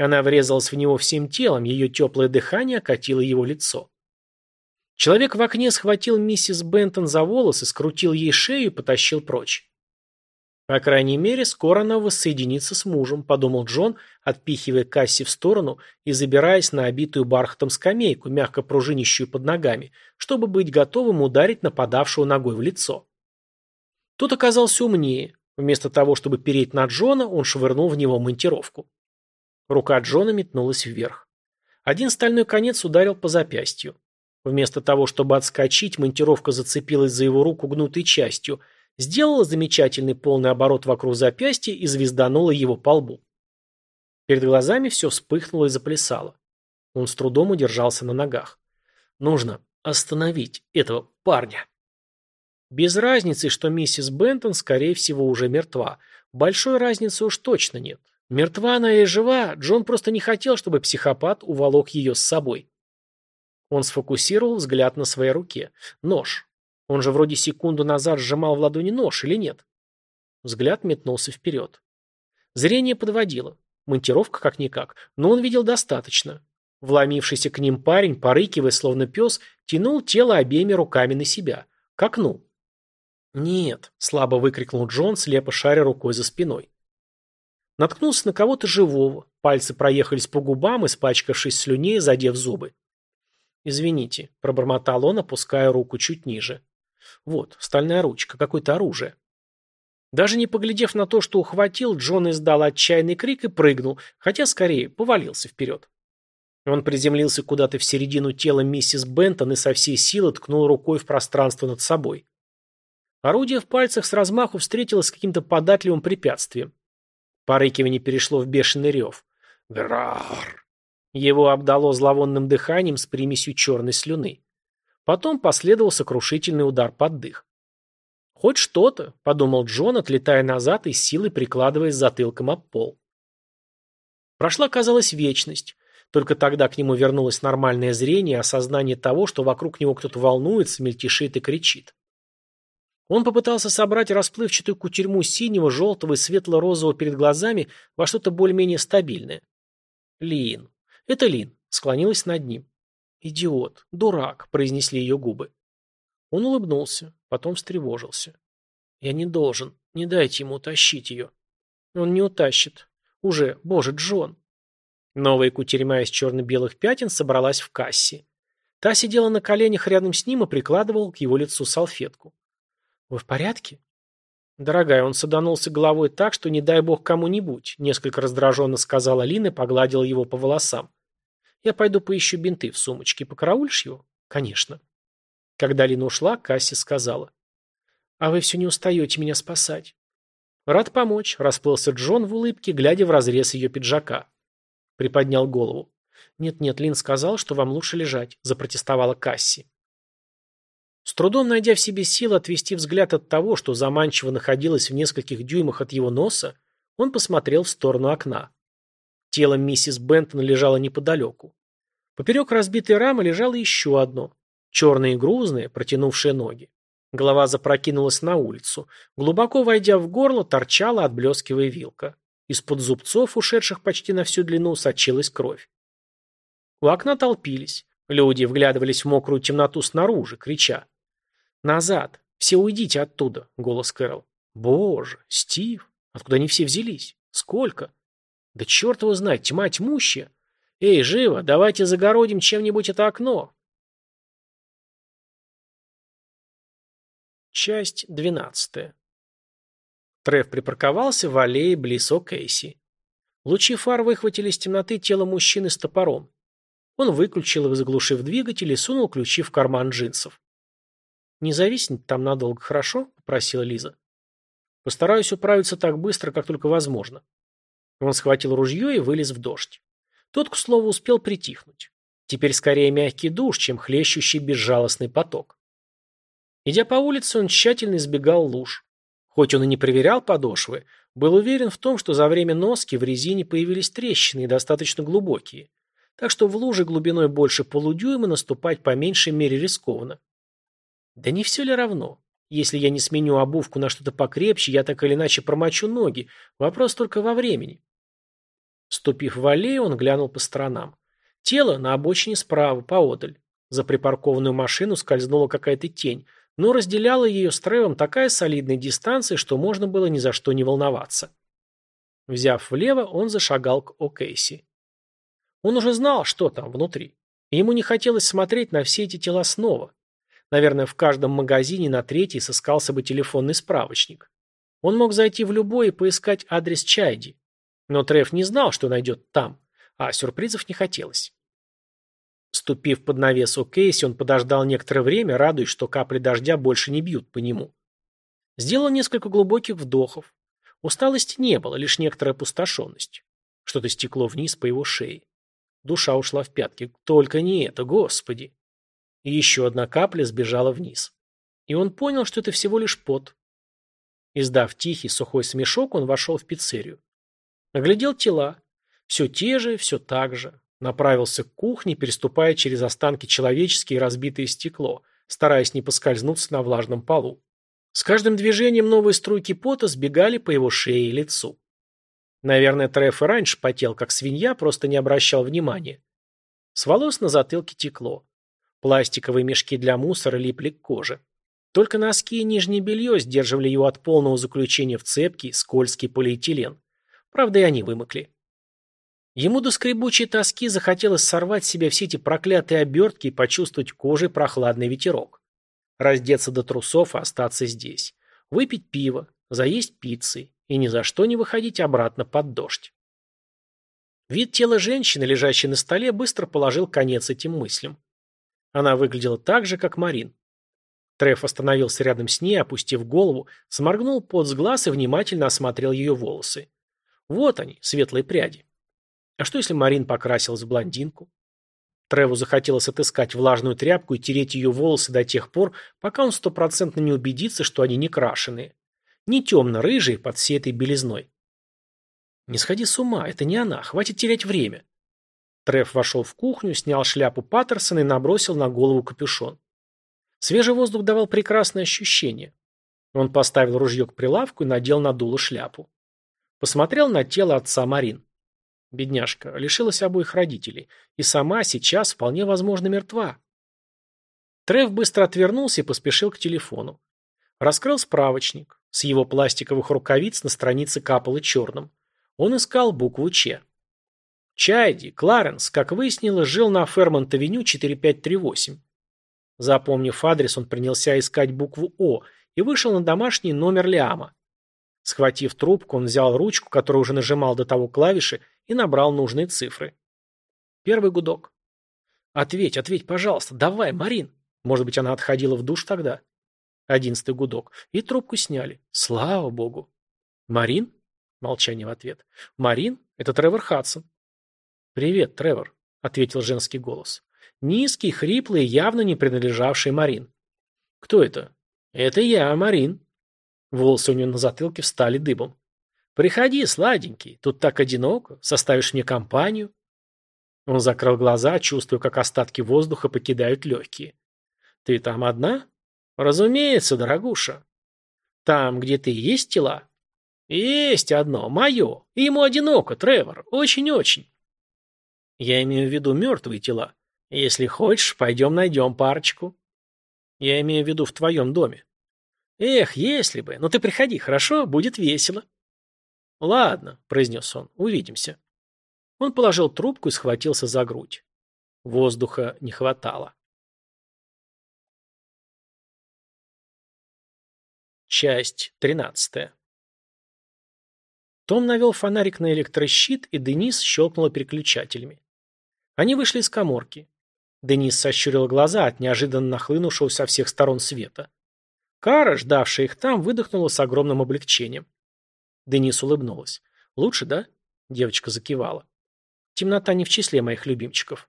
Она врезалась в него всем телом, ее теплое дыхание окатило его лицо. Человек в окне схватил миссис Бентон за волосы, скрутил ей шею и потащил прочь. По крайней мере, скоро она воссоединится с мужем, подумал Джон, отпихивая Касси в сторону и забираясь на обитую бархатом скамейку, мягко пружинищую под ногами, чтобы быть готовым ударить нападавшего ногой в лицо. Тот оказался умнее. Вместо того, чтобы переть на Джона, он швырнул в него монтировку. Рука Джона метнулась вверх. Один стальной конец ударил по запястью. Вместо того, чтобы отскочить, монтировка зацепилась за его руку гнутой частью, сделала замечательный полный оборот вокруг запястья и звезданула его по лбу. Перед глазами все вспыхнуло и заплясало. Он с трудом удержался на ногах. Нужно остановить этого парня. Без разницы, что миссис Бентон, скорее всего, уже мертва. Большой разницы уж точно нет. Мертва она или жива, Джон просто не хотел, чтобы психопат уволок ее с собой. Он сфокусировал взгляд на своей руке. Нож. Он же вроде секунду назад сжимал в ладони нож, или нет? Взгляд метнулся вперед. Зрение подводило. Монтировка как-никак. Но он видел достаточно. Вломившийся к ним парень, порыкивая, словно пес, тянул тело обеими руками на себя. К окну. «Нет», — слабо выкрикнул Джон, слепо шаря рукой за спиной. Наткнулся на кого-то живого. Пальцы проехались по губам, испачкавшись слюней, задев зубы. «Извините», – пробормотал он, опуская руку чуть ниже. «Вот, стальная ручка, какое-то оружие». Даже не поглядев на то, что ухватил, Джон издал отчаянный крик и прыгнул, хотя скорее повалился вперед. Он приземлился куда-то в середину тела миссис Бентон и со всей силы ткнул рукой в пространство над собой. Орудие в пальцах с размаху встретилось с каким-то податливым препятствием. Порыкивание перешло в бешеный рев. «Грарр!» Его обдало зловонным дыханием с примесью черной слюны. Потом последовал сокрушительный удар под дых. «Хоть что-то», — подумал Джон, отлетая назад и силой прикладываясь затылком об пол. Прошла, казалось, вечность. Только тогда к нему вернулось нормальное зрение и осознание того, что вокруг него кто-то волнуется, мельтешит и кричит. Он попытался собрать расплывчатую кутерьму синего, желтого и светло-розового перед глазами во что-то более-менее стабильное. Лин. «Это Лин», склонилась над ним. «Идиот, дурак», — произнесли ее губы. Он улыбнулся, потом встревожился. «Я не должен, не дайте ему утащить ее». «Он не утащит. Уже, боже, Джон». Новая кутерьма из черно-белых пятен собралась в кассе. Та сидела на коленях рядом с ним и прикладывала к его лицу салфетку. «Вы в порядке?» «Дорогая, он саданулся головой так, что не дай бог кому-нибудь», несколько раздраженно сказала Лина и погладила его по волосам. Я пойду поищу бинты в сумочке. Покараулишь его? Конечно. Когда Лина ушла, Касси сказала. А вы все не устаете меня спасать. Рад помочь, расплылся Джон в улыбке, глядя в разрез ее пиджака. Приподнял голову. «Нет-нет, Лин сказал, что вам лучше лежать», – запротестовала Касси. С трудом найдя в себе силы отвести взгляд от того, что заманчиво находилось в нескольких дюймах от его носа, он посмотрел в сторону окна. Тело миссис Бентон лежало неподалеку. Поперек разбитой рамы лежало еще одно. Черное и грузное, протянувшее ноги. Голова запрокинулась на улицу. Глубоко войдя в горло, торчала, отблескивая вилка. Из-под зубцов, ушедших почти на всю длину, сочилась кровь. У окна толпились. Люди вглядывались в мокрую темноту снаружи, крича. «Назад! Все уйдите оттуда!» — голос Кэрол. «Боже! Стив! Откуда они все взялись? Сколько? Да черт его знает, тьма тьмущая! Эй, живо, давайте загородим чем-нибудь это окно!» Часть двенадцатая. Трев припарковался в аллее близ О'Кейси. Лучи фар выхватили из темноты тело мужчины с топором. Он выключил их, заглушив двигатель, и сунул ключи в карман джинсов. «Не зависнет там надолго, хорошо?» – попросила Лиза. «Постараюсь управиться так быстро, как только возможно». Он схватил ружье и вылез в дождь. Тот, к слову, успел притихнуть. Теперь скорее мягкий душ, чем хлещущий безжалостный поток. Идя по улице, он тщательно избегал луж. Хоть он и не проверял подошвы, был уверен в том, что за время носки в резине появились трещины и достаточно глубокие. Так что в луже глубиной больше полудюйма наступать по меньшей мере рискованно. Да не все ли равно? Если я не сменю обувку на что-то покрепче, я так или иначе промочу ноги. Вопрос только во времени. Ступив в аллею, он глянул по сторонам. Тело на обочине справа, поодаль. За припаркованную машину скользнула какая-то тень, но разделяла ее с Тревом такая солидная дистанция, что можно было ни за что не волноваться. Взяв влево, он зашагал к О'Кейси. Он уже знал, что там внутри. И ему не хотелось смотреть на все эти тела снова. Наверное, в каждом магазине на третий сыскался бы телефонный справочник. Он мог зайти в любой и поискать адрес Чайди. Но Трев не знал, что найдет там, а сюрпризов не хотелось. Ступив под навес у Кейси, он подождал некоторое время, радуясь, что капли дождя больше не бьют по нему. Сделал несколько глубоких вдохов. Усталости не было, лишь некоторая опустошенность. Что-то стекло вниз по его шее. Душа ушла в пятки. Только не это, господи. И еще одна капля сбежала вниз. И он понял, что это всего лишь пот. Издав тихий, сухой смешок, он вошел в пиццерию. Оглядел тела. Все те же, все так же. Направился к кухне, переступая через останки человеческие разбитое стекло, стараясь не поскользнуться на влажном полу. С каждым движением новые струйки пота сбегали по его шее и лицу. Наверное, Треф и раньше потел, как свинья, просто не обращал внимания. С волос на затылке текло. Пластиковые мешки для мусора липли к коже. Только носки и нижнее белье сдерживали его от полного заключения в цепкий, скользкий полиэтилен. Правда, и они вымокли. Ему до скребучей тоски захотелось сорвать с себя все эти проклятые обертки и почувствовать кожей прохладный ветерок. Раздеться до трусов и остаться здесь. Выпить пиво, заесть пиццы и ни за что не выходить обратно под дождь. Вид тела женщины, лежащей на столе, быстро положил конец этим мыслям. Она выглядела так же, как Марин. Треф остановился рядом с ней, опустив голову, сморгнул под с глаз и внимательно осмотрел ее волосы. Вот они, светлые пряди. А что, если Марин покрасилась в блондинку? Треву захотелось отыскать влажную тряпку и тереть ее волосы до тех пор, пока он стопроцентно не убедится, что они не крашеные. Не темно-рыжие под всей этой белизной. Не сходи с ума, это не она, хватит терять время. Треф вошел в кухню, снял шляпу Паттерсона и набросил на голову капюшон. Свежий воздух давал прекрасное ощущение. Он поставил ружье к прилавку и надел на дуло шляпу. Посмотрел на тело отца Марин. Бедняжка лишилась обоих родителей, и сама сейчас вполне возможно мертва. Треф быстро отвернулся и поспешил к телефону. Раскрыл справочник. С его пластиковых рукавиц на странице капало черным. Он искал букву «Ч». Чайди, Кларенс, как выяснилось, жил на Фермонт-авеню 4538. Запомнив адрес, он принялся искать букву «О» и вышел на домашний номер Лиама. Схватив трубку, он взял ручку, которую уже нажимал до того клавиши, и набрал нужные цифры. Первый гудок. «Ответь, ответь, пожалуйста, давай, Марин!» Может быть, она отходила в душ тогда? Одиннадцатый гудок. И трубку сняли. Слава богу. «Марин?» Молчание в ответ. «Марин? Это Тревор Хадсон». «Привет, Тревор», — ответил женский голос. Низкий, хриплый, явно не принадлежавший Марин. «Кто это?» «Это я, Марин», Волосы у нее на затылке встали дыбом. «Приходи, сладенький, тут так одиноко, составишь мне компанию». Он закрыл глаза, чувствуя, как остатки воздуха покидают легкие. «Ты там одна?» «Разумеется, дорогуша». «Там, где ты, есть тела?» «Есть одно, мое. И ему одиноко, Тревор, очень-очень». Я имею в виду мертвые тела. Если хочешь, пойдем найдем парочку. Я имею в виду в твоем доме. Эх, если бы. Ну ты приходи, хорошо? Будет весело. Ладно, произнес он. Увидимся. Он положил трубку и схватился за грудь. Воздуха не хватало. Часть тринадцатая. Том навел фонарик на электрощит, и Денис щелкнула переключателями. Они вышли из коморки. Денис сощурил глаза от неожиданно нахлынувшего со всех сторон света. Кара, ждавшая их там, выдохнула с огромным облегчением. Денис улыбнулась. «Лучше, да?» Девочка закивала. «Темнота не в числе моих любимчиков».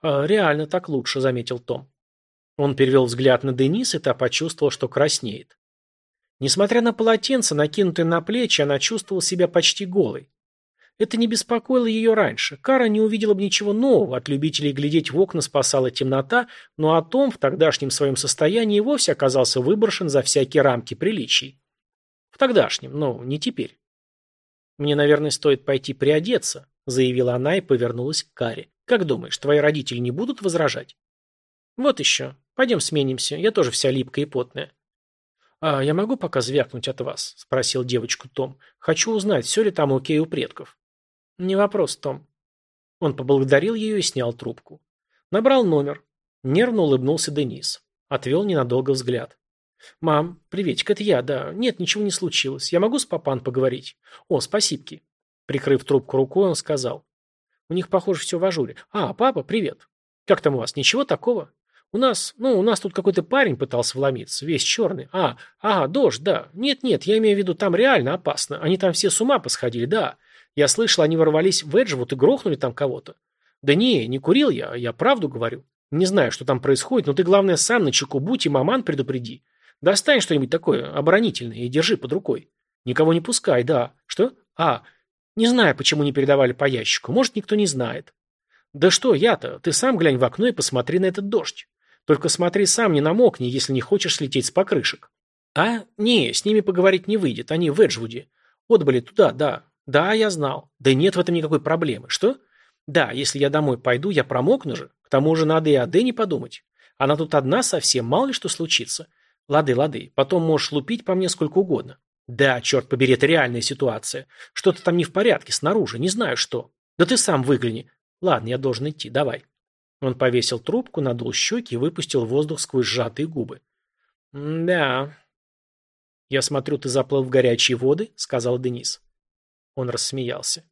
«А, «Реально так лучше», — заметил Том. Он перевел взгляд на Денис, и та почувствовала, что краснеет. Несмотря на полотенце, накинутое на плечи, она чувствовала себя почти голой. Это не беспокоило ее раньше. Кара не увидела бы ничего нового, от любителей глядеть в окна спасала темнота, но о том в тогдашнем своем состоянии вовсе оказался выброшен за всякие рамки приличий. В тогдашнем, но не теперь. «Мне, наверное, стоит пойти приодеться», — заявила она и повернулась к Каре. «Как думаешь, твои родители не будут возражать?» «Вот еще. Пойдем сменимся. Я тоже вся липкая и потная». «А я могу пока звякнуть от вас?» — спросил девочку Том. «Хочу узнать, все ли там окей у предков». «Не вопрос, Том». Он поблагодарил ее и снял трубку. Набрал номер. Нервно улыбнулся Денис. Отвел ненадолго взгляд. «Мам, приветик, это я, да. Нет, ничего не случилось. Я могу с папан поговорить?» «О, спасибки». Прикрыв трубку рукой, он сказал. «У них, похоже, все в ажуре. А, папа, привет. Как там у вас? Ничего такого?» «У нас, ну, у нас тут какой-то парень пытался вломиться, весь черный. А, ага, дождь, да. Нет-нет, я имею в виду, там реально опасно. Они там все с ума посходили, да. Я слышал, они ворвались в Эджвуд и грохнули там кого-то. Да не, не курил я, я правду говорю. Не знаю, что там происходит, но ты, главное, сам на чеку будь и маман предупреди. Достань что-нибудь такое оборонительное и держи под рукой. Никого не пускай, да. Что? А, не знаю, почему не передавали по ящику. Может, никто не знает. Да что я-то? Ты сам глянь в окно и посмотри на этот дождь. Только смотри сам, не намокни, если не хочешь слететь с покрышек. А? Не, с ними поговорить не выйдет, они в Эджвуде. Отбыли туда, да. Да, я знал. Да нет в этом никакой проблемы. Что? Да, если я домой пойду, я промокну же. К тому же надо и о Дэне подумать. Она тут одна совсем, мало ли что случится. Лады, лады, потом можешь лупить по мне сколько угодно. Да, черт побери, это реальная ситуация. Что-то там не в порядке, снаружи, не знаю что. Да ты сам выгляни. Ладно, я должен идти, давай. Он повесил трубку, надул щеки и выпустил воздух сквозь сжатые губы. «Да». «Я смотрю, ты заплыл в горячие воды», — сказал Денис. Он рассмеялся.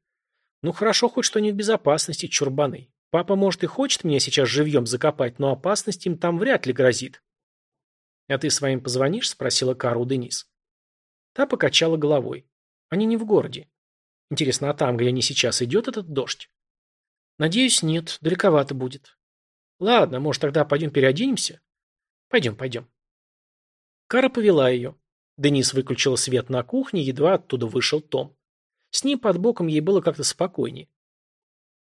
«Ну хорошо, хоть что не в безопасности, чурбаны. Папа, может, и хочет меня сейчас живьем закопать, но опасность им там вряд ли грозит». «А ты своим позвонишь?» — спросила Кару Денис. Та покачала головой. «Они не в городе. Интересно, а там, где они сейчас, идет этот дождь?» «Надеюсь, нет. Далековато будет. Ладно, может, тогда пойдем переоденемся? Пойдем, пойдем. Кара повела ее. Денис выключил свет на кухне, едва оттуда вышел Том. С ним под боком ей было как-то спокойнее.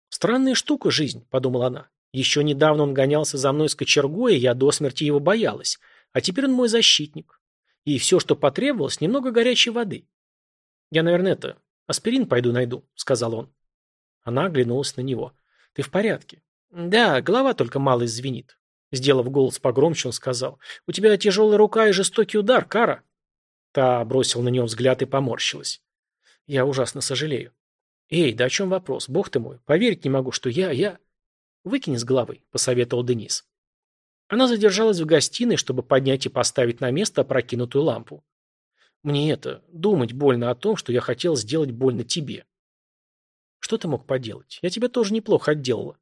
«Странная штука жизнь», — подумала она. «Еще недавно он гонялся за мной с кочергой, и я до смерти его боялась. А теперь он мой защитник. И все, что потребовалось, немного горячей воды. Я, наверное, это, аспирин пойду найду», — сказал он. Она оглянулась на него. «Ты в порядке?» «Да, голова только мало звенит». Сделав голос погромче, он сказал. «У тебя тяжелая рука и жестокий удар, Кара». Та бросил на него взгляд и поморщилась. «Я ужасно сожалею». «Эй, да о чем вопрос? Бог ты мой, поверить не могу, что я, я...» «Выкини с головы», — посоветовал Денис. Она задержалась в гостиной, чтобы поднять и поставить на место опрокинутую лампу. «Мне это, думать больно о том, что я хотел сделать больно тебе». «Что ты мог поделать? Я тебя тоже неплохо отделала.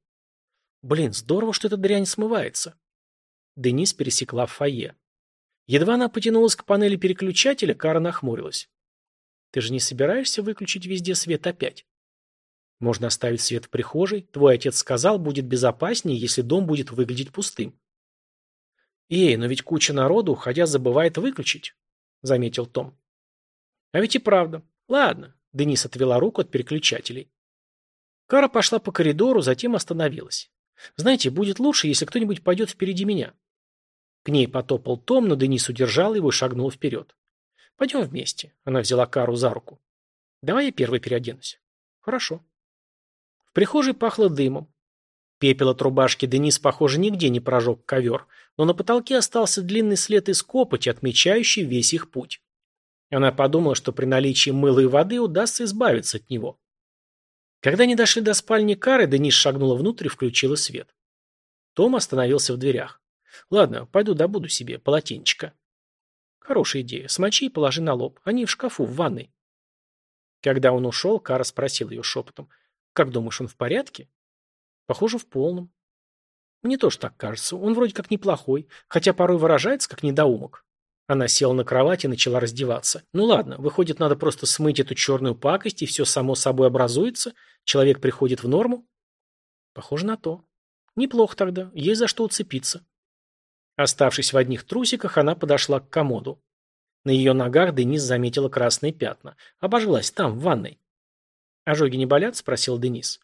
Блин, здорово, что эта дрянь смывается. Денис пересекла фойе. Едва она потянулась к панели переключателя, Кара нахмурилась. Ты же не собираешься выключить везде свет опять? Можно оставить свет в прихожей. Твой отец сказал, будет безопаснее, если дом будет выглядеть пустым. Эй, но ведь куча народу, уходя, забывает выключить, заметил Том. А ведь и правда. Ладно. Денис отвела руку от переключателей. Кара пошла по коридору, затем остановилась. Знаете, будет лучше, если кто-нибудь пойдет впереди меня. К ней потопал Том, но Денис удержал его и шагнул вперед. Пойдем вместе. Она взяла Кару за руку. Давай я первой переоденусь. Хорошо. В прихожей пахло дымом. Пепел от рубашки Денис, похоже, нигде не прожег ковер, но на потолке остался длинный след из копоти, отмечающий весь их путь. Она подумала, что при наличии мыла и воды удастся избавиться от него. Когда они дошли до спальни Кары, Денис шагнула внутрь и включила свет. Том остановился в дверях. «Ладно, пойду добуду себе полотенчика». «Хорошая идея. Смочи и положи на лоб. Они в шкафу, в ванной». Когда он ушел, Кара спросил ее шепотом. «Как думаешь, он в порядке?» «Похоже, в полном». «Мне тоже так кажется. Он вроде как неплохой, хотя порой выражается как недоумок». Она села на кровать и начала раздеваться. «Ну ладно, выходит, надо просто смыть эту черную пакость, и все само собой образуется? Человек приходит в норму?» «Похоже на то. Неплохо тогда. Есть за что уцепиться». Оставшись в одних трусиках, она подошла к комоду. На ее ногах Денис заметила красные пятна. Обожглась там, в ванной. «Ожоги не болят?» – спросил Денис.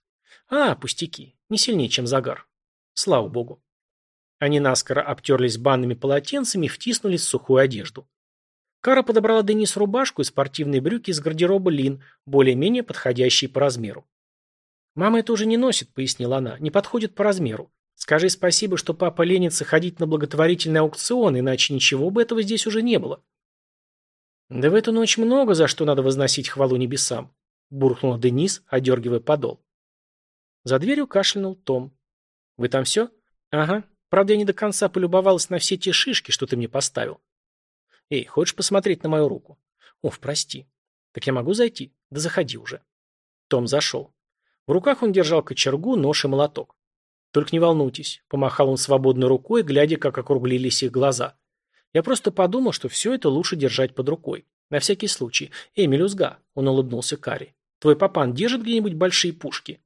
«А, пустяки. Не сильнее, чем загар. Слава богу». Они наскоро обтерлись банными полотенцами и втиснулись в сухую одежду. Кара подобрала Денис рубашку и спортивные брюки из гардероба Лин, более-менее подходящие по размеру. «Мама это уже не носит», — пояснила она, — «не подходит по размеру. Скажи спасибо, что папа ленится ходить на благотворительный аукцион, иначе ничего бы этого здесь уже не было». «Да в эту ночь много за что надо возносить хвалу небесам», — буркнула Денис, одергивая подол. За дверью кашлянул Том. «Вы там все?» «Ага. Правда, я не до конца полюбовалась на все те шишки, что ты мне поставил». «Эй, хочешь посмотреть на мою руку?» «Оф, прости. Так я могу зайти?» «Да заходи уже». Том зашел. В руках он держал кочергу, нож и молоток. «Только не волнуйтесь», — помахал он свободной рукой, глядя, как округлились их глаза. «Я просто подумал, что все это лучше держать под рукой. На всякий случай. Эй, мелюзга», — он улыбнулся Кари. «Твой папан держит где-нибудь большие пушки?»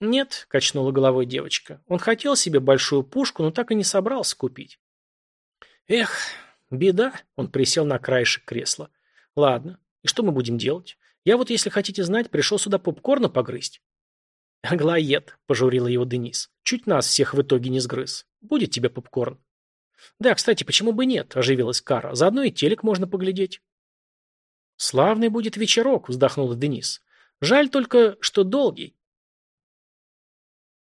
«Нет», — качнула головой девочка. «Он хотел себе большую пушку, но так и не собрался купить». «Эх, беда», — он присел на краешек кресла. «Ладно, и что мы будем делать? Я вот, если хотите знать, пришел сюда попкорна погрызть». «Аглоед», — пожурила его Денис. «Чуть нас всех в итоге не сгрыз. Будет тебе попкорн». «Да, кстати, почему бы нет?» – оживилась Кара. «Заодно и телек можно поглядеть». «Славный будет вечерок», – вздохнула Денис. «Жаль только, что долгий».